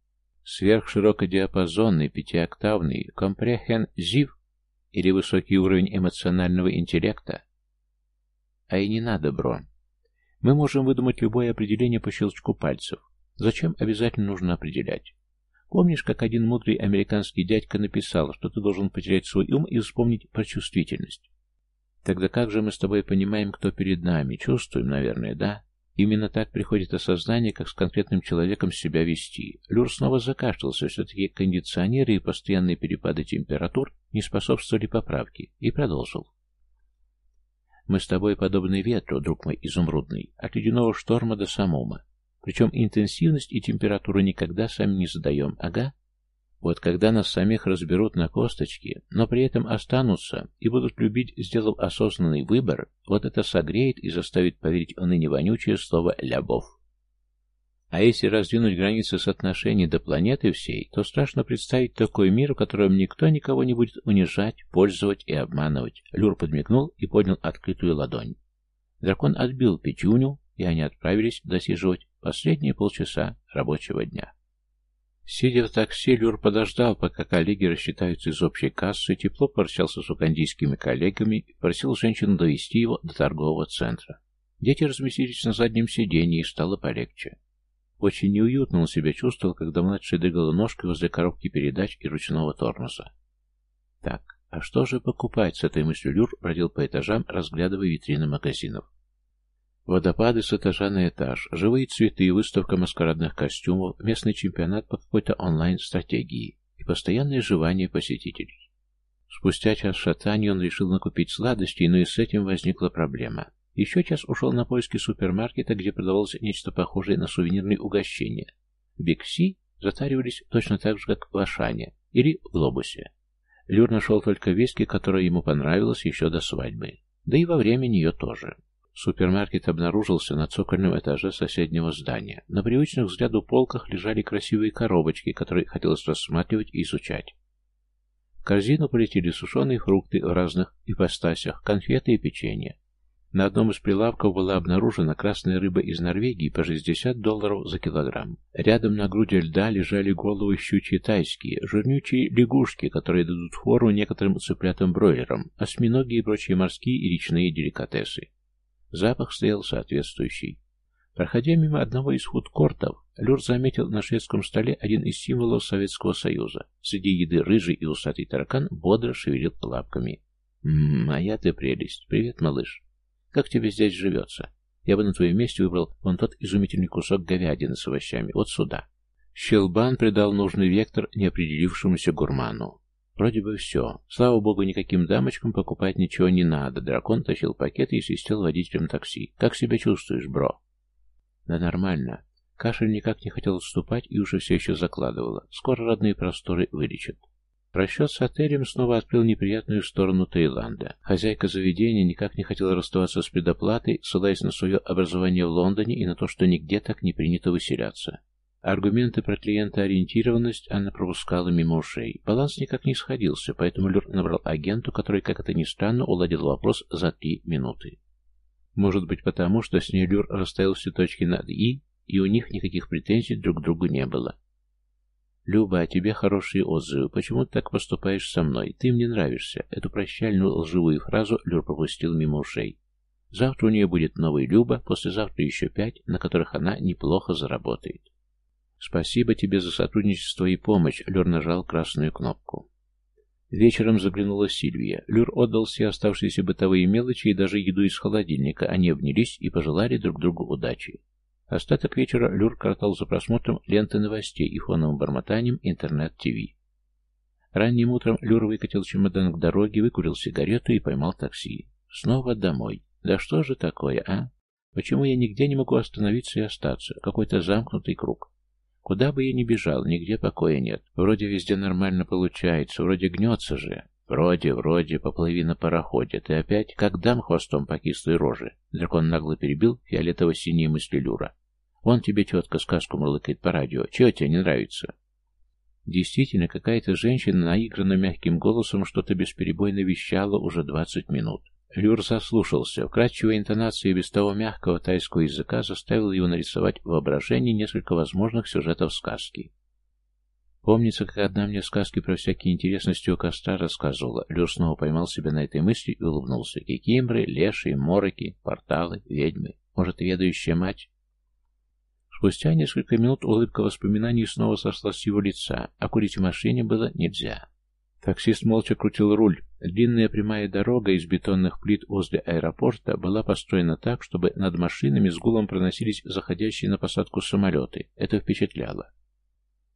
Сверхширокодиапазонный, пятиоктавный, компрехензив или высокий уровень эмоционального интеллекта? А и не надо, бро. Мы можем выдумать любое определение по щелчку пальцев. Зачем обязательно нужно определять? Помнишь, как один мудрый американский дядька написал, что ты должен потерять свой ум и вспомнить про чувствительность? Тогда как же мы с тобой понимаем, кто перед нами? Чувствуем, наверное, да? Именно так приходит осознание, как с конкретным человеком себя вести. Люр снова закашлялся, все-таки кондиционеры и постоянные перепады температур не способствовали поправке, и продолжил. «Мы с тобой подобны ветру, друг мой изумрудный, от ледяного шторма до самума. Причем интенсивность и температуру никогда сами не задаем, ага?» Вот когда нас самих разберут на косточки, но при этом останутся и будут любить, сделав осознанный выбор, вот это согреет и заставит поверить в ныне вонючее слово «лябов». А если раздвинуть границы соотношений до планеты всей, то страшно представить такой мир, в котором никто никого не будет унижать, пользовать и обманывать. Люр подмигнул и поднял открытую ладонь. Дракон отбил пятюню, и они отправились досиживать последние полчаса рабочего дня. Сидя в такси, Люр подождал, пока коллеги рассчитаются из общей кассы, тепло пообщался с угандийскими коллегами и просил женщину довести его до торгового центра. Дети разместились на заднем сиденье, и стало полегче. Очень неуютно он себя чувствовал, когда младший дрыгал ножкой возле коробки передач и ручного тормоза. Так, а что же покупать? С этой мыслью Люр бродил по этажам, разглядывая витрины магазинов. Водопады с этажа на этаж, живые цветы, выставка маскарадных костюмов, местный чемпионат по какой-то онлайн-стратегии и постоянное жевание посетителей. Спустя час шатания он решил накупить сладостей, но и с этим возникла проблема. Еще час ушел на поиски супермаркета, где продавалось нечто похожее на сувенирные угощения. В Бикси затаривались точно так же, как в Ашане или в Глобусе. Люр нашел только виски, которая ему понравилась еще до свадьбы. Да и во время нее тоже. Супермаркет обнаружился на цокольном этаже соседнего здания. На привычных взгляду полках лежали красивые коробочки, которые хотелось рассматривать и изучать. В корзину полетели сушеные фрукты в разных ипостасях, конфеты и печенье. На одном из прилавков была обнаружена красная рыба из Норвегии по 60 долларов за килограмм. Рядом на груди льда лежали головы щучьи тайские, жирнючие лягушки, которые дадут фору некоторым цыплятам-бройлерам, осьминоги и прочие морские и речные деликатесы. Запах стоял соответствующий. Проходя мимо одного из фудкортов, Люр заметил на шведском столе один из символов Советского Союза. Среди еды рыжий и усатый таракан бодро шевелил лапками. «Ммм, моя ты прелесть. Привет, малыш. Как тебе здесь живется? Я бы на твоем месте выбрал вон тот изумительный кусок говядины с овощами. Вот сюда». Щелбан придал нужный вектор неопределившемуся гурману. Вроде бы все. Слава богу, никаким дамочкам покупать ничего не надо. Дракон тащил пакеты и свистел водителем такси. «Как себя чувствуешь, бро?» Да нормально. Кашель никак не хотел отступать и уже все еще закладывало. Скоро родные просторы вылечат. Расчет с отелем снова открыл неприятную сторону Таиланда. Хозяйка заведения никак не хотела расставаться с предоплатой, ссылаясь на свое образование в Лондоне и на то, что нигде так не принято выселяться. Аргументы про клиентоориентированность она пропускала мимо ушей. Баланс никак не сходился, поэтому Люр набрал агенту, который, как это ни странно, уладил вопрос за три минуты. Может быть потому, что с ней Люр расставил все точки над «и», и у них никаких претензий друг к другу не было. «Люба, о тебе хорошие отзывы. Почему ты так поступаешь со мной? Ты мне нравишься». Эту прощальную лживую фразу Люр пропустил мимо ушей. Завтра у нее будет новый Люба, послезавтра еще пять, на которых она неплохо заработает. «Спасибо тебе за сотрудничество и помощь», — Люр нажал красную кнопку. Вечером заглянула Сильвия. Люр отдал все оставшиеся бытовые мелочи и даже еду из холодильника. Они обнялись и пожелали друг другу удачи. Остаток вечера Люр картал за просмотром ленты новостей и фоновым бормотанием интернет-ТВ. Ранним утром Люр выкатил чемодан к дороге, выкурил сигарету и поймал такси. Снова домой. Да что же такое, а? Почему я нигде не могу остановиться и остаться? Какой-то замкнутый круг. Куда бы я ни бежал, нигде покоя нет. Вроде везде нормально получается, вроде гнется же. Вроде, вроде, поплыви на пароходе. Ты опять как дам хвостом по кислой роже. Дракон нагло перебил фиолетово-синие мысли Люра. Вон тебе тетка сказку мурлыкает по радио. Чего тебе не нравится? Действительно, какая-то женщина наигранно мягким голосом что-то бесперебойно вещала уже двадцать минут. Люр заслушался. Вкрадчивая интонация без того мягкого тайского языка заставила его нарисовать в воображении несколько возможных сюжетов сказки. Помнится, как одна мне сказки про всякие интересности у костра рассказывала. Люр снова поймал себя на этой мысли и улыбнулся. Кикимбры, леши, мороки, порталы, ведьмы. Может, ведающая мать? Спустя несколько минут улыбка воспоминаний снова сошла с его лица, а курить в машине было нельзя. Таксист молча крутил руль. Длинная прямая дорога из бетонных плит возле аэропорта была построена так, чтобы над машинами с гулом проносились заходящие на посадку самолеты. Это впечатляло.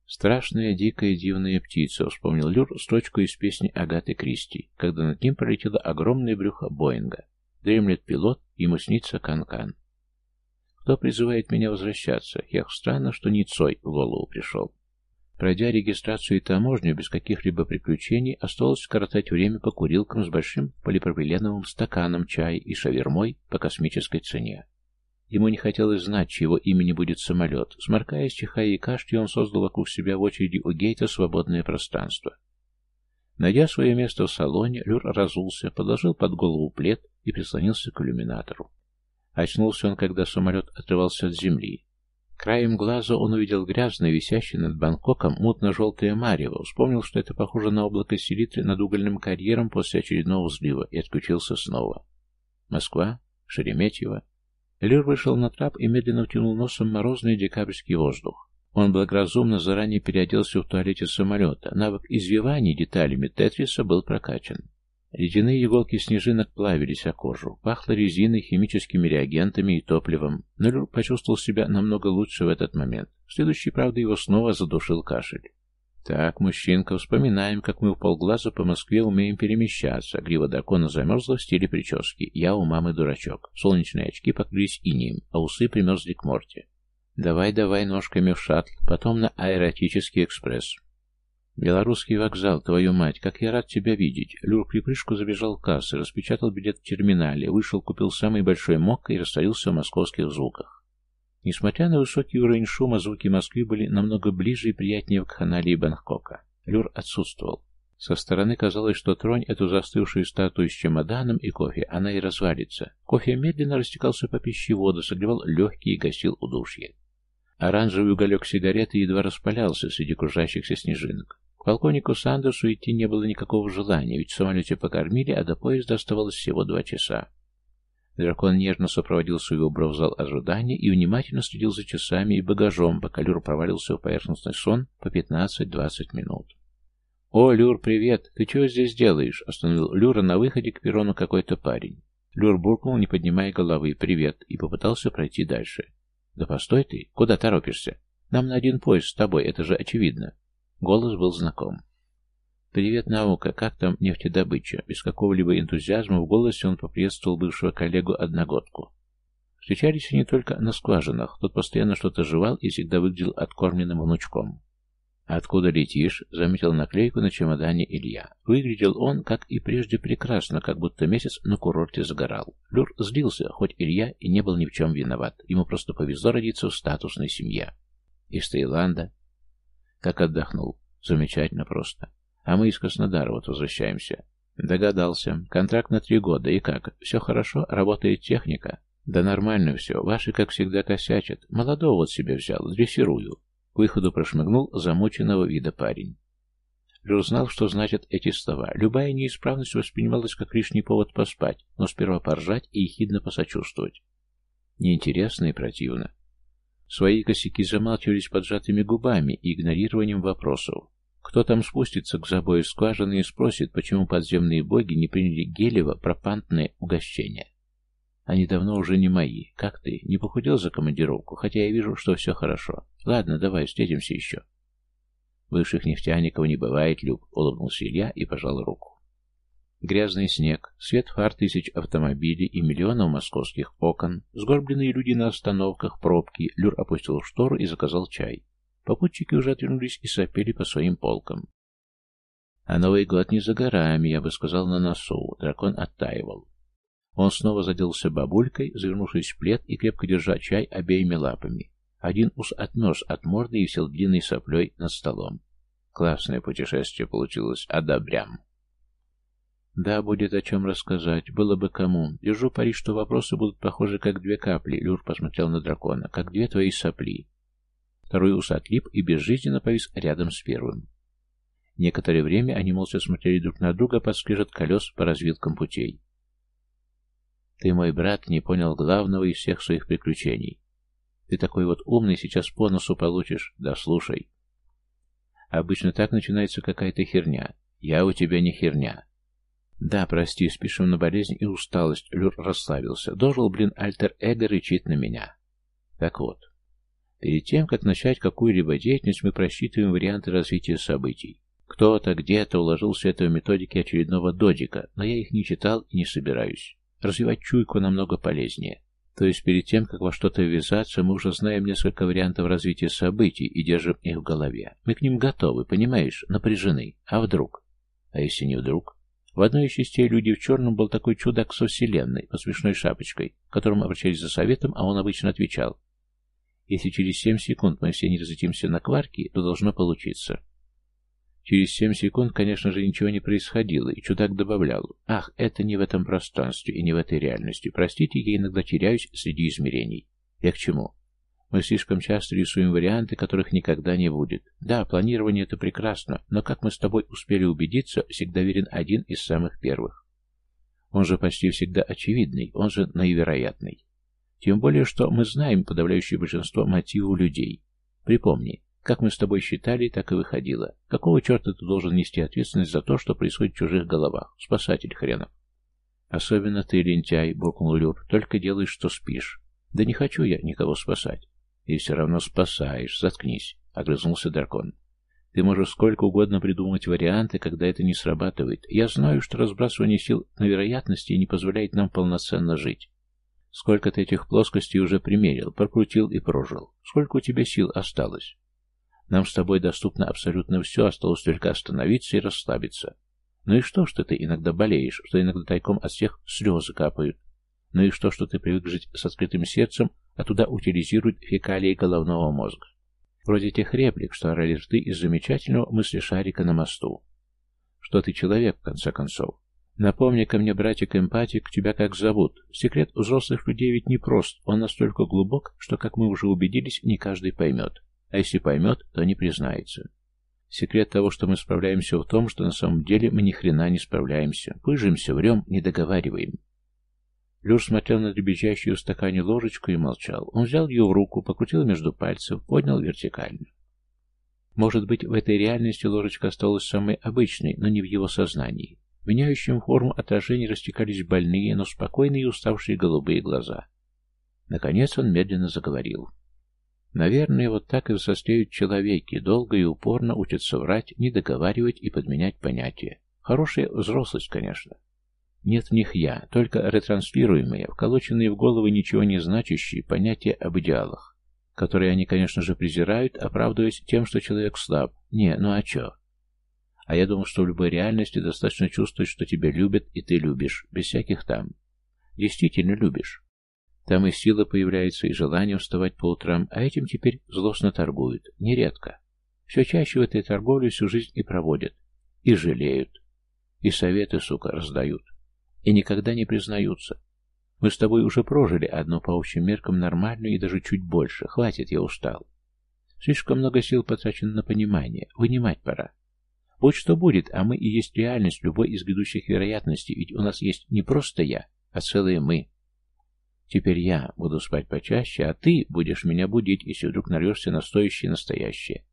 «Страшная, дикая, дивная птица», — вспомнил Люр строчку из песни Агаты Кристи, когда над ним пролетело огромное брюхо Боинга. Дремлет пилот, ему снится Кан-Кан. Кто призывает меня возвращаться? Эх, странно, что не Цой в голову пришел. Пройдя регистрацию и таможню без каких-либо приключений, осталось скоротать время по курилкам с большим полипропиленовым стаканом чая и шавермой по космической цене. Ему не хотелось знать, чьего имени будет самолет. Сморкаясь, чихая и кашляя, он создал вокруг себя в очереди у гейта свободное пространство. Найдя свое место в салоне, Люр разулся, подложил под голову плед и прислонился к иллюминатору. Очнулся он, когда самолет отрывался от земли. Краем глаза он увидел грязное, висящее над Бангкоком, мутно-желтое марево, вспомнил, что это похоже на облако селитры над угольным карьером после очередного взрыва, и отключился снова. Москва, Шереметьево. Люр вышел на трап и медленно втянул носом морозный декабрьский воздух. Он благоразумно заранее переоделся в туалете самолета. Навык извиваний деталями Тетриса был прокачан. Ледяные иголки снежинок плавились о кожу, пахло резиной, химическими реагентами и топливом, но почувствовал себя намного лучше в этот момент. Следующий, правда, его снова задушил кашель. «Так, мужчинка, вспоминаем, как мы в полглаза по Москве умеем перемещаться. Грива дракона замерзла в стиле прически. Я у мамы дурачок. Солнечные очки покрылись инеем, а усы примерзли к морте. Давай-давай ножками в шаттл, потом на аэротический экспресс. «Белорусский вокзал, твою мать, как я рад тебя видеть!» Люр припрыжку забежал в кассы, распечатал билет в терминале, вышел, купил самый большой мок и растворился в московских звуках. Несмотря на высокий уровень шума, звуки Москвы были намного ближе и приятнее в Кханале Бангкока. Люр отсутствовал. Со стороны казалось, что тронь эту застывшую статую с чемоданом и кофе, она и развалится. Кофе медленно растекался по пищеводу, согревал легкие и гасил удушье. Оранжевый уголек сигареты едва распалялся среди кружащихся снежинок полковнику Сандерсу идти не было никакого желания, ведь в самолете покормили, а до поезда оставалось всего два часа. Дракон нежно сопроводил своего бро в зал ожидания и внимательно следил за часами и багажом, пока Люр провалился в поверхностный сон по 15-20 минут. «О, Люр, привет! Ты чего здесь делаешь?» — остановил Люра на выходе к перрону какой-то парень. Люр буркнул, не поднимая головы, «Привет!» и попытался пройти дальше. «Да постой ты! Куда торопишься? Нам на один поезд с тобой, это же очевидно!» Голос был знаком. «Привет, наука! Как там нефтедобыча?» Без какого-либо энтузиазма в голосе он поприветствовал бывшего коллегу-одногодку. Встречались они только на скважинах. Тот постоянно что-то жевал и всегда выглядел откормленным внучком. «Откуда летишь?» — заметил наклейку на чемодане Илья. Выглядел он, как и прежде, прекрасно, как будто месяц на курорте загорал. Люр злился, хоть Илья и не был ни в чем виноват. Ему просто повезло родиться в статусной семье. Из Таиланда. Как отдохнул. Замечательно просто. А мы из Краснодара вот возвращаемся. Догадался. Контракт на три года. И как? Все хорошо? Работает техника? Да нормально все. Ваши, как всегда, косячат. Молодого вот себе взял. Дрессирую. К выходу прошмыгнул замученного вида парень. Люр знал, что значат эти слова. Любая неисправность воспринималась как лишний повод поспать, но сперва поржать и ехидно посочувствовать. Неинтересно и противно. Свои косяки замалчивались поджатыми губами и игнорированием вопросов. Кто там спустится к забою скважины и спросит, почему подземные боги не приняли Гелева пропантное угощение? Они давно уже не мои. Как ты? Не похудел за командировку, хотя я вижу, что все хорошо. Ладно, давай, встретимся еще. Бывших нефтяников не бывает, Люб, улыбнулся Илья и пожал руку. Грязный снег, свет фар тысяч автомобилей и миллионов московских окон, сгорбленные люди на остановках, пробки. Люр опустил штору и заказал чай. Попутчики уже отвернулись и сопели по своим полкам. А Новый год не за горами, я бы сказал, на носу. Дракон оттаивал. Он снова заделся бабулькой, завернувшись в плед и крепко держа чай обеими лапами. Один ус отмерз от морды и сел длинной соплей над столом. Классное путешествие получилось, одобрям. Да, будет о чем рассказать, было бы кому. Держу пари, что вопросы будут похожи, как две капли. Люр посмотрел на дракона, как две твои сопли. Второй ус отлип и безжизненно повис рядом с первым. Некоторое время они молча смотрели друг на друга под скрежет колес по развилкам путей. «Ты, мой брат, не понял главного из всех своих приключений. Ты такой вот умный, сейчас по носу получишь. Да слушай. Обычно так начинается какая-то херня. Я у тебя не херня. Да, прости, спишем на болезнь и усталость. Люр расслабился. Дожил, блин, альтер-эго рычит на меня. Так вот, Перед тем, как начать какую-либо деятельность, мы просчитываем варианты развития событий. Кто-то где-то уложил все это в методике очередного додика, но я их не читал и не собираюсь. Развивать чуйку намного полезнее. То есть перед тем, как во что-то ввязаться, мы уже знаем несколько вариантов развития событий и держим их в голове. Мы к ним готовы, понимаешь, напряжены. А вдруг? А если не вдруг? В одной из частей «Люди в черном» был такой чудак со вселенной, под смешной шапочкой, к которому обращались за советом, а он обычно отвечал если через семь секунд мы все не разлетимся на кварки, то должно получиться. Через семь секунд, конечно же, ничего не происходило, и чудак добавлял, «Ах, это не в этом пространстве и не в этой реальности. Простите, я иногда теряюсь среди измерений». Я к чему? Мы слишком часто рисуем варианты, которых никогда не будет. Да, планирование это прекрасно, но как мы с тобой успели убедиться, всегда верен один из самых первых. Он же почти всегда очевидный, он же наивероятный. Тем более, что мы знаем подавляющее большинство мотивов людей. Припомни, как мы с тобой считали, так и выходило. Какого черта ты должен нести ответственность за то, что происходит в чужих головах? Спасатель хренов. Особенно ты, лентяй, буркнул Люр, только делаешь, что спишь. Да не хочу я никого спасать. И все равно спасаешь, заткнись, огрызнулся дракон. Ты можешь сколько угодно придумать варианты, когда это не срабатывает. Я знаю, что разбрасывание сил на вероятности не позволяет нам полноценно жить. Сколько ты этих плоскостей уже примерил, прокрутил и прожил? Сколько у тебя сил осталось? Нам с тобой доступно абсолютно все, осталось только остановиться и расслабиться. Ну и что, что ты иногда болеешь, что иногда тайком от всех слезы капают? Ну и что, что ты привык жить с открытым сердцем, а туда утилизируют фекалии головного мозга? Вроде тех реплик, что орали ты из замечательного мысли-шарика на мосту. Что ты человек, в конце концов. Напомни-ка мне, братик-эмпатик, тебя как зовут. Секрет взрослых людей ведь не прост. Он настолько глубок, что, как мы уже убедились, не каждый поймет. А если поймет, то не признается. Секрет того, что мы справляемся в том, что на самом деле мы ни хрена не справляемся. Пыжимся, врем, не договариваем. Люш смотрел на дребезжащую в стакане ложечку и молчал. Он взял ее в руку, покрутил между пальцев, поднял вертикально. Может быть, в этой реальности ложечка осталась самой обычной, но не в его сознании. В меняющем форму отражений растекались больные, но спокойные и уставшие голубые глаза. Наконец он медленно заговорил. Наверное, вот так и взрослеют человеки, долго и упорно учатся врать, не договаривать и подменять понятия. Хорошая взрослость, конечно. Нет в них «я», только ретранслируемые, вколоченные в головы ничего не значащие понятия об идеалах, которые они, конечно же, презирают, оправдываясь тем, что человек слаб. Не, ну а чё? А я думал, что в любой реальности достаточно чувствовать, что тебя любят, и ты любишь, без всяких там. Действительно любишь. Там и сила появляется, и желание вставать по утрам, а этим теперь злостно торгуют. Нередко. Все чаще в этой торговле всю жизнь и проводят. И жалеют. И советы, сука, раздают и никогда не признаются. Мы с тобой уже прожили одну по общим меркам нормальную и даже чуть больше. Хватит, я устал. Слишком много сил потрачено на понимание. Вынимать пора. Вот что будет, а мы и есть реальность любой из грядущих вероятностей, ведь у нас есть не просто я, а целые мы. Теперь я буду спать почаще, а ты будешь меня будить, если вдруг нарвешься на стоящее настоящее.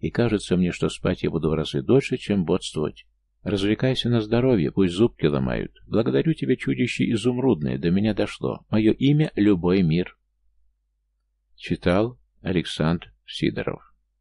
И кажется мне, что спать я буду в разы дольше, чем бодствовать. Развлекайся на здоровье, пусть зубки ломают. Благодарю тебя, чудище изумрудное, до меня дошло. Мое имя — Любой мир. Читал Александр Сидоров